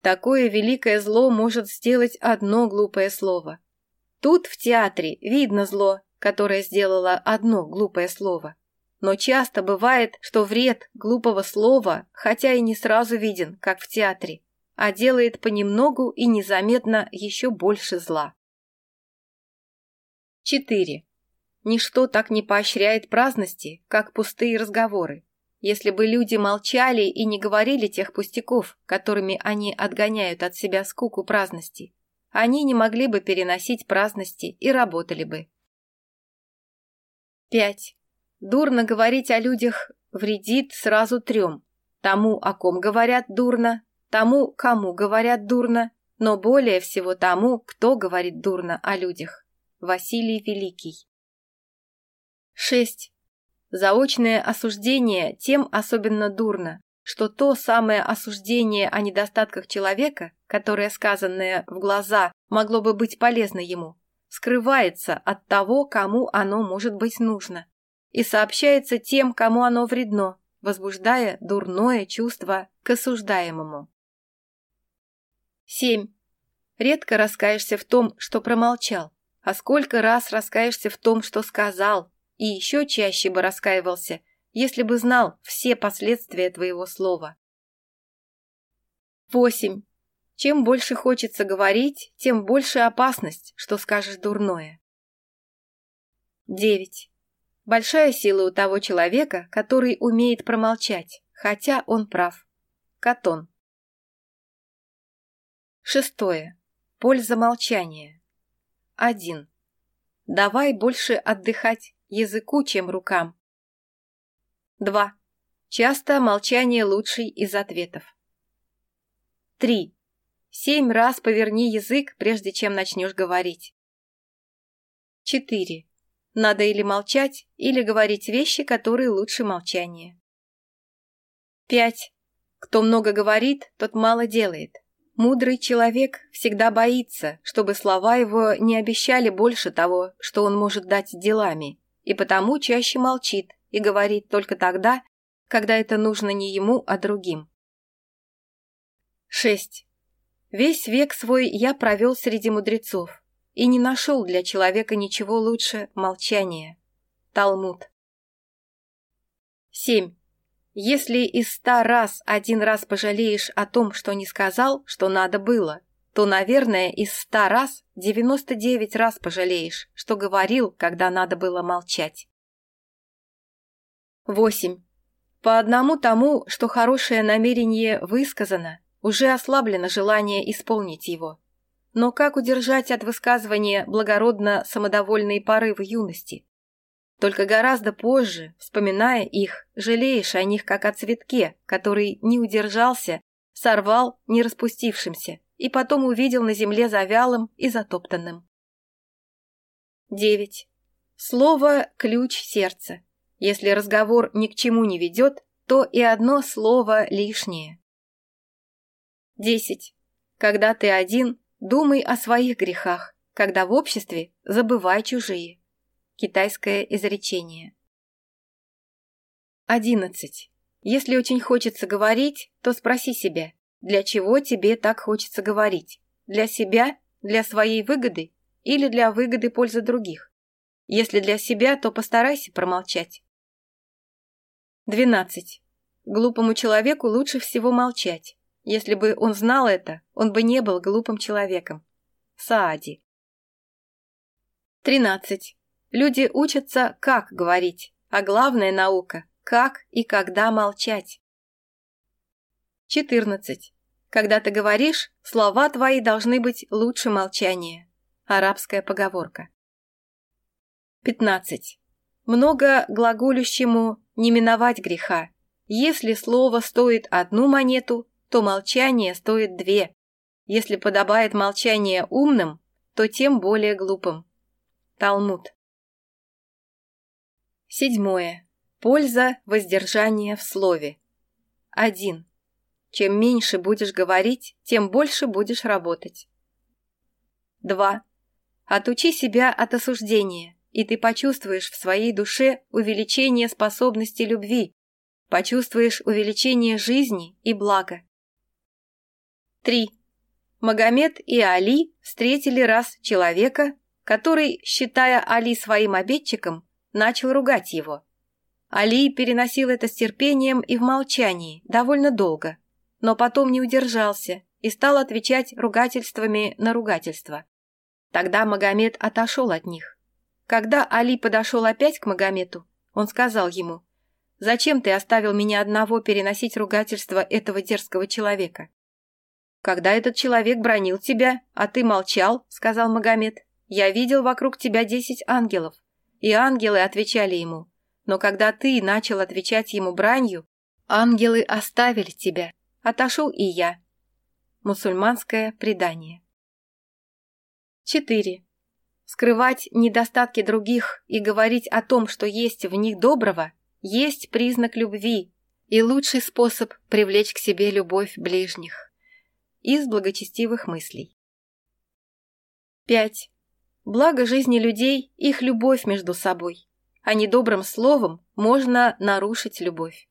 Такое великое зло может сделать одно глупое слово. Тут в театре видно зло, которое сделало одно глупое слово. Но часто бывает, что вред глупого слова, хотя и не сразу виден, как в театре, а делает понемногу и незаметно еще больше зла. Четыре. Ничто так не поощряет праздности, как пустые разговоры. Если бы люди молчали и не говорили тех пустяков, которыми они отгоняют от себя скуку праздности, они не могли бы переносить праздности и работали бы. 5. Дурно говорить о людях вредит сразу трем. Тому, о ком говорят дурно, тому, кому говорят дурно, но более всего тому, кто говорит дурно о людях. Василий Великий. 6. Заочное осуждение тем особенно дурно, что то самое осуждение о недостатках человека, которое сказанное в глаза могло бы быть полезно ему, скрывается от того, кому оно может быть нужно, и сообщается тем, кому оно вредно, возбуждая дурное чувство к осуждаемому. 7. Редко раскаешься в том, что промолчал, а сколько раз раскаешься в том, что сказал, и еще чаще бы раскаивался, если бы знал все последствия твоего слова. Восемь. Чем больше хочется говорить, тем больше опасность, что скажешь дурное. Девять. Большая сила у того человека, который умеет промолчать, хотя он прав. Катон. Шестое. Польза молчания. один. Давай больше отдыхать языку, чем рукам. Два. Часто молчание лучший из ответов. Три. Семь раз поверни язык, прежде чем начнешь говорить. Четыре. Надо или молчать, или говорить вещи, которые лучше молчания. Пять. Кто много говорит, тот мало делает. Мудрый человек всегда боится, чтобы слова его не обещали больше того, что он может дать делами, и потому чаще молчит и говорит только тогда, когда это нужно не ему, а другим. 6. Весь век свой я провел среди мудрецов и не нашел для человека ничего лучше молчания. Талмуд. 7. Если из ста раз один раз пожалеешь о том, что не сказал, что надо было, то, наверное, из ста раз девяносто девять раз пожалеешь, что говорил, когда надо было молчать. 8. По одному тому, что хорошее намерение высказано, уже ослаблено желание исполнить его. Но как удержать от высказывания благородно самодовольные порывы юности? Только гораздо позже, вспоминая их, жалеешь о них как о цветке, который не удержался, сорвал не распустившимся и потом увидел на земле завялым и затоптанным. 9. Слово – ключ сердца. Если разговор ни к чему не ведет, то и одно слово лишнее. 10. Когда ты один, думай о своих грехах, когда в обществе забывай чужие китайское изречение. 11. Если очень хочется говорить, то спроси себя, для чего тебе так хочется говорить? Для себя, для своей выгоды или для выгоды пользы других? Если для себя, то постарайся промолчать. 12. Глупому человеку лучше всего молчать. Если бы он знал это, он бы не был глупым человеком. Саади. 13. Люди учатся, как говорить, а главная наука – как и когда молчать. 14. Когда ты говоришь, слова твои должны быть лучше молчания. Арабская поговорка. 15. Много глаголющему не миновать греха. Если слово стоит одну монету, то молчание стоит две. Если подобает молчание умным, то тем более глупым. Талмуд. Седьмое. Польза воздержания в слове. 1. Чем меньше будешь говорить, тем больше будешь работать. 2. Отучи себя от осуждения, и ты почувствуешь в своей душе увеличение способности любви, почувствуешь увеличение жизни и блага. 3. Магомед и Али встретили раз человека, который, считая Али своим обидчиком, начал ругать его. Али переносил это с терпением и в молчании довольно долго, но потом не удержался и стал отвечать ругательствами на ругательство. Тогда Магомед отошел от них. Когда Али подошел опять к Магомету, он сказал ему, «Зачем ты оставил меня одного переносить ругательство этого дерзкого человека?» «Когда этот человек бронил тебя, а ты молчал», — сказал Магомед, — «я видел вокруг тебя десять ангелов, и ангелы отвечали ему. Но когда ты начал отвечать ему бранью, ангелы оставили тебя. Отошел и я. Мусульманское предание. 4. Скрывать недостатки других и говорить о том, что есть в них доброго, есть признак любви и лучший способ привлечь к себе любовь ближних. Из благочестивых мыслей. 5. Благо жизни людей их любовь между собой, а недобрым словом можно нарушить любовь.